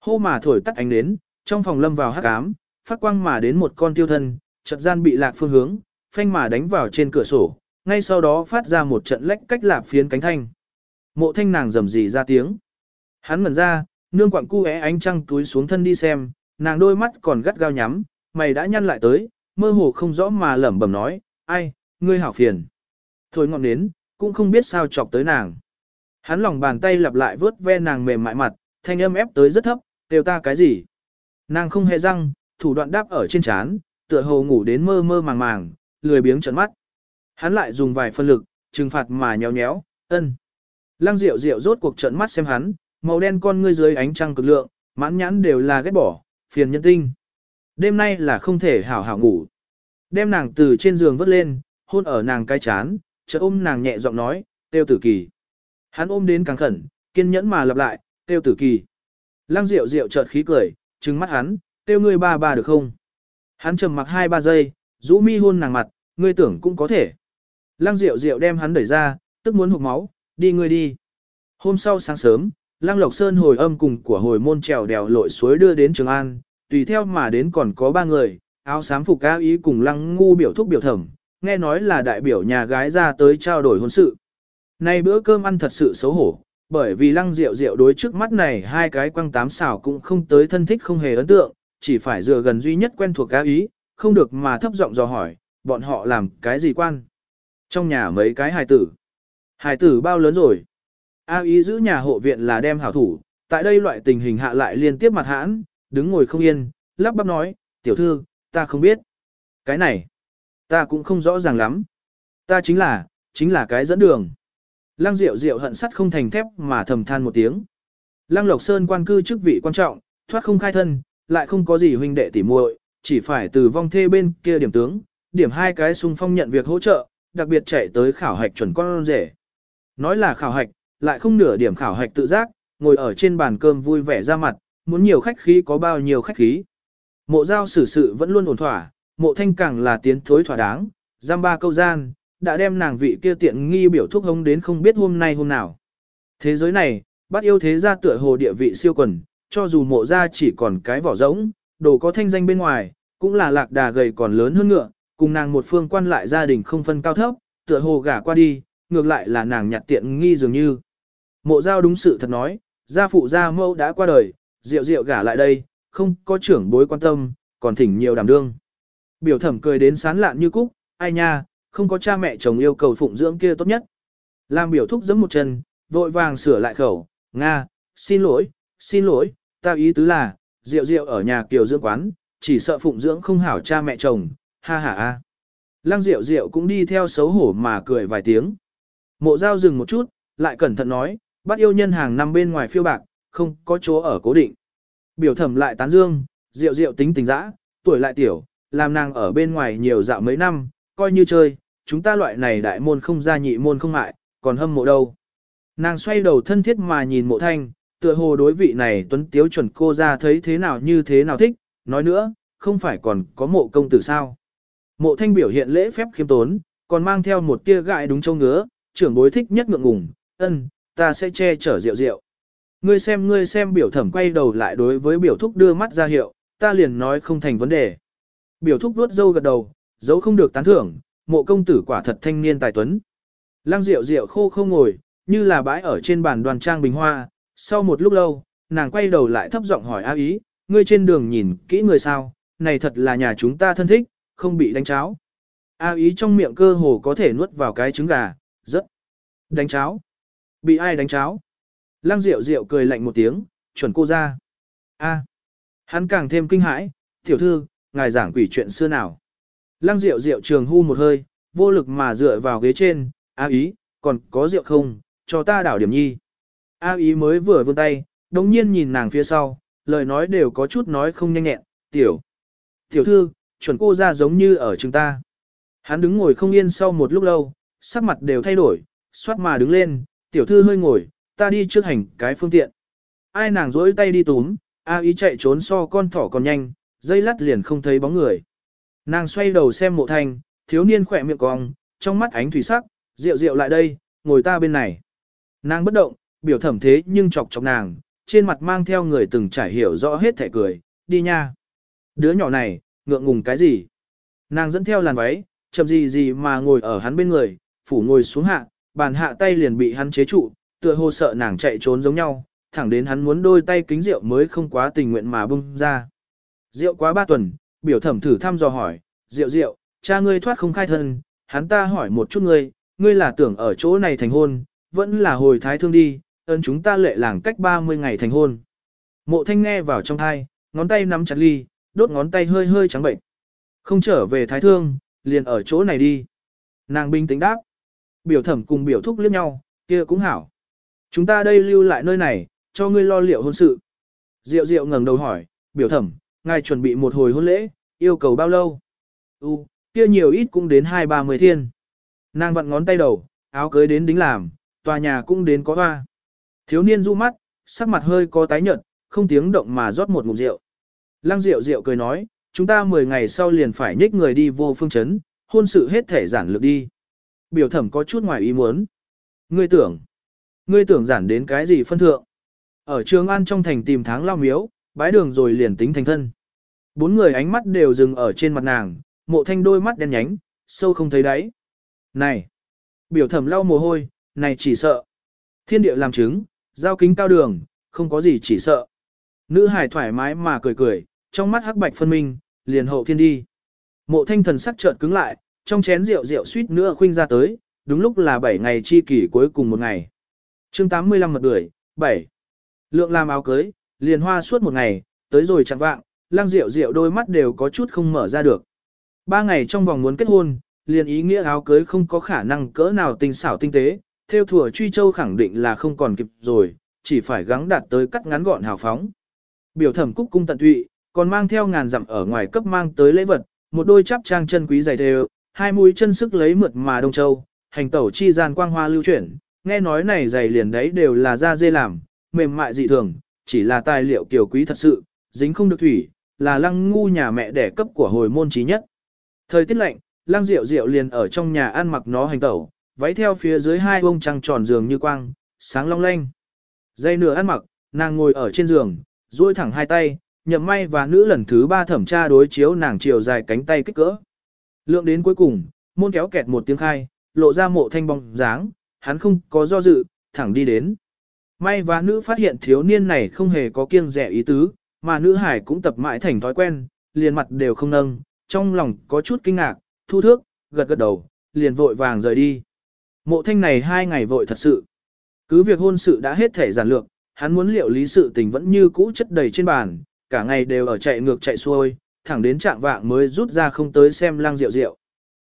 Hô mà thổi tắt ánh đến, trong phòng lâm vào hắc ám, phát quang mà đến một con tiêu thân, chợt gian bị lạc phương hướng, phanh mà đánh vào trên cửa sổ, ngay sau đó phát ra một trận lách cách lạp phiến cánh thanh. Mộ thanh nàng rầm rì ra tiếng. Hắn ngẩn ra, nương quặng cu é ánh trăng túi xuống thân đi xem, nàng đôi mắt còn gắt gao nhắm, mày đã nhăn lại tới, mơ hồ không rõ mà lẩm bẩm nói, ai, ngươi hảo phiền. Thôi ngọn nến, cũng không biết sao chọc tới nàng. Hắn lòng bàn tay lặp lại vớt ve nàng mềm mại mặt, thanh âm ép tới rất thấp, đều ta cái gì. Nàng không hề răng, thủ đoạn đáp ở trên chán, tựa hồ ngủ đến mơ mơ màng màng, lười biếng trấn mắt. Hắn lại dùng vài phân lực, trừng phạt mà nhéo nhéo, ân. Lăng Diệu Diệu rốt cuộc trợn mắt xem hắn, màu đen con ngươi dưới ánh trăng cực lượng, mãn nhãn đều là ghét bỏ, phiền nhân tinh. Đêm nay là không thể hảo hảo ngủ. Đem nàng từ trên giường vớt lên, hôn ở nàng cái chán, chợt ôm nàng nhẹ giọng nói, tiêu tử kỳ. Hắn ôm đến càng khẩn, kiên nhẫn mà lặp lại, tiêu tử kỳ. Lăng Diệu Diệu chợt khí cười, trừng mắt hắn, tiêu ngươi ba ba được không? Hắn trầm mặc hai ba giây, rũ mi hôn nàng mặt, ngươi tưởng cũng có thể. Lăng Diệu Diệu đem hắn đẩy ra, tức muốn hụt máu, đi ngươi đi. Hôm sau sáng sớm, Lăng Lộc Sơn hồi âm cùng của hồi môn trèo đèo lội suối đưa đến Trường An, tùy theo mà đến còn có ba người, áo xám phục cao ý cùng Lăng Ngu biểu thúc biểu thẩm, nghe nói là đại biểu nhà gái ra tới trao đổi hôn sự. Nay bữa cơm ăn thật sự xấu hổ, bởi vì Lăng Diệu Diệu đối trước mắt này hai cái quăng tám xảo cũng không tới thân thích không hề ấn tượng, chỉ phải dựa gần duy nhất quen thuộc cao ý, không được mà thấp giọng dò hỏi, bọn họ làm cái gì quan? Trong nhà mấy cái hài tử. Hải tử bao lớn rồi? A ý giữ nhà hộ viện là đem hảo thủ, tại đây loại tình hình hạ lại liên tiếp mặt hãn, đứng ngồi không yên, lắp bắp nói, tiểu thư, ta không biết. Cái này, ta cũng không rõ ràng lắm. Ta chính là, chính là cái dẫn đường. Lăng Diệu Diệu hận sắt không thành thép mà thầm than một tiếng. Lăng Lộc Sơn quan cư chức vị quan trọng, thoát không khai thân, lại không có gì huynh đệ tỉ muội, chỉ phải từ vong thê bên kia điểm tướng, điểm hai cái xung phong nhận việc hỗ trợ, đặc biệt chạy tới khảo hạch chuẩn con rể. Nói là khảo hạch, lại không nửa điểm khảo hạch tự giác, ngồi ở trên bàn cơm vui vẻ ra mặt, muốn nhiều khách khí có bao nhiêu khách khí. Mộ giao xử sự vẫn luôn ổn thỏa, mộ thanh càng là tiến thối thỏa đáng, giam ba câu gian, đã đem nàng vị kia tiện nghi biểu thuốc hống đến không biết hôm nay hôm nào. Thế giới này, bắt yêu thế gia tựa hồ địa vị siêu quần, cho dù mộ gia chỉ còn cái vỏ rỗng, đồ có thanh danh bên ngoài, cũng là lạc đà gầy còn lớn hơn ngựa, cùng nàng một phương quan lại gia đình không phân cao thấp, tựa hồ gả qua đi, ngược lại là nàng nhặt tiện nghi dường như. Mộ giao đúng sự thật nói, gia phụ gia mâu đã qua đời, rượu rượu gả lại đây, không có trưởng bối quan tâm, còn thỉnh nhiều đảm đương. Biểu thẩm cười đến sán lạn như cúc, ai nha, không có cha mẹ chồng yêu cầu phụng dưỡng kia tốt nhất. Làm biểu thúc giẫm một chân, vội vàng sửa lại khẩu, Nga, xin lỗi, xin lỗi, ta ý tứ là, rượu rượu ở nhà kiều dưỡng quán, chỉ sợ phụng dưỡng không hảo cha mẹ chồng, ha ha ha. Lăng rượu rượu cũng đi theo xấu hổ mà cười vài tiếng. Mộ giao dừng một chút, lại cẩn thận nói, bắt yêu nhân hàng năm bên ngoài phiêu bạc, không có chỗ ở cố định. Biểu thẩm lại tán dương, rượu rượu tính tình dã, tuổi lại tiểu, làm nàng ở bên ngoài nhiều dạo mấy năm, coi như chơi, chúng ta loại này đại môn không ra nhị môn không ngại, còn hâm mộ đâu. Nàng xoay đầu thân thiết mà nhìn mộ thanh, tựa hồ đối vị này tuấn tiếu chuẩn cô ra thấy thế nào như thế nào thích, nói nữa, không phải còn có mộ công tử sao. Mộ thanh biểu hiện lễ phép khiêm tốn, còn mang theo một tia gại đúng châu ngứa, trưởng bối thích nhất ngượng ngùng, ân, ta sẽ che chở rượu rượu. Ngươi xem ngươi xem biểu thẩm quay đầu lại đối với biểu thúc đưa mắt ra hiệu, ta liền nói không thành vấn đề. Biểu thúc vuốt dâu gật đầu, dấu không được tán thưởng, mộ công tử quả thật thanh niên tài tuấn. Lăng rượu rượu khô không ngồi, như là bãi ở trên bàn đoàn trang bình hoa, sau một lúc lâu, nàng quay đầu lại thấp giọng hỏi A ý, ngươi trên đường nhìn kỹ người sao, này thật là nhà chúng ta thân thích, không bị đánh cháo. A ý trong miệng cơ hồ có thể nuốt vào cái trứng gà, rất đánh cháo. Bị ai đánh cháo? Lăng Diệu Diệu cười lạnh một tiếng, chuẩn cô ra. A. Hắn càng thêm kinh hãi, tiểu thư, ngài giảng quỷ chuyện xưa nào. Lăng Diệu Diệu trường hu một hơi, vô lực mà dựa vào ghế trên, A ý, còn có rượu không, cho ta đảo điểm nhi. A ý mới vừa vươn tay, đồng nhiên nhìn nàng phía sau, lời nói đều có chút nói không nhanh nhẹn, tiểu. Tiểu thư, chuẩn cô ra giống như ở chúng ta. Hắn đứng ngồi không yên sau một lúc lâu, sắc mặt đều thay đổi, xoát mà đứng lên, tiểu thư hơi ngồi, ta đi trước hành cái phương tiện. Ai nàng rỗi tay đi túm, A ý chạy trốn so con thỏ còn nhanh, dây lắt liền không thấy bóng người. Nàng xoay đầu xem mộ thanh, thiếu niên khỏe miệng cong, trong mắt ánh thủy sắc, rượu rượu lại đây, ngồi ta bên này. Nàng bất động, biểu thẩm thế nhưng chọc chọc nàng, trên mặt mang theo người từng trải hiểu rõ hết thẻ cười, đi nha. Đứa nhỏ này, ngượng ngùng cái gì? Nàng dẫn theo làn váy, chậm gì gì mà ngồi ở hắn bên người, phủ ngồi xuống hạ, bàn hạ tay liền bị hắn chế trụ, tựa hồ sợ nàng chạy trốn giống nhau, thẳng đến hắn muốn đôi tay kính rượu mới không quá tình nguyện mà bung ra. Rượu quá ba tuần, biểu thẩm thử thăm dò hỏi, rượu rượu, cha ngươi thoát không khai thân, hắn ta hỏi một chút ngươi, ngươi là tưởng ở chỗ này thành hôn, vẫn là hồi thái thương đi, ơn chúng ta lệ làng cách 30 ngày thành hôn. Mộ thanh nghe vào trong thai, ngón tay nắm chặt ly, đốt ngón tay hơi hơi trắng bệnh. Không trở về thái thương, liền ở chỗ này đi. Nàng bình tĩnh đáp. Biểu thẩm cùng biểu thúc liếc nhau, kia cũng hảo. Chúng ta đây lưu lại nơi này, cho ngươi lo liệu hôn sự. Diệu diệu ngẩng đầu hỏi, biểu thẩm, ngài chuẩn bị một hồi hôn lễ, yêu cầu bao lâu? U, kia nhiều ít cũng đến hai ba mươi thiên. Nàng vặn ngón tay đầu, áo cưới đến đính làm, tòa nhà cũng đến có hoa. Thiếu niên du mắt, sắc mặt hơi có tái nhợt, không tiếng động mà rót một ngụm rượu. Lăng rượu rượu cười nói, chúng ta 10 ngày sau liền phải nhích người đi vô phương chấn, hôn sự hết thể giản lược đi. Biểu thẩm có chút ngoài ý muốn. Ngươi tưởng, ngươi tưởng giản đến cái gì phân thượng? Ở trường an trong thành tìm tháng lao miếu, bái đường rồi liền tính thành thân. Bốn người ánh mắt đều dừng ở trên mặt nàng, mộ thanh đôi mắt đen nhánh, sâu không thấy đáy. Này! Biểu thẩm lau mồ hôi, này chỉ sợ. Thiên địa làm chứng, giao kính cao đường, không có gì chỉ sợ. Nữ hải thoải mái mà cười cười, trong mắt hắc bạch phân minh, liền hậu thiên đi. Mộ thanh thần sắc chợt cứng lại, trong chén rượu rượu suýt nữa khuynh ra tới, đúng lúc là 7 ngày chi kỷ cuối cùng một ngày. chương 85 mật đuổi, 7. Lượng làm áo cưới, liền hoa suốt một ngày, tới rồi chẳng vạng, lang rượu rượu đôi mắt đều có chút không mở ra được. Ba ngày trong vòng muốn kết hôn, liền ý nghĩa áo cưới không có khả năng cỡ nào tinh xảo tinh tế, theo thủa truy châu khẳng định là không còn kịp rồi, chỉ phải gắng đạt tới cắt ngắn gọn hào phóng. Biểu thẩm cúc cung tận tụy, còn mang theo ngàn dặm ở ngoài cấp mang tới lễ vật, một đôi chắp trang chân quý dày đều, hai mũi chân sức lấy mượt mà đông châu, hành tẩu chi gian quang hoa lưu chuyển, nghe nói này giày liền đấy đều là da dê làm, mềm mại dị thường, chỉ là tài liệu kiều quý thật sự, dính không được thủy, là lăng ngu nhà mẹ đẻ cấp của hồi môn trí nhất. Thời tiết lạnh, lăng rượu rượu liền ở trong nhà ăn mặc nó hành tẩu, váy theo phía dưới hai bông trăng tròn giường như quang, sáng long lanh. Dây nửa ăn mặc, nàng ngồi ở trên giường, duỗi thẳng hai tay, nhậm may và nữ lần thứ ba thẩm tra đối chiếu nàng chiều dài cánh tay kích cỡ. Lượng đến cuối cùng, môn kéo kẹt một tiếng khai, lộ ra mộ thanh bóng dáng, hắn không có do dự, thẳng đi đến. May và nữ phát hiện thiếu niên này không hề có kiêng rẻ ý tứ, mà nữ hải cũng tập mãi thành thói quen, liền mặt đều không nâng, trong lòng có chút kinh ngạc, thu thước, gật gật đầu, liền vội vàng rời đi. Mộ thanh này hai ngày vội thật sự. Cứ việc hôn sự đã hết thể giản lược, hắn muốn liệu lý sự tình vẫn như cũ chất đầy trên bàn, cả ngày đều ở chạy ngược chạy xuôi, thẳng đến trạng vạng mới rút ra không tới xem lang rượu rượu.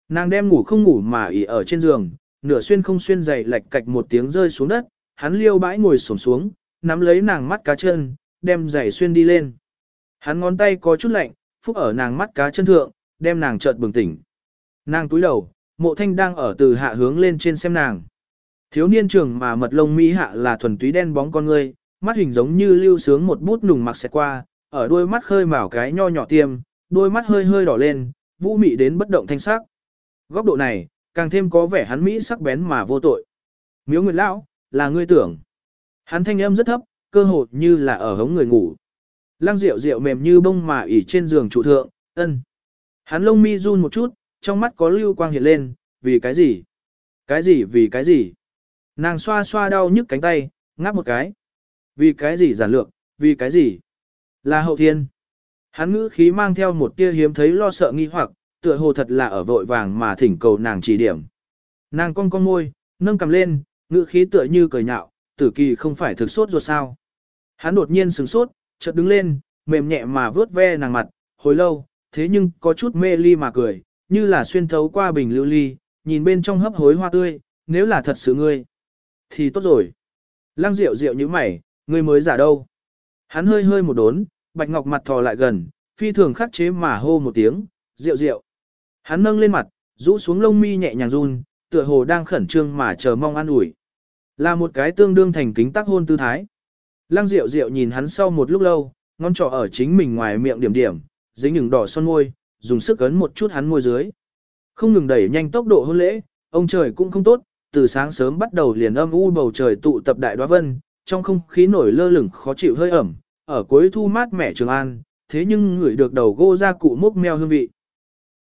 Nàng đem ngủ không ngủ mà ỉ ở trên giường, nửa xuyên không xuyên dày lạch cạch một tiếng rơi xuống đất, hắn liêu bãi ngồi xổm xuống, nắm lấy nàng mắt cá chân, đem giày xuyên đi lên. Hắn ngón tay có chút lạnh, phúc ở nàng mắt cá chân thượng, đem nàng chợt bừng tỉnh. Nàng túi đầu, mộ thanh đang ở từ hạ hướng lên trên xem nàng. Thiếu niên trường mà mật lông mỹ hạ là thuần túy đen bóng con ngươi, mắt hình giống như lưu sướng một bút nùng mặc xẹt qua, ở đôi mắt khơi mào cái nho nhỏ tiêm, đôi mắt hơi hơi đỏ lên, vũ mị đến bất động thanh sắc. Góc độ này, càng thêm có vẻ hắn mỹ sắc bén mà vô tội. Miếu Nguyệt Lão, là ngươi tưởng. Hắn thanh âm rất thấp, cơ hồ như là ở hống người ngủ. Lăng diệu diệu mềm như bông mà ỉ trên giường trụ thượng, ân. Hắn lông mi run một chút, trong mắt có lưu quang hiện lên, vì cái gì? Cái gì vì cái gì? Nàng xoa xoa đau nhức cánh tay, ngáp một cái. Vì cái gì giản lược, vì cái gì? Là hậu thiên. Hắn ngữ khí mang theo một tia hiếm thấy lo sợ nghi hoặc, tựa hồ thật là ở vội vàng mà thỉnh cầu nàng chỉ điểm. Nàng cong cong môi, nâng cầm lên, ngữ khí tựa như cười nhạo, tử kỳ không phải thực sốt ruột sao. Hắn đột nhiên sừng sốt, chợt đứng lên, mềm nhẹ mà vướt ve nàng mặt, hồi lâu, thế nhưng có chút mê ly mà cười, như là xuyên thấu qua bình lưu ly, nhìn bên trong hấp hối hoa tươi, nếu là thật sự ngươi, thì tốt rồi. Lăng rượu rượu như mày, ngươi mới giả đâu. Hắn hơi hơi một đốn, bạch ngọc mặt thò lại gần, phi thường khắc chế mà hô một tiếng, rượu rượu. Hắn nâng lên mặt, rũ xuống lông mi nhẹ nhàng run, tựa hồ đang khẩn trương mà chờ mong an ủi. Là một cái tương đương thành kính tác hôn tư thái. Lăng rượu rượu nhìn hắn sau một lúc lâu, ngón trỏ ở chính mình ngoài miệng điểm điểm, dính những đỏ son môi, dùng sức ấn một chút hắn môi dưới. Không ngừng đẩy nhanh tốc độ hôn lễ, ông trời cũng không tốt, từ sáng sớm bắt đầu liền âm u bầu trời tụ tập đại đoá vân, trong không khí nổi lơ lửng khó chịu hơi ẩm, ở cuối thu mát mẻ Trường An, thế nhưng ngửi được đầu gỗ ra cụ mốc meo hương vị.